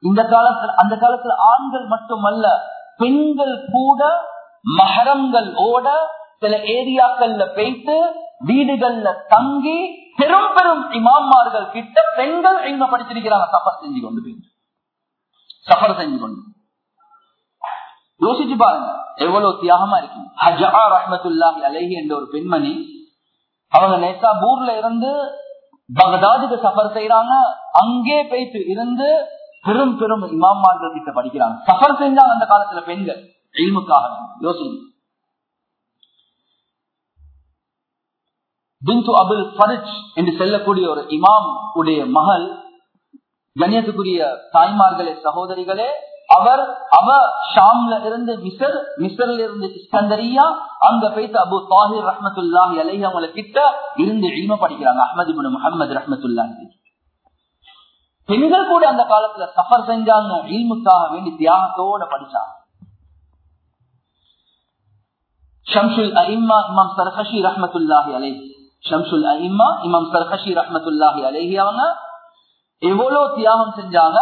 இந்த காலத்துல அந்த காலத்துல ஆண்கள் மட்டுமல்ல பெண்கள் கூட மகரங்கள் ஓட சில ஏரியாக்கள்ல போயிட்டு வீடுகள்ல தங்கி பெரும் பெரும் இமாமார்கள் கிட்ட பெண்கள் எங்க படிச்சிருக்கிறாங்க சஃபர் செஞ்சு கொண்டு போயிட்டு. சஃபர் செஞ்சு கொண்டு. யோசிச்சு பாருங்க. எவ்வளவு தியாகமா இருக்கு. ஹஜா ரஹமத்துல்லாஹி அலஹி என்ற ஒரு பெண்மணி அவங்க நேசா பூர்ல இருந்து பகதாதுக்கு சஃபர் செய்யறாங்க அங்கே போயிட்டு இருந்து பெரும் பெரும் இமாமார்கள் கிட்ட படிக்கிறாங்க. சஃபர் செஞ்சாங்க அந்த காலத்துல பெண்கள். இல்முக்காக யோசிங்க. பிந்து அபுல் ஃபரிஜ் என்று செல்லக்கூடிய ஒரு இமாம் உடைய மகள் கண்ணியத்துக்குரிய தாய்மார்களே சகோதரிகளே அவர் அவ ஷாம்ல இருந்து மிசர் மிசர்ல இருந்து இஸ்கந்தரியா அங்க போயிட்டு அபு தாஹிர் ரஹமத்துல்லாஹி அலைஹி அவங்கள கிட்ட இருந்து இல்ம படிக்கிறாங்க. அஹமது பின் முகமது ரஹமத்துல்லாஹி பெண்கள் கூட அந்த காலத்துல சஃபர் செஞ்சாங்க. இல்முக்காக வேண்டி தியாகத்தோட படிச்சாங்க. ஷம்சுல் அஇம்மா இமாம் சர்கஷி ரஹமத்துல்லாஹி அலேஹி. ஷம்சுல் அஇம்மா இமாம் சர்கஷி ரஹமத்துல்லாஹி அலேஹி அவங்க எவ்வளவு தியாகம் செஞ்சாங்க?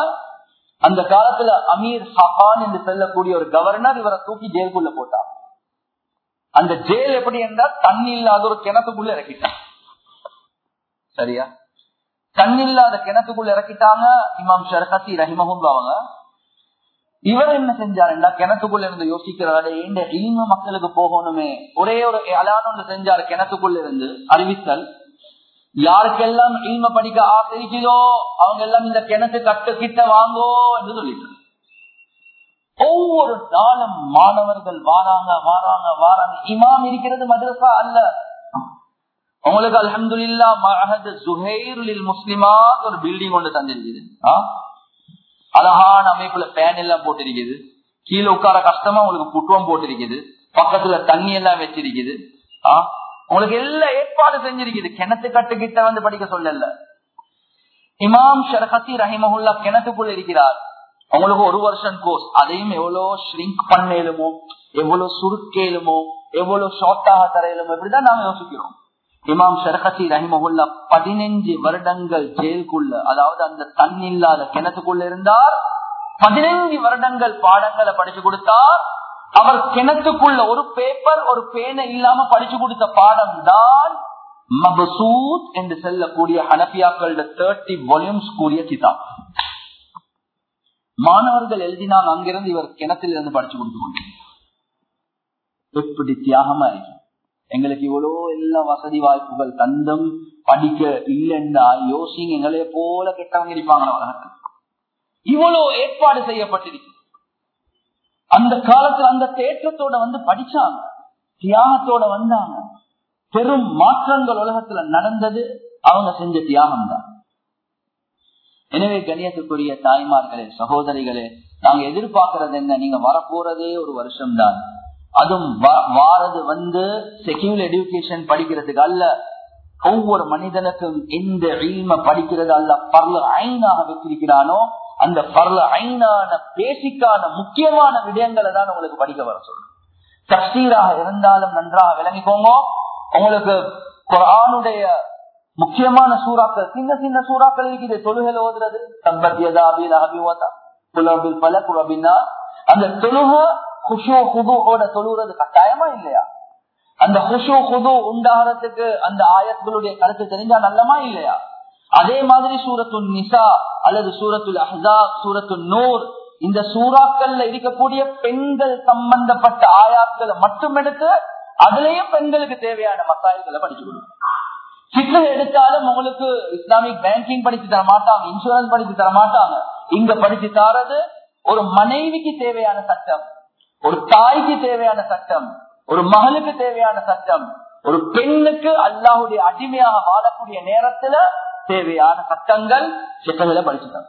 அந்த காலத்துல அமீர் ஹகான் என்று சொல்லக்கூடிய ஒரு கவர்னர் இவரை தூக்கி ஜெயிலுக்குள்ள போட்டார் அந்த ஜெயில் எப்படி என்றால் தண்ணி இல்லாத ஒரு கிணத்துக்குள்ள இறக்கிட்டான். சரியா? தண்ணி இல்லாத கிணத்துக்குள்ள இறக்கிட்டாங்க இமாம் ஷர்ஹசி ரஹிமஹும் அவங்க. இவர் என்ன செஞ்சாருண்டா கிணத்துக்குள்ள இருந்து யோசிக்கிறாரு இந்த இன்னும் மக்களுக்கு போகணுமே. ஒரே ஒரு அலான ஒன்று செஞ்சாரு கிணத்துக்குள்ள இருந்து அறிவித்தல். யாருக்கெல்லாம் இல்ம படிக்க ஆசைக்குதோ அவங்க எல்லாம் இந்த கிணத்து கட்டு கிட்ட வாங்கோ என்று சொல்லிட்டு ஒவ்வொரு நாளும் மாணவர்கள் வாராங்க வாராங்க வாராங்க. இமாம் இருக்கிறது மதரசா அல்ல. உங்களுக்கு அலமதுல்லா மஹது சுஹைருலில் முஸ்லிமா ஒரு பில்டிங் ஒன்று தந்திருக்குது. அழகான அமைப்புல பேன் எல்லாம் போட்டிருக்குது. கீழே உட்கார கஷ்டமா உங்களுக்கு புட்டுவம் போட்டிருக்குது. பக்கத்துல தண்ணி எல்லாம் வச்சிருக்குது. ஆஹ் உங்களுக்கு எல்லா ஏற்பாடு செஞ்சிருக்குது. கிணத்து கட்டுக்கிட்ட வந்து படிக்க சொல்லல. இமாம் ஷரஹசி ரஹிமஹுல்லா கிணத்துக்குள்ள இருக்கிறார். அவங்களுக்கு ஒரு வருஷம் கோர்ஸ் அதையும் எவ்வளவு ஷ்ரிங்க் பண்ணேலுமோ எவ்வளவு சுருக்கேலுமோ எவ்வளவு ஷார்ட்டாக தரையிலுமோ இப்படிதான் நாம யோசிக்கிறோம். இமாம் ஷர்ஹசி ரஹிமஹுல்லா பதினைஞ்சு வருடங்கள் ஜெயிலுக்குள்ள அதாவது அந்த தண்ணி இல்லாத கிணத்துக்குள்ள இருந்தார். பதினைஞ்சு வருடங்கள் பாடங்களை படிச்சு கொடுத்தார். அவர் கிணத்துக்குள்ள ஒரு பேப்பர் ஒரு பேனை இல்லாம படிச்சு கொடுத்த பாடம் தான் மபசூத் என்று செல்லக்கூடிய ஹனபியாக்களோட தேர்ட்டி வால்யூம்ஸ் கூடிய கிதாப். மாணவர்கள் எழுதினால் அங்கிருந்து இவர் கிணத்துல இருந்து படிச்சு கொடுத்து எப்படி தியாகமா இருக்கும் எங்களுக்கு இவ்வளோ எல்லா வசதி வாய்ப்புகள் தந்தம் படிக்க இல்லைன்னா யோசிங்க எங்களே போல கெட்டவங்க இருப்பாங்க இவ்வளோ இவ்வளவு ஏற்பாடு செய்யப்பட்டிருக்கு. அந்த காலத்துல அந்த தேற்றத்தோட வந்து படிச்சாங்க. தியாகத்தோட வந்தாங்க. பெரும் மாற்றங்கள் உலகத்துல நடந்தது. அவங்க செஞ்ச தியாகம் தான் எனவே கணியத்துக்குரிய தாய்மார்களே சகோதரிகளே நாங்க எதிர்பார்க்கறது என்ன? நீங்க வரப்போறதே ஒரு வருஷம் தான் அதுவும் வாரது வந்து செக்யூல் எடுக்கேஷன் படிக்கிறதுக்கு அல்ல. ஒவ்வொரு மனிதனுக்கும் எந்த இல்ம படிக்கிறது அல்ல. பரல ஐநாக வச்சிருக்கிறானோ அந்த பரல ஐநான பேசிக்கான முக்கியமான விடயங்களை தான் உங்களுக்கு படிக்க வர சொல்லும். தப்சீராக இருந்தாலும் நன்றாக விளங்கிக்கோங்க. உங்களுக்கு குரானுடைய முக்கியமான சூறாக்கள் சின்ன சின்ன சூறாக்கள் இருக்குது. தொழுகல் ஓதுறது சம்பத்தியதா அபில் அபிவதா குலபில் பல குலபின்னா அந்த தொழுக குஷோ குதுவோட தொழுகிறது கட்டாயமா இல்லையா? அந்த குஷோ குது உண்டாகிறதுக்கு அந்த ஆயத்துகளுடைய கருத்து தெரிஞ்சா நல்லமா இல்லையா? அதே மாதிரி சூரத்துல் நிசா அல்லது சூரத்துல் அஹா சூரத்து நூர் இந்த சூறாக்கள்ல இருக்கக்கூடிய பெண்கள் சம்பந்தப்பட்ட ஆயாக்களை மட்டும் எடுத்து அதுலயும் பெண்களுக்கு தேவையான மசாயல்களை படிச்சு சிக்கல் எடுத்தாலும் உங்களுக்கு இஸ்லாமிக் பேங்கிங் படிச்சு தர மாட்டாங்க இன்சூரன்ஸ் படிச்சு தர மாட்டாங்க. இங்க படிச்சு தாரது ஒரு மனைவிக்கு தேவையான சட்டம் ஒரு தாய்க்கு தேவையான சட்டம் ஒரு மகளுக்கு தேவையான சட்டம் ஒரு பெண்ணுக்கு அல்லாஹுடைய அடிமையாக வாழக்கூடிய நேரத்துல தேவையான சட்டங்கள் சட்டங்களை படிச்சுட்டாங்க.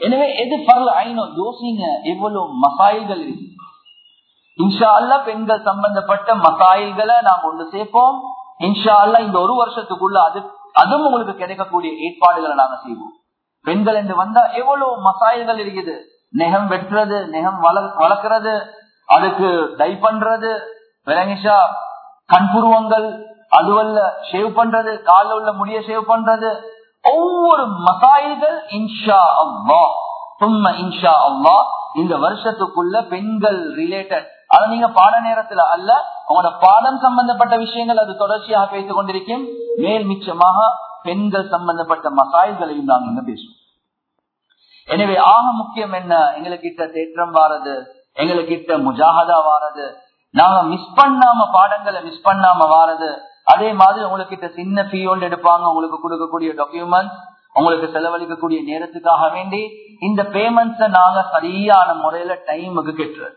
எனவே எது பரவ ஐநோ யோசிங்க எவ்வளவு மசாயில்கள் இருக்கு. இன்ஷா அல்லா பெண்கள் சம்பந்தப்பட்ட மசாயில்களை நாம் ஒன்று சேர்ப்போம். இன்ஷா அல்லா இந்த ஒரு வருஷத்துக்குள்ள அது அதுவும் உங்களுக்கு கிடைக்கக்கூடிய ஏற்பாடுகளை நாங்க செய்வோம். பெண்கள் என்று வந்தா எவ்வளவு மசாயில்கள் இருக்குது. நெகம் வெட்டுறது நெகம் வளர்க்கிறது அதுக்கு டை பண்றது விலங்கிஷா கண்புருவங்கள் அதுவல்ல ஷேவ் பண்றது கால உள்ள முடிய ஷேவ் பண்றது. ஒவ்வொரு மசாயில்கள் இன்ஷா அல்லா சும்மா இன்ஷா அல்லா இந்த வருஷத்துக்குள்ள பெண்கள் ரிலேட்டட் அது நீங்க பாட நேரத்துல அல்ல உங்களோட பாடம் சம்பந்தப்பட்ட விஷயங்கள் அது தொடர்ச்சியாக பேசிக் கொண்டிருக்கேன் மேல் மிச்சமாக பெண்கள் சம்பந்தப்பட்ட மசாயில்களையும் நாங்கள் இங்க பேசுவோம். எனவே ஆக முக்கியம் என்ன? எங்களுக்கிட்ட தேற்றம் வாரது எங்களுக்கிட்ட முஜாகதா வாரது. நாங்க மிஸ் பண்ணாம பாடங்களை மிஸ் பண்ணாம வாரது. அதே மாதிரி உங்களுக்கிட்ட சின்ன ஃபீ ஒன்று எடுப்பாங்க. உங்களுக்கு கொடுக்கக்கூடிய டாக்குமெண்ட் உங்களுக்கு செலவழிக்கக்கூடிய நேரத்துக்காக வேண்டி இந்த பேமெண்ட்ஸ நாங்க சரியான முறையில டைமுக்கு கெட்டுறது.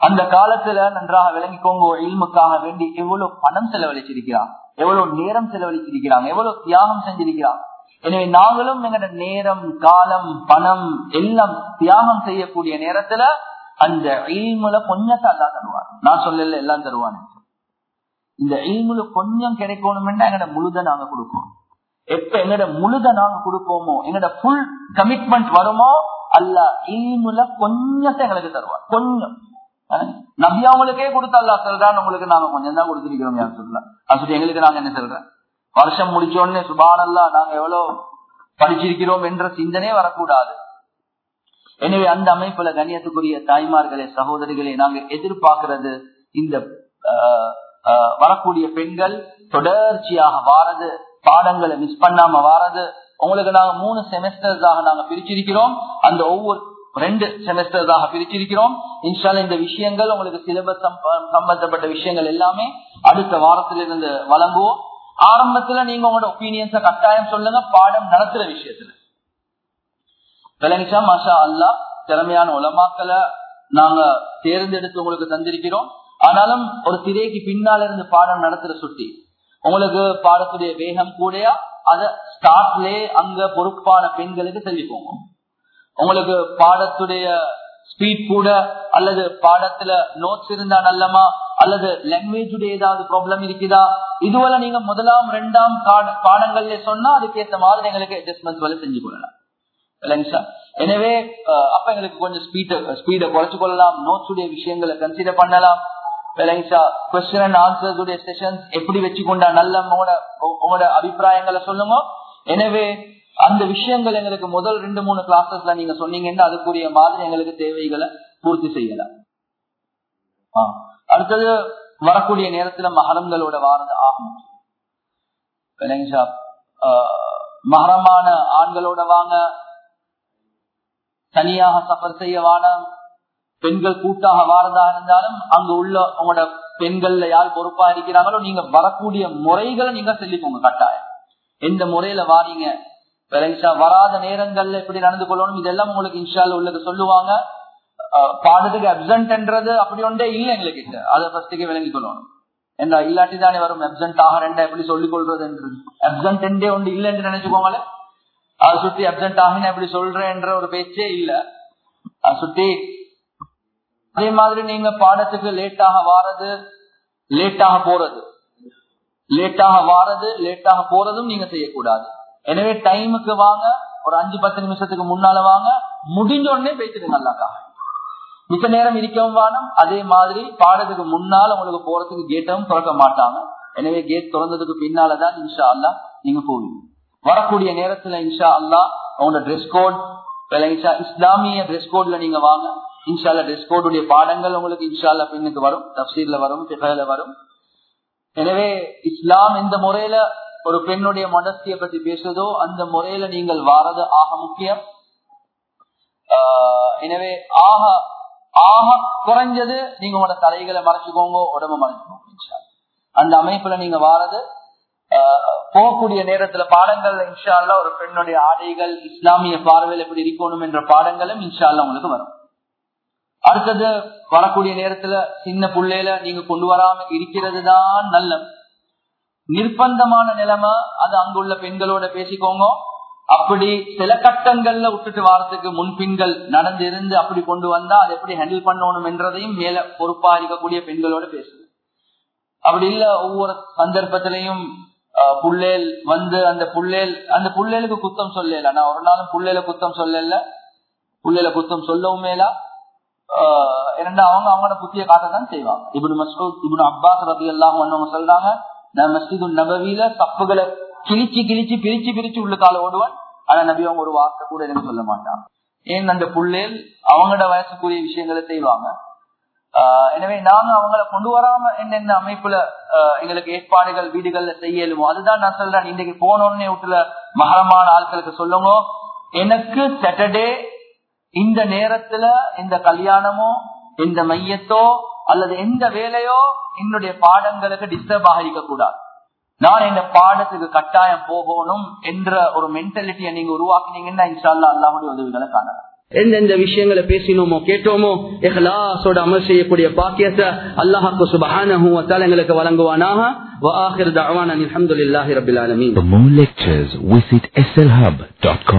அந்த காலத்துல நன்றாக விளங்கிக்கோங்க. இல்முக்காக வேண்டி எவ்வளவு பணம் செலவழிச்சிருக்கிறான் எவ்வளவு நேரம் செலவழிச்சிருக்கிறாங்க. எவ்வளவு தியாகம் செஞ்சிருக்கிறான் எனவே நாங்களும் எங்களோட நேரம் காலம் பணம் எல்லாம் தியாகம் செய்யக்கூடிய நேரத்துல அந்த இல்முல கொஞ்சத்தை அல்லா தருவான். நான் சொல்லல எல்லாம் தருவான். இந்த ஈமுல கொஞ்சம் கிடைக்கணும்னா எங்கட முழுத நாங்க கொடுப்போம் எப்ப எங்கட முழுத நாங்க கொடுப்போமோ எங்கட புல் கமிட்மெண்ட் வருமோ அல்ல ஈமுல கொஞ்சத்தை எங்களுக்கு தருவார். கொஞ்சம். நபி அவங்களுக்கே கொடுத்த அல்லா சொல்றான் உங்களுக்கு நாங்க கொஞ்சம் தான் கொடுத்துருக்கிறோம் யார் சொல்லலாம் அது எங்களுக்கு நாங்க என்ன சொல்றேன் வருஷம் முடிச்ச உடனே சுபானல்லா நாங்க எவ்வளவு படிச்சிருக்கிறோம் என்ற சிந்தனையே வரக்கூடாது. எனவே அந்த அமைப்புல கண்ணியத்துக்குரிய தாய்மார்களே சகோதரிகளே நாங்க எதிர்பார்க்கிறது இந்த வரக்கூடிய பெண்கள் தொடர்ச்சியாக வாரது பாடங்களை மிஸ் பண்ணாம வாரது. உங்களுக்கு நாங்க மூணு செமஸ்டர்ஸாக நாங்க பிரிச்சிருக்கிறோம். அந்த ஒவ்வொரு ரெண்டு செமஸ்டர்ஸாக பிரிச்சிருக்கிறோம். இன்ஷால இந்த விஷயங்கள் உங்களுக்கு சிலபஸ் சம்பந்தப்பட்ட விஷயங்கள் எல்லாமே அடுத்த வாரத்திலிருந்து வழங்குவோம். ஆரம்பத்துல நீங்க உங்களோட ஒப்பீனியன்ஸ கட்டாயம் சொல்லுங்க பாடம் நடத்துற விஷயத்துல. விளங்கிச்சா மாஷா அல்லா திறமையான உலமாக்களை நாங்க தேர்ந்தெடுத்து உங்களுக்கு தந்திருக்கிறோம். ஆனாலும் ஒரு திரைக்கு பின்னால இருந்து பாடம் நடத்துற சுட்டி. உங்களுக்கு பாடத்துடைய வேகம் கூடயா? அத ஸ்டார்ட்லே அங்க பொறுப்பான பெண்களுக்கு தெரிவிப்போங்க உங்களுக்கு பாடத்துடைய ஸ்பீட் கூட அல்லது பாடத்துல நோட்ஸ் இருந்தா நல்லமா? அல்லது லாங்குவேஜுடைய ஏதாவது ப்ராப்ளம் இருக்குதா? இதுவரை நீங்க முதலாம் ரெண்டாம் பாடங்கள்ல சொன்னா அதுக்கேற்ற மாதிரி எங்களுக்கு அட்ஜஸ்ட்மெண்ட் வேலை செஞ்சு கொள்ளலாம் எனவே அப்ப எங்களுக்கு கொஞ்சம் ஸ்பீட ஸ்பீடை குறைச்சு கொள்ளலாம். நோட்ஸுடைய விஷயங்களை கன்சிடர் பண்ணலாம். கொஸ்டின் அண்ட் ஆன்சர்ஸ் உடைய செஷன்ஸ் எப்படி வச்சுக்கொண்டா நல்ல உங்களோட அபிப்பிராயங்களை சொல்லுங்க. எனவே அந்த விஷயங்கள் எங்களுக்கு முதல் ரெண்டு மூணு கிளாஸஸ்ல நீங்க சொன்னீங்கன்னா அதுக்குரிய மாதிரி எங்களுக்கு தேவைகளை பூர்த்தி செய்யலாம். அடுத்தது வரக்கூடிய நேரத்துல மகரங்களோட வாரது ஆகும். மகரமான ஆண்களோட வாங்க. தனியாக சஃபர் செய்ய வானம் பெண்கள் கூட்டாக வாரதா இருந்தாலும் அங்க உள்ள உங்களோட பெண்கள்ல யார் பொறுப்பா இருக்கிறாங்களோ நீங்க வரக்கூடிய முறைகளை நீங்க சொல்லிக்கோங்க கட்டாயம். எந்த முறையில வாரீங்க? வராத நேரங்கள்ல எப்படி நடந்து கொள்ளணும். இதெல்லாம் உங்களுக்கு இன்ஷால் உள்ளது சொல்லுவாங்க. பாடத்துக்கு அப்சன்ட்ன்றது அப்படி ஒன்றே இல்லை எங்களுக்கு அதை ஃபர்ஸ்டுக்கு விளங்கி கொள்ளணும். என்ன இல்லாட்டி தானே வரும்? அப்சன்ட் ஆகிறேன் எப்படி சொல்லிக் கொள்றது என்று அப்சன்ட் ஒன்று இல்லை என்று நினைச்சுக்கோங்களே அதை சுத்தி அப்சன்ட் ஆகினா எப்படி சொல்றேன்ற ஒரு பேச்சே இல்ல. அதை சுத்தி அதே மாதிரி நீங்க பாடத்துக்கு லேட்டாக வாரது லேட்டாக போறது. லேட்டாக வாரது லேட்டாக போறதும் நீங்க செய்யக்கூடாது. எனவே டைமுக்கு வாங்க ஒரு அஞ்சு பத்து நிமிஷத்துக்கு முன்னால வாங்க முடிஞ்ச உடனே பேசிட்டு நல்லாக்கா மிச்ச நேரம் இருக்கவும் வானம் அதே மாதிரி பாடத்துக்கு முன்னால உங்களுக்கு போறதுக்கு கேட்டும் திறக்க மாட்டாங்க. எனவே கேட் திறந்ததுக்கு பின்னாலதான் இன்ஷா அல்லா நீங்க போவீங்க. வரக்கூடிய நேரத்துல இன்ஷா அல்லா உங்களோட ட்ரெஸ் கோட் இஸ்லாமிய ட்ரெஸ் கோட்ல நீங்க வாங்க. இன்ஷால்லா ட்ரெஸ் பாடங்கள் உங்களுக்கு இன்ஷால்லா பின்னுக்கு வரும் தப்சீர்ல வரும் திகல வரும். எனவே இஸ்லாம் இந்த முறையில ஒரு பெண்ணுடைய மொடஸ்திய பத்தி பேசுதோ அந்த முறையில நீங்கள் வாரது ஆக முக்கியம். எனவே ஆக ஆக குறைஞ்சது நீங்க உங்களோட தலைகளை மறைச்சுக்கோங்க உடம்பு மறைச்சுக்கோங்க அந்த அமைப்புல நீங்க வாரது போகக்கூடிய நேரத்துல பாடங்கள் இன்ஷால்லா ஒரு பெண்ணுடைய ஆடைகள் இஸ்லாமிய பார்வையில் எப்படி இருக்கணும் என்ற பாடங்களும் இன்ஷால்லா உங்களுக்கு வரும். அடுத்தது வரக்கூடிய நேரத்துல சின்ன புள்ளையில நீங்க கொண்டு வராம இருக்கிறது தான் நல்ல நிர்பந்தமான நிலைமை அது அங்குள்ள பெண்களோட பேசிக்கோங்க. அப்படி சில கட்டங்கள்ல விட்டுட்டு வாரத்துக்கு முன்பின்கள் நடந்திருந்து அப்படி கொண்டு வந்தா அதை எப்படி ஹேண்டில் பண்ணணும் என்றதையும் மேல பொறுப்பா இருக்கக்கூடிய பெண்களோட பேசுது அப்படி இல்ல ஒவ்வொரு சந்தர்ப்பத்திலையும் புள்ளேல் வந்து அந்த புள்ளேல் அந்த புள்ளேலுக்கு குத்தம் சொல்லல. நான் ஒரு நாளும் புள்ளேல குத்தம் சொல்லல. புள்ளேல குத்தம் சொல்லவும் மேலா இரண்டா அவங்க அவங்களோட புத்திய காட்டதான் செய்வாங்க. இபுன் மஸ்கூத் இபுன் அப்பாஸ் ரபி எல்லாம் ஒன்னவங்க சொல்றாங்க நான் மஸ்ஜிது நபவியில தப்புகளை கிழிச்சு கிழிச்சு பிரிச்சு பிரிச்சு உள்ள கால ஓடுவான். ஆனா நபி அவங்க ஒரு வார்த்தை கூட எனக்கு சொல்ல மாட்டான். ஏன் அந்த புள்ளேல் அவங்களோட வயசுக்குரிய விஷயங்களை செய்வாங்க? எனவே நாங்க அவங்கள கொண்டு வராம என்னென்ன அமைப்புல எங்களுக்கு ஏற்பாடுகள் வீடுகள்ல செய்யலுமோ அதுதான் நான் சொல்றேன். இன்றைக்கு போனோடனே வீட்டுல மகரமான ஆட்களுக்கு சொல்லுங்க எனக்கு சாட்டர்டே இந்த நேரத்துல இந்த கல்யாணமோ இந்த மையத்தோ அல்லது எந்த வேலையோ என்னுடைய பாடங்களுக்கு டிஸ்டர்ப் ஆகிக்க கூடாது நான் இந்த பாடத்துக்கு கட்டாயம் போகணும் என்ற ஒரு மென்டாலிட்டியை நீங்க உருவாக்கினீங்கன்னா இன்ஷால்லா அல்லாஹுடைய உதவிகளை காணலாம். எந்தெந்த விஷயங்களை பேசினோமோ கேட்டோமோ இஹ்லாஸோட அமல் செய்யக்கூடிய பாக்கியத்தை அல்லாஹாக்கு சுபஹானஹு எங்களுக்கு வழங்குவானாக. வ ஆகிர் தஅவானா அல்ஹம்துலில்லாஹி ரப்பில் ஆலமீன். For more lectures, visit slhub.com.